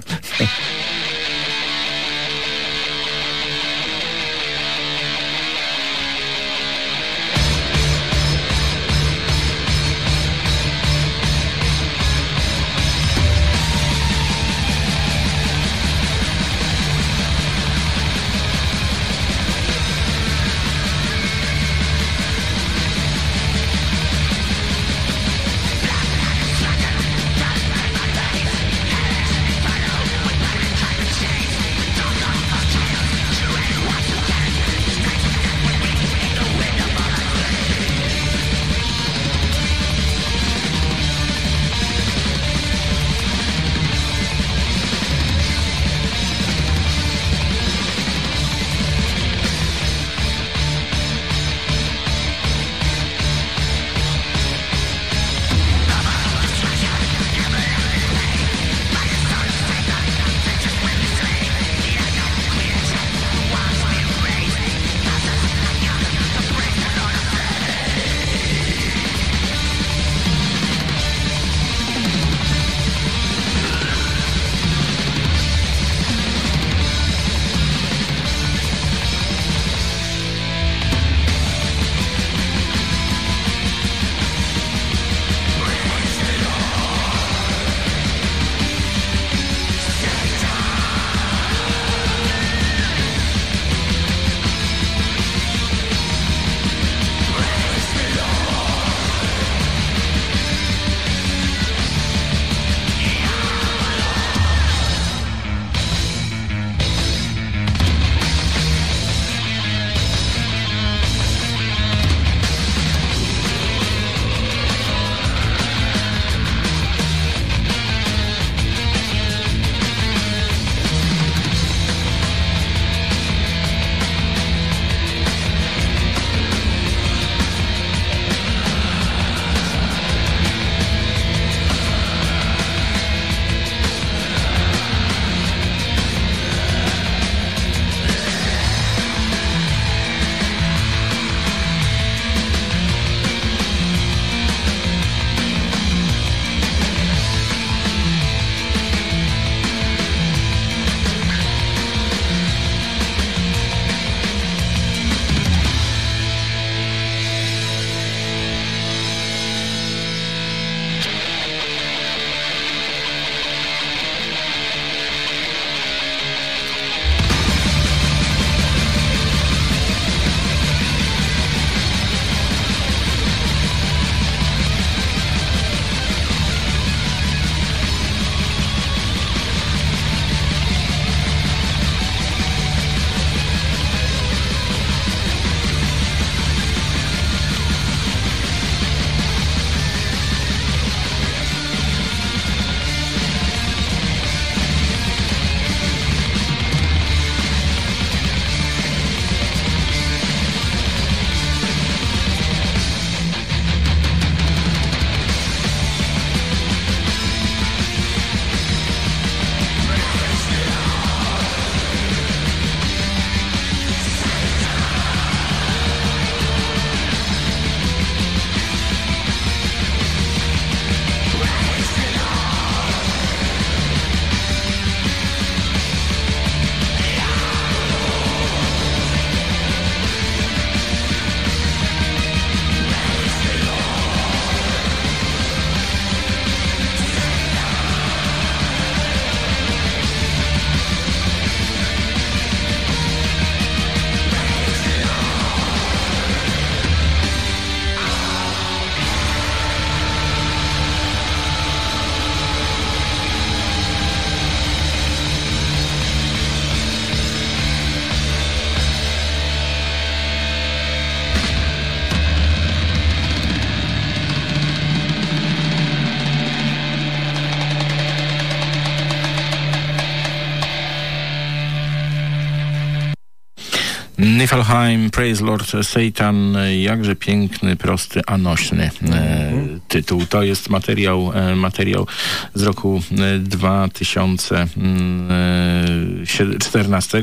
Speaker 5: Niflheim, Praise Lord Satan, jakże piękny, prosty, a nośny e, tytuł. To jest materiał, e, materiał z roku e, 2014.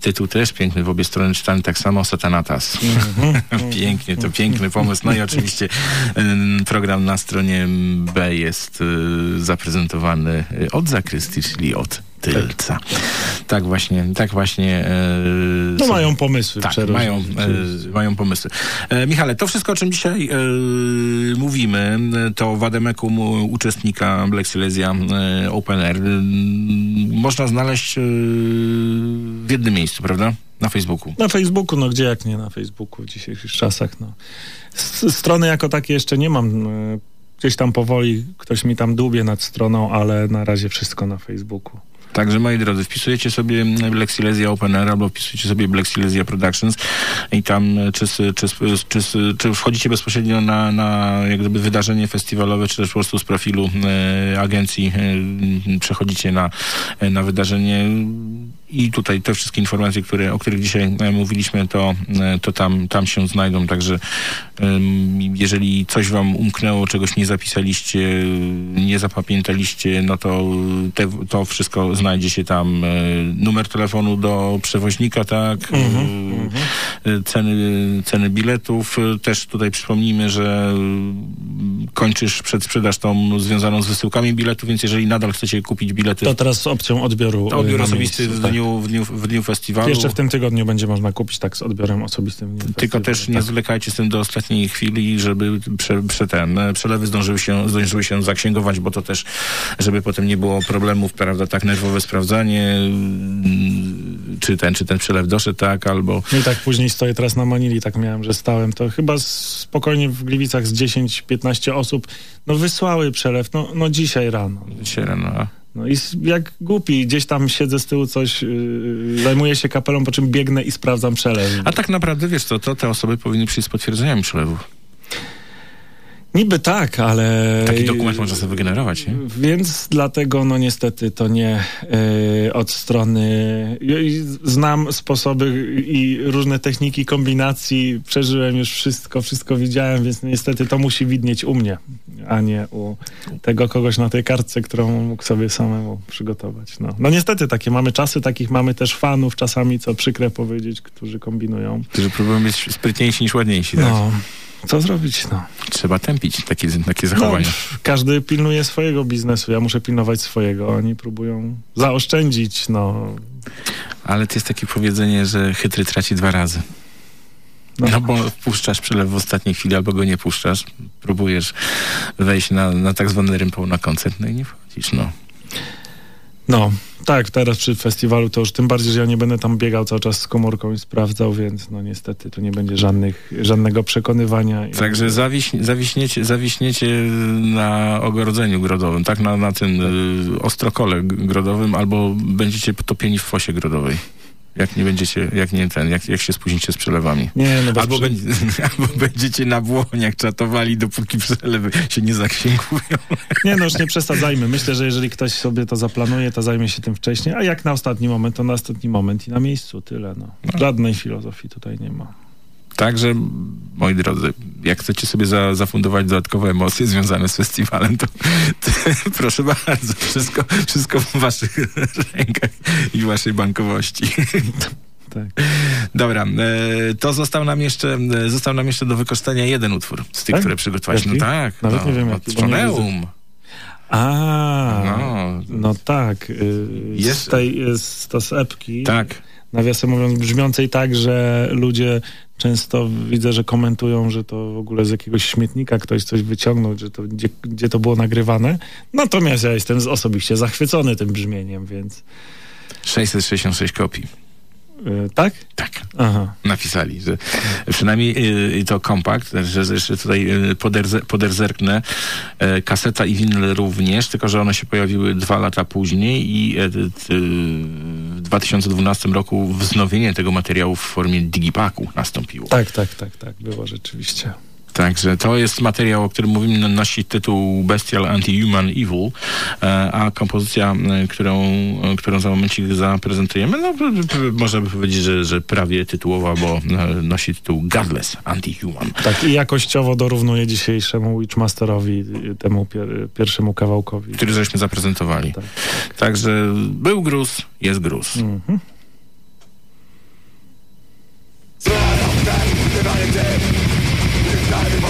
Speaker 5: Tytuł też piękny, w obie strony czytany tak samo, Satanatas. Pięknie, to piękny pomysł. No i oczywiście e, program na stronie B jest e, zaprezentowany e, od zakrysty, czyli od tylca. Tak właśnie, tak właśnie. E,
Speaker 6: No
Speaker 5: są-
Speaker 6: mają pomysły
Speaker 5: tak, mają, e, mają pomysły. E, Michale, to wszystko, o czym dzisiaj e, mówimy, to w Ademekum u- uczestnika Black Silesia e, Open Air. e, można znaleźć w jednym miejscu, prawda? Na Facebooku.
Speaker 6: Na Facebooku, no gdzie jak nie na Facebooku w dzisiejszych czasach, no. S- strony jako takie jeszcze nie mam. Gdzieś tam powoli ktoś mi tam dłubie nad stroną, ale na razie wszystko na Facebooku.
Speaker 5: Także moi drodzy, wpisujecie sobie Black Silesia Open Air albo wpisujecie sobie Black Silesia Productions i tam e, czy, czy, s- czy, czy wchodzicie bezpośrednio na, na jak gdyby wydarzenie festiwalowe, czy też po prostu z profilu e, agencji e, przechodzicie na, e, na wydarzenie i tutaj te wszystkie informacje, które, o których dzisiaj e, mówiliśmy, to, e, to tam, tam się znajdą. Także jeżeli coś wam umknęło, czegoś nie zapisaliście, nie zapamiętaliście, no to te, to wszystko znajdzie się tam. E, Numer telefonu do przewoźnika, tak? E, Ceny, ceny biletów. E, Też tutaj przypomnijmy, że kończysz przedsprzedaż tą związaną z wysyłkami biletów, więc jeżeli nadal chcecie kupić bilety
Speaker 6: To teraz z opcją odbioru.
Speaker 5: to
Speaker 6: e,
Speaker 5: odbiór
Speaker 6: na
Speaker 5: osobisty
Speaker 6: miejscu,
Speaker 5: w,
Speaker 6: tak.
Speaker 5: Dniu, w, dniu, w dniu festiwalu.
Speaker 6: Jeszcze w tym tygodniu będzie można kupić tak z odbiorem osobistym.
Speaker 5: Tylko
Speaker 6: festiwalu,
Speaker 5: też nie
Speaker 6: tak.
Speaker 5: zwlekajcie z tym do ostatniej chwili, żeby prze, prze ten, e, przelewy zdążyły się, zdążyły się zaksięgować, bo to też, żeby potem nie było problemów, prawda, tak nerwowe sprawdzanie, mm, czy ten, czy ten przelew doszedł, tak, albo
Speaker 6: No i tak później stoję teraz na Manili, tak miałem, że stałem. To chyba spokojnie w Gliwicach z 10-15 osób no wysłały przelew, no, no dzisiaj rano.
Speaker 5: się rano,
Speaker 6: No i jak głupi, gdzieś tam siedzę z tyłu coś, yy, zajmuję się kapelą, po czym biegnę i sprawdzam przelew.
Speaker 5: a tak naprawdę, wiesz co, to te osoby powinny przyjść z potwierdzeniami przelewów.
Speaker 6: Niby tak, ale...
Speaker 5: Taki dokument można sobie wygenerować, nie?
Speaker 6: Więc dlatego, no niestety, to nie y, od strony. Znam sposoby i różne techniki kombinacji, przeżyłem już wszystko, wszystko widziałem, więc niestety to musi widnieć u mnie, a nie u tego kogoś na tej kartce, którą mógł sobie samemu przygotować. No, no niestety takie mamy czasy, takich mamy też fanów czasami, co przykre powiedzieć, którzy kombinują.
Speaker 5: Którzy próbują być sprytniejsi niż ładniejsi, tak?
Speaker 6: No, co zrobić, no.
Speaker 5: Trzeba tępić takie, takie
Speaker 6: No,
Speaker 5: zachowania.
Speaker 6: każdy pilnuje swojego biznesu, ja muszę pilnować swojego, oni próbują zaoszczędzić, no.
Speaker 5: Ale to jest takie powiedzenie, że chytry traci dwa razy.
Speaker 6: No.
Speaker 5: No, bo puszczasz przelew w ostatniej chwili, albo go nie puszczasz. Próbujesz wejść na, na tak zwany rympał na koncert, no i nie wchodzisz, no.
Speaker 6: No, tak, teraz przy festiwalu to już tym bardziej, że ja nie będę tam biegał cały czas z komórką i sprawdzał, więc no niestety tu nie będzie żadnych, żadnego przekonywania.
Speaker 5: Także zawiś, zawiśniecie, zawiśniecie na ogrodzeniu grodowym, tak? Na, na tym y, ostrokole grodowym, albo będziecie potopieni w fosie grodowej. Jak nie będziecie, jak nie ten, jak, jak się spóźnicie z przelewami.
Speaker 6: Nie, no
Speaker 5: Albo, będzie, albo będziecie na błoniach czatowali, dopóki przelewy się nie zaksięgują.
Speaker 6: Nie, no już nie przesadzajmy. Myślę, że jeżeli ktoś sobie to zaplanuje, to zajmie się tym wcześniej, a jak na ostatni moment, to na ostatni moment i na miejscu, tyle, no. Żadnej filozofii tutaj nie ma.
Speaker 5: Także, moi drodzy, jak chcecie sobie za, zafundować dodatkowe emocje związane z festiwalem, to, to proszę bardzo, wszystko, wszystko w waszych rękach i waszej bankowości.
Speaker 6: Tak.
Speaker 5: Dobra, e, to został nam jeszcze e, został nam jeszcze do wykorzystania jeden utwór z tych,
Speaker 6: Tak?
Speaker 5: które przygotowałeś. No tak,
Speaker 6: Nawet
Speaker 5: no,
Speaker 6: nie wiem,
Speaker 5: od Troneum.
Speaker 6: A,
Speaker 5: No.
Speaker 6: no, tak. y,
Speaker 5: Jest-
Speaker 6: Z tej, z, to z epki.
Speaker 5: Tak.
Speaker 6: Nawiasem mówiąc, brzmiącej tak, że ludzie często widzę, że komentują, że to w ogóle z jakiegoś śmietnika ktoś coś wyciągnął, że to, gdzie, gdzie to było nagrywane. Natomiast ja jestem osobiście zachwycony tym brzmieniem, więc
Speaker 5: 666 kopii.
Speaker 6: Y, tak?
Speaker 5: Tak.
Speaker 6: Aha.
Speaker 5: napisali, że przynajmniej y, to kompakt, że jeszcze tutaj y, poderze, poderzerknę, y, kaseta i winyl również, tylko że one się pojawiły dwa lata później i y, y, w 2012 roku wznowienie tego materiału w formie digipacku nastąpiło.
Speaker 6: Tak, tak, tak, tak, było rzeczywiście.
Speaker 2: Także to jest materiał, o którym mówimy, no, nosi tytuł Bestial Anti-Human Evil, e, a kompozycja, którą, e, którą za momencik zaprezentujemy, no można by powiedzieć, że, że prawie tytułowa, bo e, nosi tytuł Godless Anti-Human.
Speaker 6: Tak, i jakościowo dorównuje dzisiejszemu Witchmasterowi, temu pier, pierwszemu kawałkowi.
Speaker 2: który żeśmy zaprezentowali. Także był gruz, jest gruz.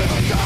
Speaker 2: to the day,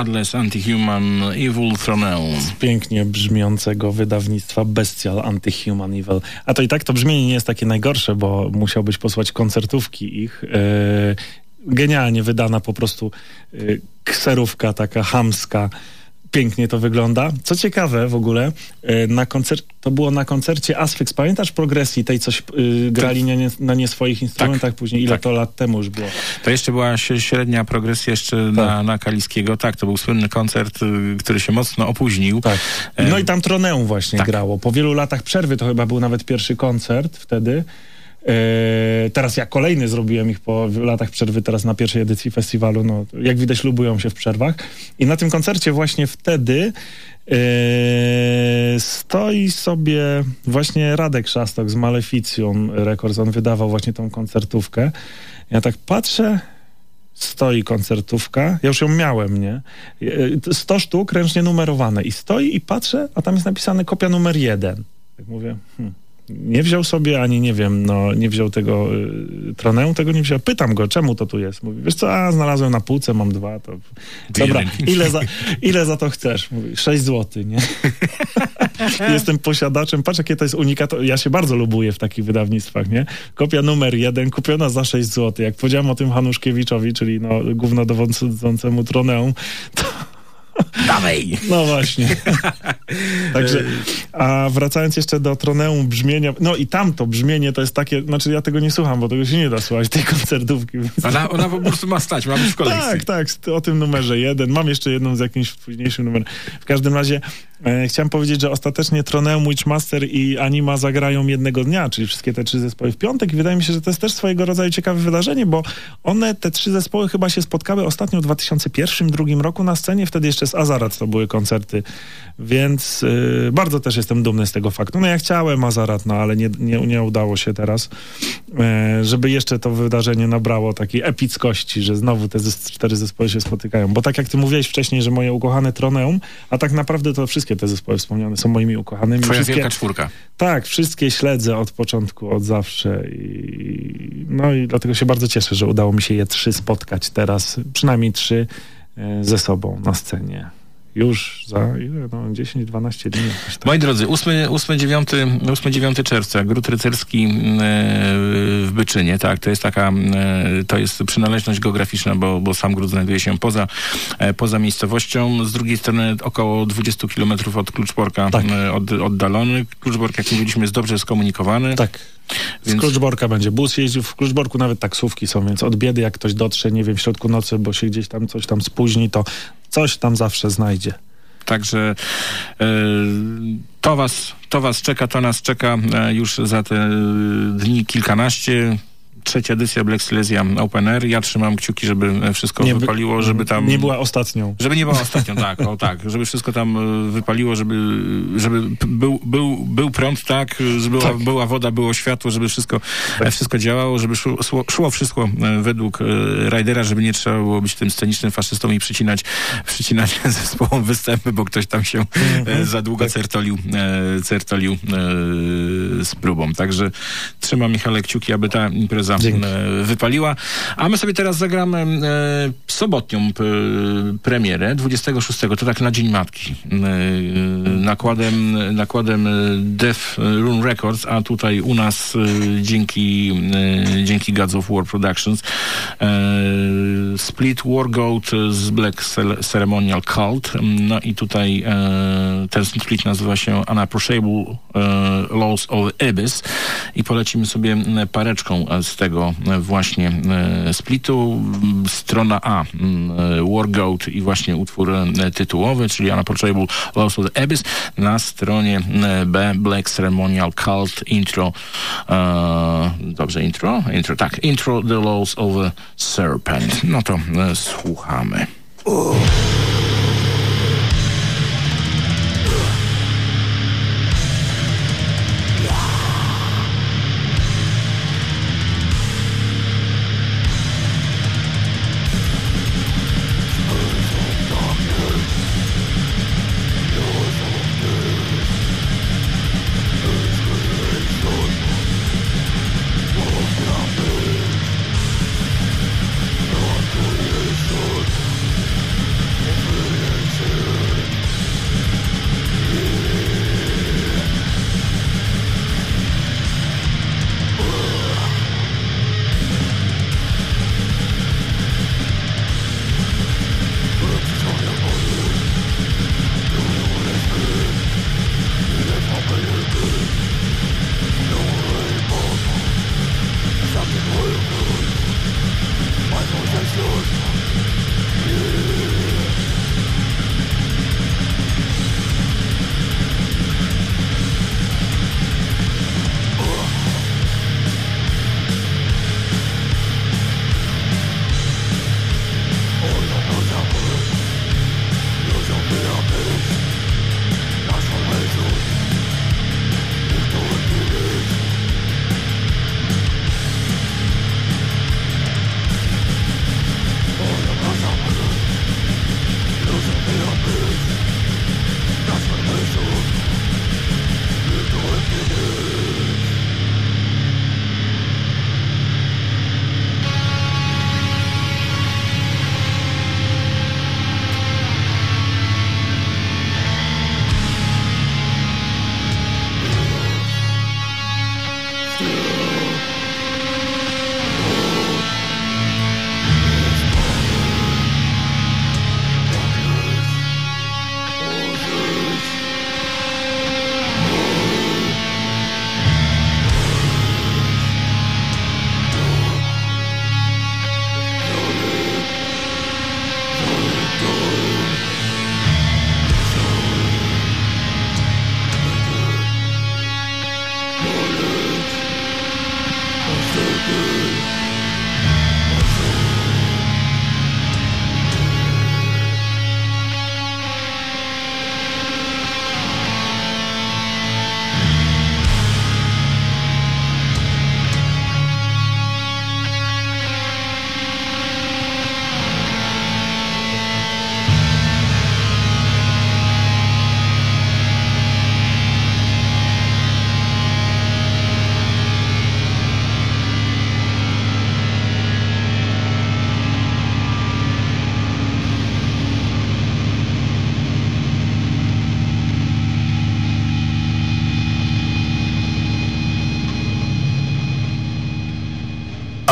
Speaker 2: Godless Anti-Human Evil Throne.
Speaker 6: pięknie brzmiącego wydawnictwa Bestial Anti-Human Evil. A to i tak to brzmienie nie jest takie najgorsze, bo musiałbyś posłać koncertówki ich. E, genialnie wydana po prostu e, kserówka taka hamska. Pięknie to wygląda. Co ciekawe w ogóle, e, na koncert, to było na koncercie Asphyx. Pamiętasz progresji tej, coś y, grali na nie, na nie swoich instrumentach później? Ile
Speaker 2: tak.
Speaker 6: to lat temu już było?
Speaker 2: To jeszcze była średnia progresja jeszcze na, na Kaliskiego. Tak, to był słynny koncert, y, który się mocno opóźnił.
Speaker 6: Tak. No i tam Troneum właśnie
Speaker 2: tak.
Speaker 6: grało. Po wielu latach przerwy to chyba był nawet pierwszy koncert wtedy. E, teraz ja kolejny zrobiłem ich po latach przerwy teraz na pierwszej edycji festiwalu. No, jak widać lubują się w przerwach. I na tym koncercie właśnie wtedy e, stoi sobie właśnie Radek Szastok z Maleficją Records. On wydawał właśnie tą koncertówkę. Ja tak patrzę, stoi koncertówka, ja już ją miałem, nie? E, 100 sztuk ręcznie numerowane i stoi i patrzę, a tam jest napisane kopia numer jeden. Tak mówię, hmm. Nie wziął sobie, ani nie wiem, no nie wziął tego y, Troneum, tego nie wziął. Pytam go, czemu to tu jest? Mówi, wiesz co, a znalazłem na półce, mam dwa, to... Dobra, ile za, ile za to chcesz? Mówi, 6 zł, nie? Jestem posiadaczem, patrz jakie to jest unikat. Ja się bardzo lubuję w takich wydawnictwach, nie? Kopia numer jeden, kupiona za 6 zł. Jak powiedziałem o tym Hanuszkiewiczowi, czyli no głównodowodzącemu Troneum, to
Speaker 5: Dawaj!
Speaker 6: no właśnie. Także, a wracając jeszcze do Troneum brzmienia, no i tamto brzmienie to jest takie, znaczy ja tego nie słucham, bo tego się nie da słuchać, tej koncertówki.
Speaker 5: Ona, ona po prostu ma stać, ma być w kolekcji.
Speaker 6: Tak, tak, o tym numerze jeden. Mam jeszcze jedną z jakimś późniejszym numerem. W każdym razie e, chciałem powiedzieć, że ostatecznie Troneum, Witchmaster i Anima zagrają jednego dnia, czyli wszystkie te trzy zespoły w piątek i wydaje mi się, że to jest też swojego rodzaju ciekawe wydarzenie, bo one, te trzy zespoły chyba się spotkały ostatnio w 2001-2002 roku na scenie, wtedy jeszcze z Azarat to były koncerty, więc y, bardzo też jestem dumny z tego faktu. No ja chciałem Azarat, no ale nie, nie, nie udało się teraz, e, żeby jeszcze to wydarzenie nabrało takiej epickości, że znowu te zes cztery zespoły się spotykają. Bo tak jak ty mówiłeś wcześniej, że moje ukochane Troneum, a tak naprawdę to wszystkie te zespoły wspomniane są moimi ukochanymi.
Speaker 5: Twoja
Speaker 6: wszystkie,
Speaker 5: wielka czwórka.
Speaker 6: Tak, wszystkie śledzę od początku, od zawsze i no i dlatego się bardzo cieszę, że udało mi się je trzy spotkać teraz, przynajmniej trzy ze sobą na scenie. Już za ile? No, 10-12 dni. tak.
Speaker 5: Moi drodzy, 8-9 8, 9 czerwca, Gród Rycerski e, w Byczynie, tak, to jest taka, e, to jest przynależność geograficzna, bo, bo sam gród znajduje się poza, e, poza miejscowością. Z drugiej strony około 20 kilometrów od Kluczborka
Speaker 6: Tak.
Speaker 5: od, oddalony. Kluczbork, jak mówiliśmy, jest dobrze skomunikowany.
Speaker 6: Tak. Z
Speaker 5: Więc-
Speaker 6: Kluczborka będzie bus jeździł. W Kluczborku nawet taksówki są, więc od biedy jak ktoś dotrze, nie wiem, w środku nocy, bo się gdzieś tam coś tam spóźni, to coś tam zawsze znajdzie.
Speaker 5: Także e, to, was, to was czeka, to nas czeka e, już za te e, dni kilkanaście. Trzecia edycja Black Silesia Open Air. Ja trzymam kciuki, żeby wszystko
Speaker 6: Nie
Speaker 5: wypaliło, żeby tam...
Speaker 6: Nie była ostatnią.
Speaker 5: Żeby nie była ostatnią, tak, o tak, żeby wszystko tam e, wypaliło, żeby, żeby był, był, był prąd, tak, żeby była, była woda, było światło, żeby wszystko, e, wszystko działało, żeby szło, szło- wszystko e, według e, Rajdera, żeby nie trzeba było być tym scenicznym faszystą i przycinać, przycinać zespołom występy, bo ktoś tam się e, za długo certolił, e, certolił e, z próbą. Także trzymam Michale kciuki, aby ta impreza
Speaker 6: Dzięki.
Speaker 5: e, wypaliła. A my sobie teraz zagramy e, sobotnią premierę, 26, to tak na Dzień Matki. E, nakładem, nakładem Death Room Records, a tutaj u nas dzięki, dzięki Gods of War Productions Split War Goat z Black Ceremonial Cult. No i tutaj ten split nazywa się Unapproachable Laws of Abyss i polecimy sobie pareczką z tego e, właśnie e, splitu. Strona A, m, e, War Goat i właśnie utwór tytułowy, czyli Unapproachable Laws of the Abyss. Na stronie B Black Ceremonial Cult intro. Dobrze, intro? Intro, tak. Intro The Laws of the Serpent. No to słuchamy.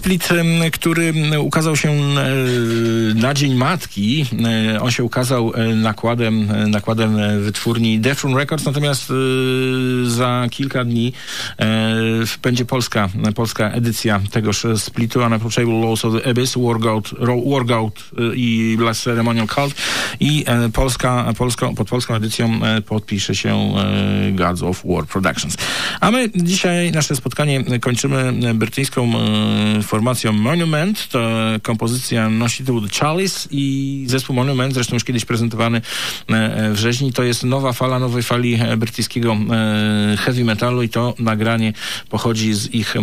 Speaker 5: Split, który ukazał się na Dzień Matki. E, On się ukazał e, nakładem, e, nakładem wytwórni Defrun Records, natomiast za kilka dni będzie polska, polska edycja tegoż splitu, Unapproachable Laws of the Abyss, Workout, workout e, i Last Ceremonial Cult i e, polska, polską, pod polską edycją e, podpisze się e, Gods of War Productions. A my dzisiaj nasze spotkanie kończymy brytyjską formacją Monument. To kompozycja nosi tytuł The Chalice i zespół Monument, zresztą już kiedyś prezentowany w rzeźni, to jest nowa fala, nowej fali brytyjskiego heavy metalu i to nagranie pochodzi z ich e,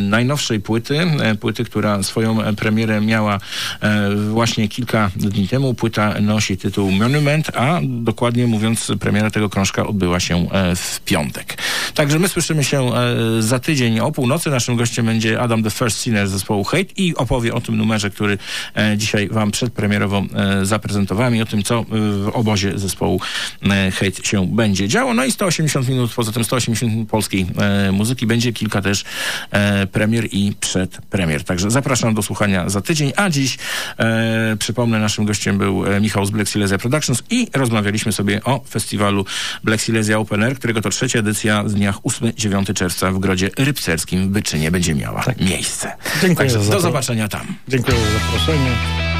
Speaker 5: najnowszej płyty, e, płyty, która swoją premierę miała e, właśnie kilka dni temu. Płyta nosi tytuł Monument, a dokładnie mówiąc premiera tego krążka odbyła się w piątek. Także my słyszymy się za tydzień o północy. Naszym gościem będzie Adam the First Sinner z zespołu Hate i opowie o tym numerze, który dzisiaj wam przedpremierowo zaprezentowałem i o tym, co w obozie zespołu Hate się będzie działo. No i 180 minut, poza tym 180 minut polskiej muzyki. Będzie kilka też e, premier i przedpremier. Także zapraszam do słuchania za tydzień, a dziś e, przypomnę, naszym gościem był e, Michał z Black Silesia Productions i rozmawialiśmy sobie o festiwalu Black Silesia Open Air, którego to trzecia edycja w dniach 8-9 czerwca w Grodzie Rybcerskim w Byczynie będzie miała miejsce.
Speaker 6: Dziękuję
Speaker 5: Także
Speaker 6: za
Speaker 5: do zobaczenia tam.
Speaker 6: Dziękuję za zaproszenie.